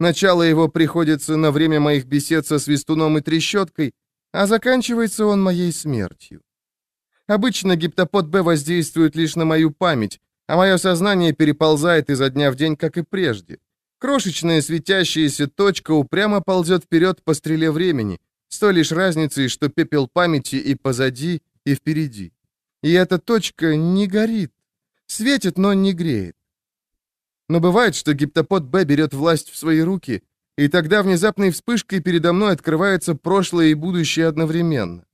Начало его приходится на время моих бесед со свистуном и трещоткой, а заканчивается он моей смертью. Обычно гиптопод Б воздействует лишь на мою память, а мое сознание переползает изо дня в день, как и прежде. Крошечная светящаяся точка упрямо ползет вперед по стреле времени, с той лишь разницей, что пепел памяти и позади, и впереди. И эта точка не горит. Светит, но не греет. Но бывает, что гиптопод Б берет власть в свои руки, и тогда внезапной вспышкой передо мной открывается прошлое и будущее одновременно.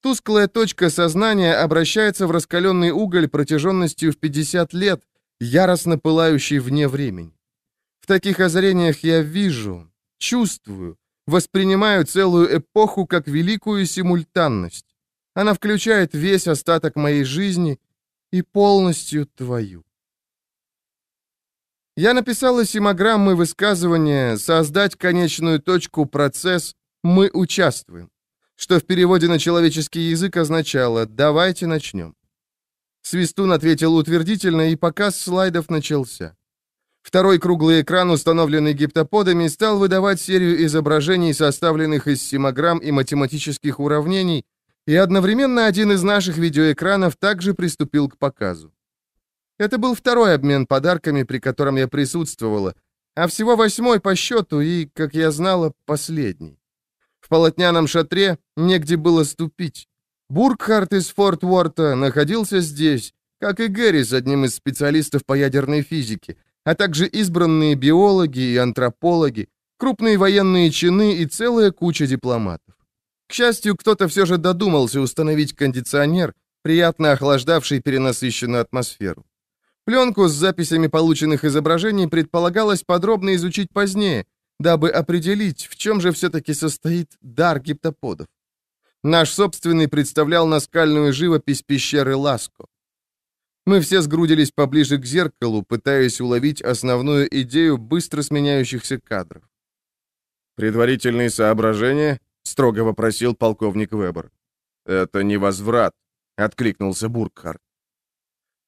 Тусклая точка сознания обращается в раскаленный уголь протяженностью в 50 лет, яростно пылающий вне времени. Таких озарениях я вижу, чувствую, воспринимаю целую эпоху как великую симультанность. Она включает весь остаток моей жизни и полностью твою. Я написала симограммы высказывания «создать конечную точку процесс «мы участвуем», что в переводе на человеческий язык означало «давайте начнем». Свистун ответил утвердительно, и показ слайдов начался. Второй круглый экран, установленный гиптоподами, стал выдавать серию изображений, составленных из симограмм и математических уравнений, и одновременно один из наших видеоэкранов также приступил к показу. Это был второй обмен подарками, при котором я присутствовала, а всего восьмой по счету и, как я знала, последний. В полотняном шатре негде было ступить. Бургхарт из Форт Уорта находился здесь, как и Гэри с одним из специалистов по ядерной физике, а также избранные биологи и антропологи, крупные военные чины и целая куча дипломатов. К счастью, кто-то все же додумался установить кондиционер, приятно охлаждавший перенасыщенную атмосферу. Пленку с записями полученных изображений предполагалось подробно изучить позднее, дабы определить, в чем же все-таки состоит дар гиптоподов. Наш собственный представлял наскальную живопись пещеры Ласко. Мы все сгрудились поближе к зеркалу, пытаясь уловить основную идею быстро сменяющихся кадров. «Предварительные соображения?» — строго вопросил полковник Вебер. «Это не возврат», — откликнулся Буркхарт.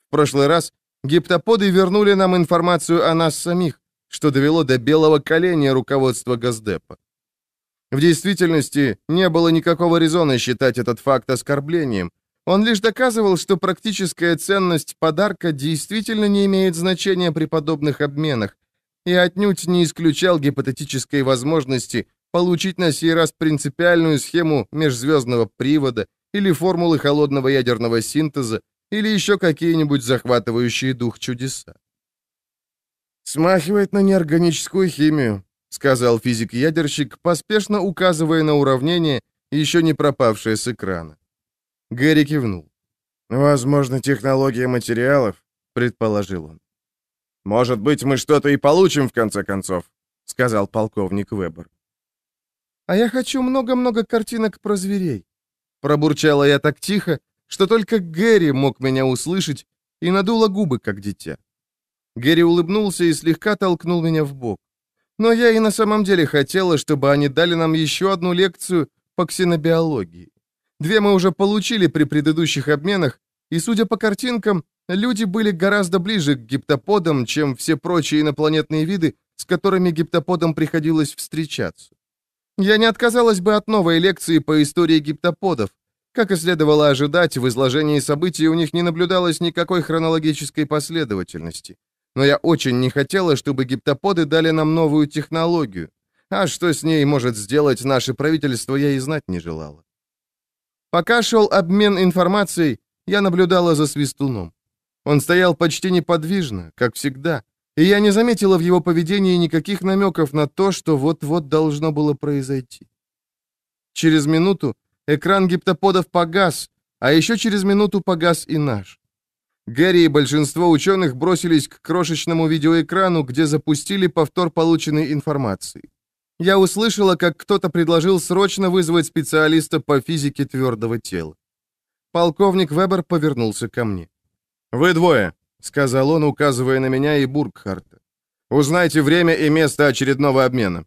В прошлый раз гиптоподы вернули нам информацию о нас самих, что довело до белого коленя руководства Газдепа. В действительности, не было никакого резона считать этот факт оскорблением, он лишь доказывал, что практическая ценность подарка действительно не имеет значения при подобных обменах, и отнюдь не исключал гипотетической возможности получить на сей раз принципиальную схему межзвездного привода или формулы холодного ядерного синтеза, или еще какие-нибудь захватывающие дух чудеса. «Смахивает на неорганическую химию», — сказал физик-ядерщик, поспешно указывая на уравнение, еще не пропавшее с экрана. Гэри кивнул. «Возможно, технология материалов», — предположил он. «Может быть, мы что-то и получим, в конце концов», — сказал полковник Вебер. «А я хочу много-много картинок про зверей», — пробурчала я так тихо, что только Гэри мог меня услышать, и надула губы, как дитя. Гэри улыбнулся и слегка толкнул меня в бок. Но я и на самом деле хотела, чтобы они дали нам еще одну лекцию по ксенобиологии. Две мы уже получили при предыдущих обменах, и, судя по картинкам, люди были гораздо ближе к гиптоподам, чем все прочие инопланетные виды, с которыми гиптоподам приходилось встречаться. Я не отказалась бы от новой лекции по истории гиптоподов. Как и следовало ожидать, в изложении событий у них не наблюдалось никакой хронологической последовательности. Но я очень не хотела, чтобы гиптоподы дали нам новую технологию. А что с ней может сделать наше правительство, я и знать не желала. Пока шел обмен информацией, я наблюдала за Свистуном. Он стоял почти неподвижно, как всегда, и я не заметила в его поведении никаких намеков на то, что вот-вот должно было произойти. Через минуту экран гиптоподов погас, а еще через минуту погас и наш. Гэри и большинство ученых бросились к крошечному видеоэкрану, где запустили повтор полученной информации я услышала, как кто-то предложил срочно вызвать специалиста по физике твердого тела. Полковник Вебер повернулся ко мне. «Вы двое», — сказал он, указывая на меня и Бургхарта. «Узнайте время и место очередного обмена».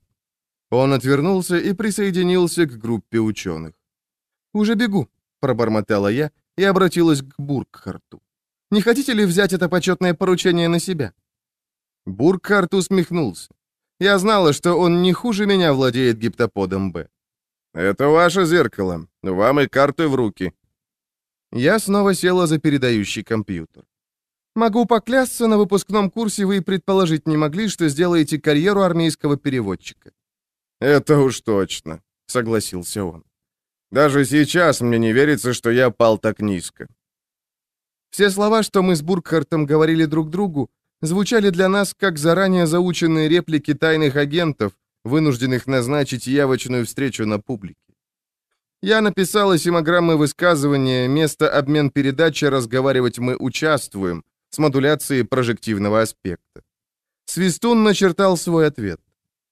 Он отвернулся и присоединился к группе ученых. «Уже бегу», — пробормотала я и обратилась к Бургхарту. «Не хотите ли взять это почетное поручение на себя?» Бургхарт усмехнулся. Я знала, что он не хуже меня владеет гиптоподом Б. «Это ваше зеркало. Вам и карты в руки». Я снова села за передающий компьютер. Могу поклясться, на выпускном курсе вы и предположить не могли, что сделаете карьеру армейского переводчика. «Это уж точно», — согласился он. «Даже сейчас мне не верится, что я пал так низко». Все слова, что мы с Бургхартом говорили друг другу, звучали для нас как заранее заученные реплики тайных агентов, вынужденных назначить явочную встречу на публике. Я написала симограммы высказывания, место обмен передачи «Разговаривать мы участвуем» с модуляцией прожективного аспекта. Свистун начертал свой ответ.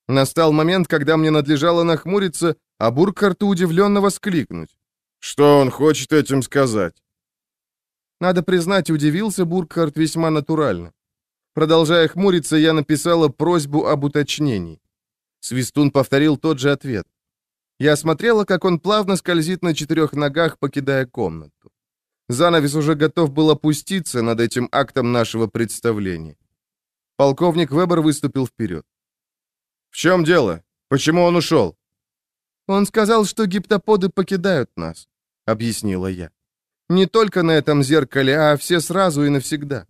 Настал момент, когда мне надлежало нахмуриться, а Буркхарту удивленно воскликнуть. «Что он хочет этим сказать?» Надо признать, удивился Буркхарт весьма натурально. Продолжая хмуриться, я написала просьбу об уточнении. Свистун повторил тот же ответ. Я смотрела, как он плавно скользит на четырех ногах, покидая комнату. Занавес уже готов был опуститься над этим актом нашего представления. Полковник Вебер выступил вперед. «В чем дело? Почему он ушел?» «Он сказал, что гиптоподы покидают нас», — объяснила я. «Не только на этом зеркале, а все сразу и навсегда».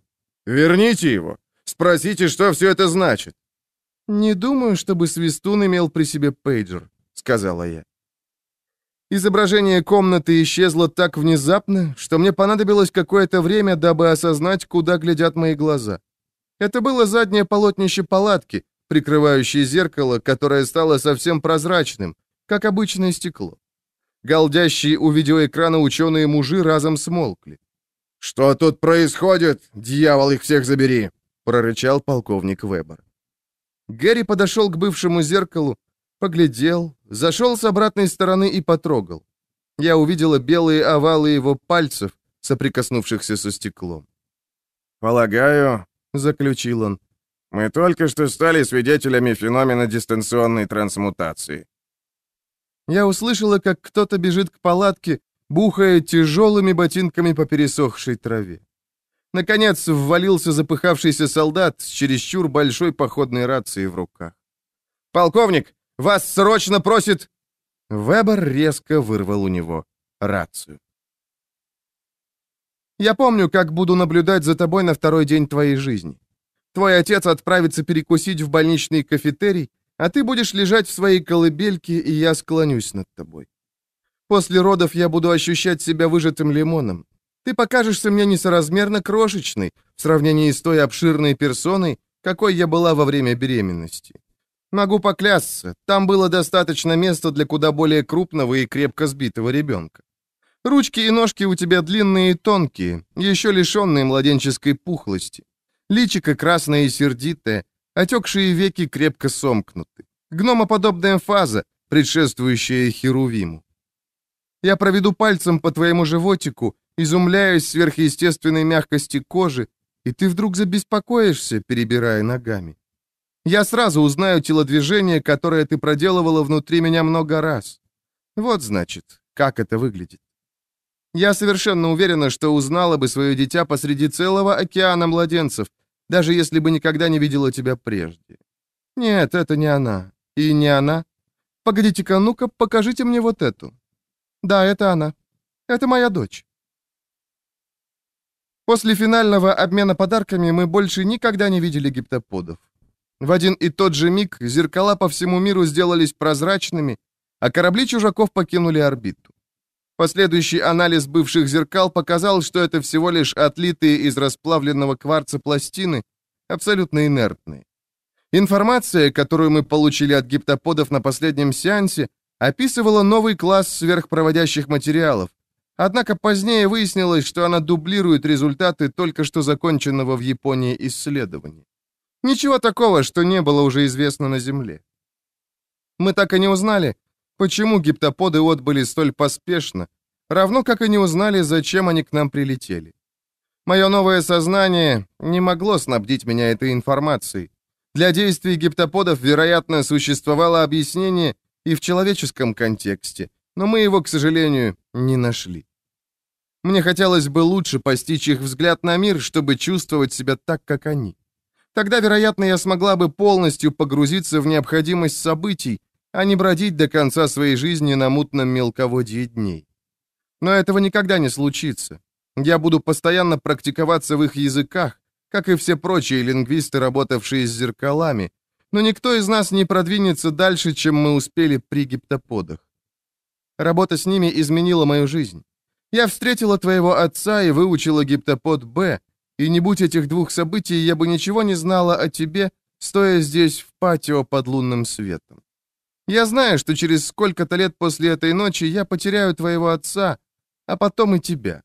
«Верните его!» Спросите, что все это значит». «Не думаю, чтобы Свистун имел при себе пейджер», — сказала я. Изображение комнаты исчезло так внезапно, что мне понадобилось какое-то время, дабы осознать, куда глядят мои глаза. Это было заднее полотнище палатки, прикрывающее зеркало, которое стало совсем прозрачным, как обычное стекло. Голдящие у видеоэкрана ученые-мужи разом смолкли. «Что тут происходит? Дьявол их всех забери!» — прорычал полковник Вебер. Гэри подошел к бывшему зеркалу, поглядел, зашел с обратной стороны и потрогал. Я увидела белые овалы его пальцев, соприкоснувшихся со стеклом. «Полагаю», — заключил он, — «мы только что стали свидетелями феномена дистанционной трансмутации». Я услышала, как кто-то бежит к палатке, бухая тяжелыми ботинками по пересохшей траве. Наконец ввалился запыхавшийся солдат с чересчур большой походной рацией в руках. «Полковник, вас срочно просит...» Вебер резко вырвал у него рацию. «Я помню, как буду наблюдать за тобой на второй день твоей жизни. Твой отец отправится перекусить в больничный кафетерий, а ты будешь лежать в своей колыбельке, и я склонюсь над тобой. После родов я буду ощущать себя выжатым лимоном. Ты покажешься мне несоразмерно крошечной в сравнении с той обширной персоной, какой я была во время беременности. Могу поклясться, там было достаточно места для куда более крупного и крепко сбитого ребенка. Ручки и ножки у тебя длинные и тонкие, еще лишенные младенческой пухлости. Личико красное и сердитое, отекшие веки крепко сомкнуты. Гномоподобная фаза, предшествующая Херувиму. Я проведу пальцем по твоему животику, изумляюсь сверхъестественной мягкости кожи, и ты вдруг забеспокоишься, перебирая ногами. Я сразу узнаю телодвижение, которое ты проделывала внутри меня много раз. Вот, значит, как это выглядит. Я совершенно уверена, что узнала бы свое дитя посреди целого океана младенцев, даже если бы никогда не видела тебя прежде. Нет, это не она. И не она. Погодите-ка, ну-ка, покажите мне вот эту. Да, это она. Это моя дочь. После финального обмена подарками мы больше никогда не видели гиптоподов. В один и тот же миг зеркала по всему миру сделались прозрачными, а корабли чужаков покинули орбиту. Последующий анализ бывших зеркал показал, что это всего лишь отлитые из расплавленного кварца пластины, абсолютно инертные. Информация, которую мы получили от гиптоподов на последнем сеансе, описывала новый класс сверхпроводящих материалов, однако позднее выяснилось, что она дублирует результаты только что законченного в Японии исследования. Ничего такого, что не было уже известно на Земле. Мы так и не узнали, почему гиптоподы отбыли столь поспешно, равно как и не узнали, зачем они к нам прилетели. Мое новое сознание не могло снабдить меня этой информацией. Для действий гиптоподов, вероятно, существовало объяснение и в человеческом контексте, но мы его, к сожалению, не нашли. Мне хотелось бы лучше постичь их взгляд на мир, чтобы чувствовать себя так, как они. Тогда, вероятно, я смогла бы полностью погрузиться в необходимость событий, а не бродить до конца своей жизни на мутном мелководье дней. Но этого никогда не случится. Я буду постоянно практиковаться в их языках, как и все прочие лингвисты, работавшие с зеркалами, но никто из нас не продвинется дальше, чем мы успели при гиптоподах. Работа с ними изменила мою жизнь. Я встретила твоего отца и выучила гиптопод Б, и не будь этих двух событий, я бы ничего не знала о тебе, стоя здесь в патио под лунным светом. Я знаю, что через сколько-то лет после этой ночи я потеряю твоего отца, а потом и тебя.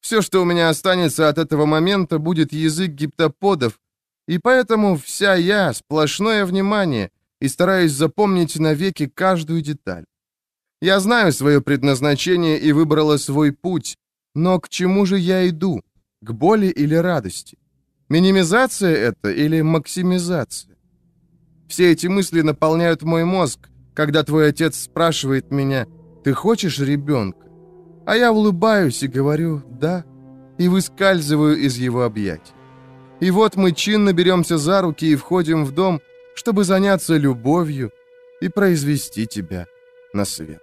Все, что у меня останется от этого момента, будет язык гиптоподов, и поэтому вся я — сплошное внимание, и стараюсь запомнить навеки каждую деталь. Я знаю свое предназначение и выбрала свой путь, но к чему же я иду? К боли или радости? Минимизация это или максимизация? Все эти мысли наполняют мой мозг, когда твой отец спрашивает меня, «Ты хочешь ребенка?» А я улыбаюсь и говорю «да» и выскальзываю из его объятий. И вот мы чинно беремся за руки и входим в дом, чтобы заняться любовью и произвести тебя на свет.